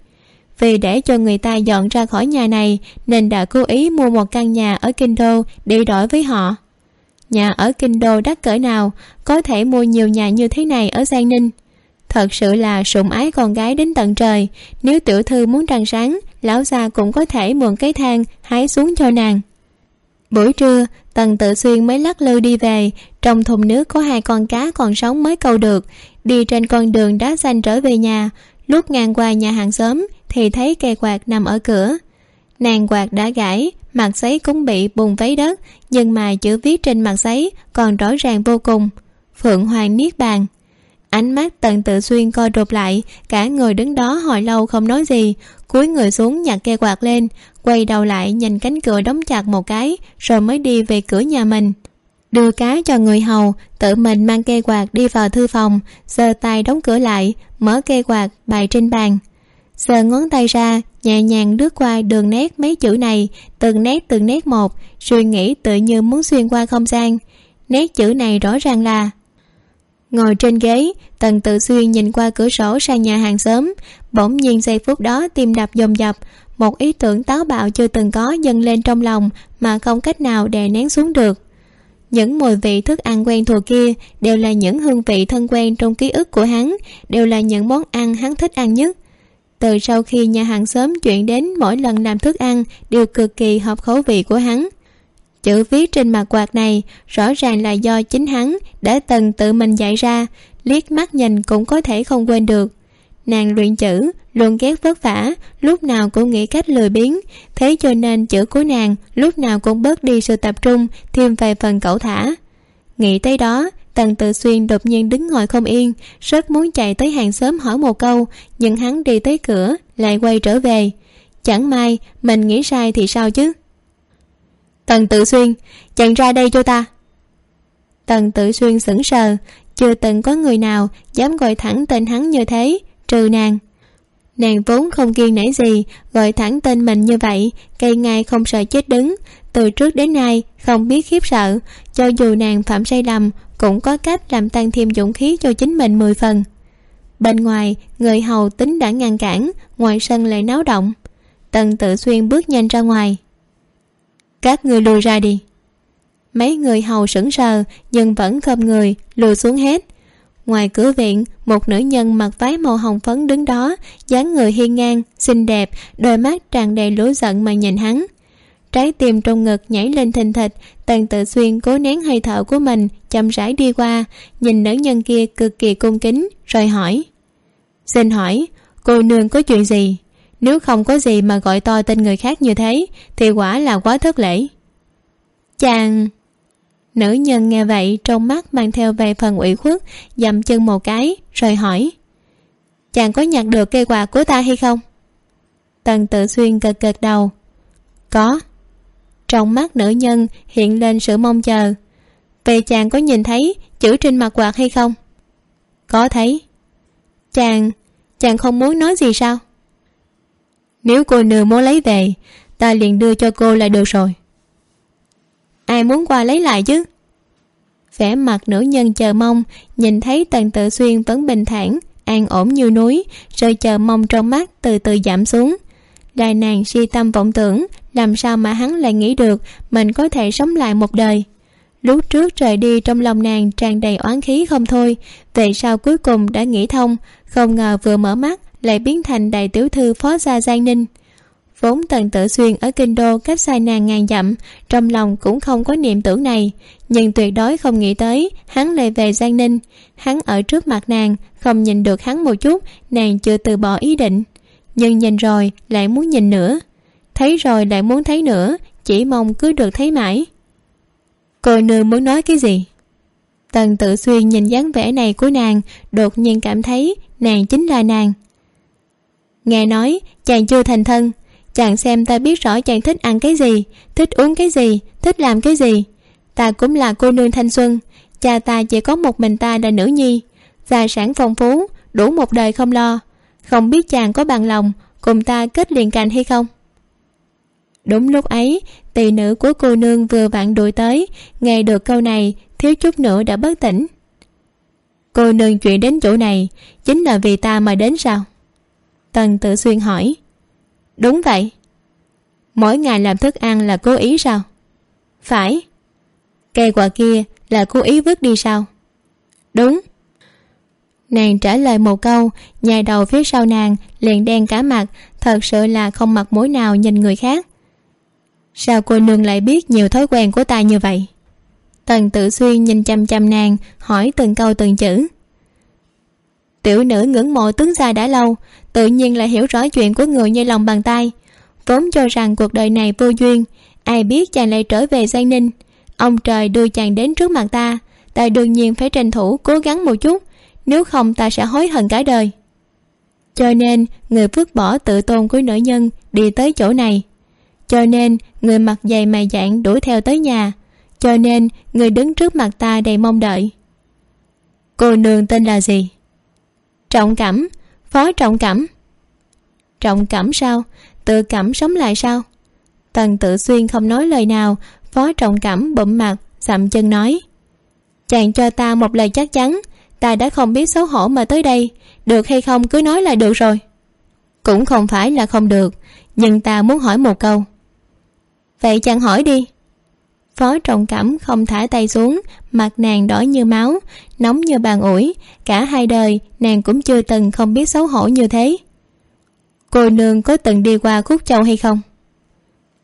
Vì để cho người ta dọn ra khỏi nhà này, nên đã cố ý mua một căn nhà ở kinh đô để đổi với họ. Nhà ở kinh đô đắt cỡ nào, có thể mua nhiều nhà như thế này ở giang ninh. Thật sự là sủng ái con gái đến tận trời, nếu tiểu thư muốn trăng sáng, lão già cũng có thể mượn cái thang hái xuống cho nàng buổi trưa, tần tự xuyên mới lắc lư đi về. Trong thùng nước có hai con cá còn sống mới câu được. Đi trên con đường đá xanh trở về nhà. Lúc ngang qua nhà hàng xóm, thì thấy cây quạt nằm ở cửa. Nàng quạt đã gãy, mặt giấy cũng bị bùng vấy đất, nhưng mà chữ viết trên mặt giấy còn rõ ràng vô cùng. Phượng hoàng niết bàn. Ánh mắt tần tự xuyên co rụt lại, cả người đứng đó hồi lâu không nói gì. Cúi người xuống nhặt cây quạt lên quay đầu lại nhìn cánh cửa đóng chặt một cái, rồi mới đi về cửa nhà mình. Đưa cá cho người hầu, tự mình mang cây quạt đi vào thư phòng, giơ tay đóng cửa lại, mở cây quạt bày trên bàn. Giơ ngón tay ra, nhẹ nhàng lướt qua đường nét mấy chữ này, từng nét từng nét một, suy nghĩ tự như muốn xuyên qua không gian. Nét chữ này rõ ràng là ngồi trên ghế, tần tự xuyên nhìn qua cửa sổ sang nhà hàng xóm, bỗng nhiên giây phút đó tim đập dồn dập một ý tưởng táo bạo chưa từng có dâng lên trong lòng mà không cách nào đè nén xuống được. Những mùi vị thức ăn quen thuộc kia đều là những hương vị thân quen trong ký ức của hắn, đều là những món ăn hắn thích ăn nhất. Từ sau khi nhà hàng xóm chuyển đến mỗi lần làm thức ăn đều cực kỳ hợp khẩu vị của hắn. Chữ viết trên mặt quạt này rõ ràng là do chính hắn đã từng tự mình dạy ra, liếc mắt nhìn cũng có thể không quên được. Nàng luyện chữ luôn ghét vất vả, lúc nào cũng nghĩ cách lười biếng. Thế cho nên chữ của nàng lúc nào cũng bớt đi sự tập trung, thêm vài phần cẩu thả. Nghĩ tới đó, tần tự xuyên đột nhiên đứng ngồi không yên, rất muốn chạy tới hàng xóm hỏi một câu, nhưng hắn đi tới cửa, lại quay trở về. Chẳng may, mình nghĩ sai thì sao chứ? Tần tự xuyên chàng ra đây cho ta. Tần tự xuyên sững sờ, chưa từng có người nào dám gọi thẳng tên hắn như thế, trừ nàng nàng vốn không kiên nể gì, gọi thẳng tên mình như vậy, cây ngay không sợ chết đứng. Từ trước đến nay, không biết khiếp sợ, cho dù nàng phạm sai lầm, cũng có cách làm tăng thêm dũng khí cho chính mình mười phần. Bên ngoài, người hầu tính đã ngăn cản, ngoài sân lại náo động. Tần tự xuyên bước nhanh ra ngoài. Các người lùi ra đi. Mấy người hầu sững sờ, nhưng vẫn khom người, lùi xuống hết ngoài cửa viện, một nữ nhân mặc váy màu hồng phấn đứng đó, dáng người hiên ngang, xinh đẹp, đôi mắt tràn đầy lối giận mà nhìn hắn. Trái tim trong ngực nhảy lên thình thịch, tần tự xuyên cố nén hơi thở của mình, chậm rãi đi qua, nhìn nữ nhân kia cực kỳ cung kính, rồi hỏi. Xin hỏi, cô nương có chuyện gì? Nếu không có gì mà gọi to tên người khác như thế, thì quả là quá thất lễ. Chàng nữ nhân nghe vậy, trong mắt mang theo vài phần ủy khuất, dậm chân một cái, rồi hỏi, chàng có nhặt được cây quạt của ta hay không? Tần tự xuyên gật gật đầu, có. Trong mắt nữ nhân hiện lên sự mong chờ, về chàng có nhìn thấy chữ trên mặt quạt hay không? Có thấy. Chàng chàng không muốn nói gì sao? Nếu cô nương muốn lấy về, ta liền đưa cho cô là được rồi ai muốn qua lấy lại chứ? Vẻ mặt nữ nhân chờ mong, nhìn thấy tần tự xuyên vẫn bình thản, an ổn như núi, rồi chờ mong trong mắt từ từ giảm xuống. Đài nàng si tâm vọng tưởng, làm sao mà hắn lại nghĩ được mình có thể sống lại một đời. Lúc trước rời đi trong lòng nàng tràn đầy oán khí không thôi, về sau cuối cùng đã nghĩ thông, không ngờ vừa mở mắt lại biến thành đại tiểu thư phó gia giang ninh vốn tần tử xuyên ở kinh đô cách xa nàng ngàn dặm, trong lòng cũng không có niệm tưởng này. Nhưng tuyệt đối không nghĩ tới, hắn lại về giang ninh. Hắn ở trước mặt nàng, không nhìn được hắn một chút, nàng chưa từ bỏ ý định. Nhưng nhìn rồi, lại muốn nhìn nữa. Thấy rồi lại muốn thấy nữa, chỉ mong cứ được thấy mãi. Cô nương muốn nói cái gì? Tần tự xuyên nhìn dáng vẻ này của nàng, đột nhiên cảm thấy nàng chính là nàng. Nghe nói, chàng chưa thành thân chàng xem ta biết rõ chàng thích ăn cái gì, thích uống cái gì, thích làm cái gì. Ta cũng là cô nương thanh xuân, cha ta chỉ có một mình ta là nữ nhi. Gia sản phong phú, đủ một đời không lo. Không biết chàng có bằng lòng cùng ta kết liền cành hay không? Đúng lúc ấy, tỳ nữ của cô nương vừa vặn đuổi tới, nghe được câu này, thiếu chút nữa đã bất tỉnh. Cô nương chuyện đến chỗ này, chính là vì ta mà đến sao? Tần tự xuyên hỏi đúng vậy. Mỗi ngày làm thức ăn là cố ý sao? Phải. Cây quà kia là cố ý vứt đi sao? Đúng. Nàng trả lời một câu, nhai đầu phía sau nàng, liền đen cả mặt, thật sự là không mặt mũi nào nhìn người khác. Sao cô nương lại biết nhiều thói quen của ta như vậy? Tần tự xuyên nhìn chăm chăm nàng, hỏi từng câu từng chữ tiểu nữ ngưỡng mộ tướng gia đã lâu, tự nhiên là hiểu rõ chuyện của người như lòng bàn tay. Vốn cho rằng cuộc đời này vô duyên, ai biết chàng lại trở về giang ninh. Ông trời đưa chàng đến trước mặt ta ta đương nhiên phải tranh thủ cố gắng một chút, nếu không ta sẽ hối hận cả đời. Cho nên, người vứt bỏ tự tôn của nữ nhân đi tới chỗ này. Cho nên, người mặc dày mày dạng đuổi theo tới nhà. Cho nên, người đứng trước mặt ta đầy mong đợi. Cô nương tên là gì? Trọng cảm. Phó trọng cảm. Trọng cảm sao? Tự cảm sống lại sao? Tần tự xuyên không nói lời nào. Phó trọng cảm bụm mặt sậm chân nói. Chàng cho ta một lời chắc chắn. Ta đã không biết xấu hổ mà tới đây. Được hay không cứ nói là được rồi. Cũng không phải là không được, nhưng ta muốn hỏi một câu. Vậy chàng hỏi đi phó trọng cảm không thả tay xuống, mặt nàng đỏ như máu, nóng như bàn ủi. Cả hai đời, nàng cũng chưa từng không biết xấu hổ như thế. Cô nương có từng đi qua khúc châu hay không?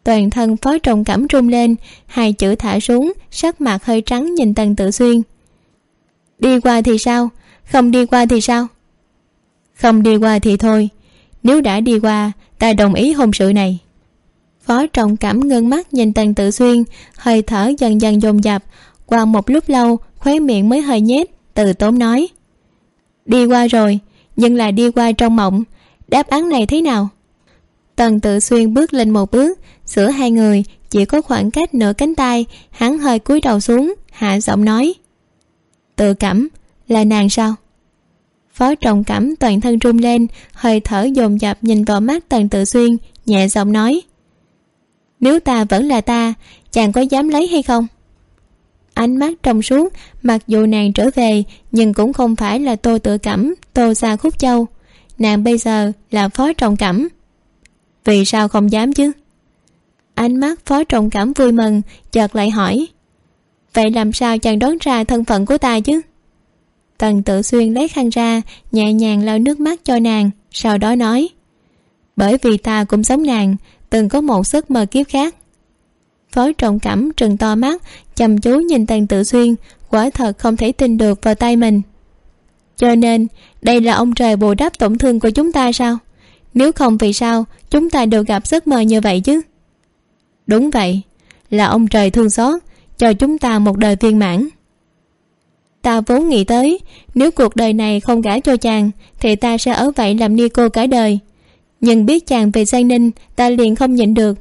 Toàn thân phó trọng cảm run lên, hai chữ thả xuống, sắc mặt hơi trắng nhìn tần tự xuyên. Đi qua thì sao? Không đi qua thì sao? Không đi qua thì thôi. Nếu đã đi qua, ta đồng ý hôn sự này phó trọng cảm ngưng mắt nhìn tần tự xuyên, hơi thở dần dần dồn dập. Qua một lúc lâu, khóe miệng mới hơi nhét từ tốn nói. Đi qua rồi, nhưng là đi qua trong mộng. Đáp án này thế nào? Tần tự xuyên bước lên một bước, giữa hai người chỉ có khoảng cách nửa cánh tay, hắn hơi cúi đầu xuống, hạ giọng nói. Tự cảm, là nàng sao? Phó trọng cảm toàn thân run lên, hơi thở dồn dập nhìn vào mắt tần tự xuyên, nhẹ giọng nói nếu ta vẫn là ta, chàng có dám lấy hay không? Ánh mắt trong suốt, mặc dù nàng trở về, nhưng cũng không phải là tô tự cẩm, tô xa khúc châu. Nàng bây giờ là phó trọng cẩm. Vì sao không dám chứ? Ánh mắt phó trọng cảm vui mừng, chợt lại hỏi. Vậy làm sao chàng đoán ra thân phận của ta chứ? Tần tự xuyên lấy khăn ra, nhẹ nhàng lau nước mắt cho nàng, sau đó nói. Bởi vì ta cũng giống nàng từng có một giấc mơ kiếp khác. Phó trọng cảm trừng to mắt, chăm chú nhìn tần tự xuyên, quả thật không thể tin được vào tay mình. Cho nên, đây là ông trời bù đắp tổn thương của chúng ta sao? Nếu không vì sao, chúng ta đều gặp giấc mơ như vậy chứ? Đúng vậy, là ông trời thương xót, cho chúng ta một đời viên mãn. Ta vốn nghĩ tới, nếu cuộc đời này không gả cho chàng, thì ta sẽ ở vậy làm ni cô cả đời nhưng biết chàng về giang ninh, ta liền không nhịn được.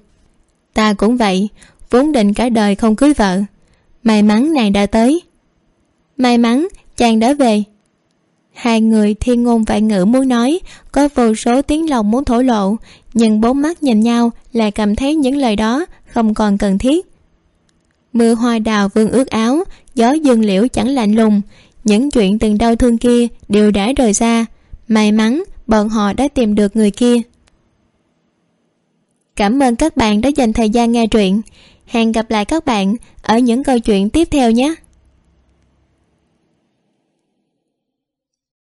Ta cũng vậy, vốn định cả đời không cưới vợ. May mắn nàng đã tới. May mắn chàng đã về. Hai người thiên ngôn vạn ngữ muốn nói, có vô số tiếng lòng muốn thổ lộ, nhưng bốn mắt nhìn nhau lại cảm thấy những lời đó không còn cần thiết. Mưa hoa đào vương ướt áo, gió dương liễu chẳng lạnh lùng. Những chuyện từng đau thương kia đều đã rời xa. May mắn bọn họ đã tìm được người kia cảm ơn các bạn đã dành thời gian nghe truyện. Hẹn gặp lại các bạn ở những câu chuyện tiếp theo nhé.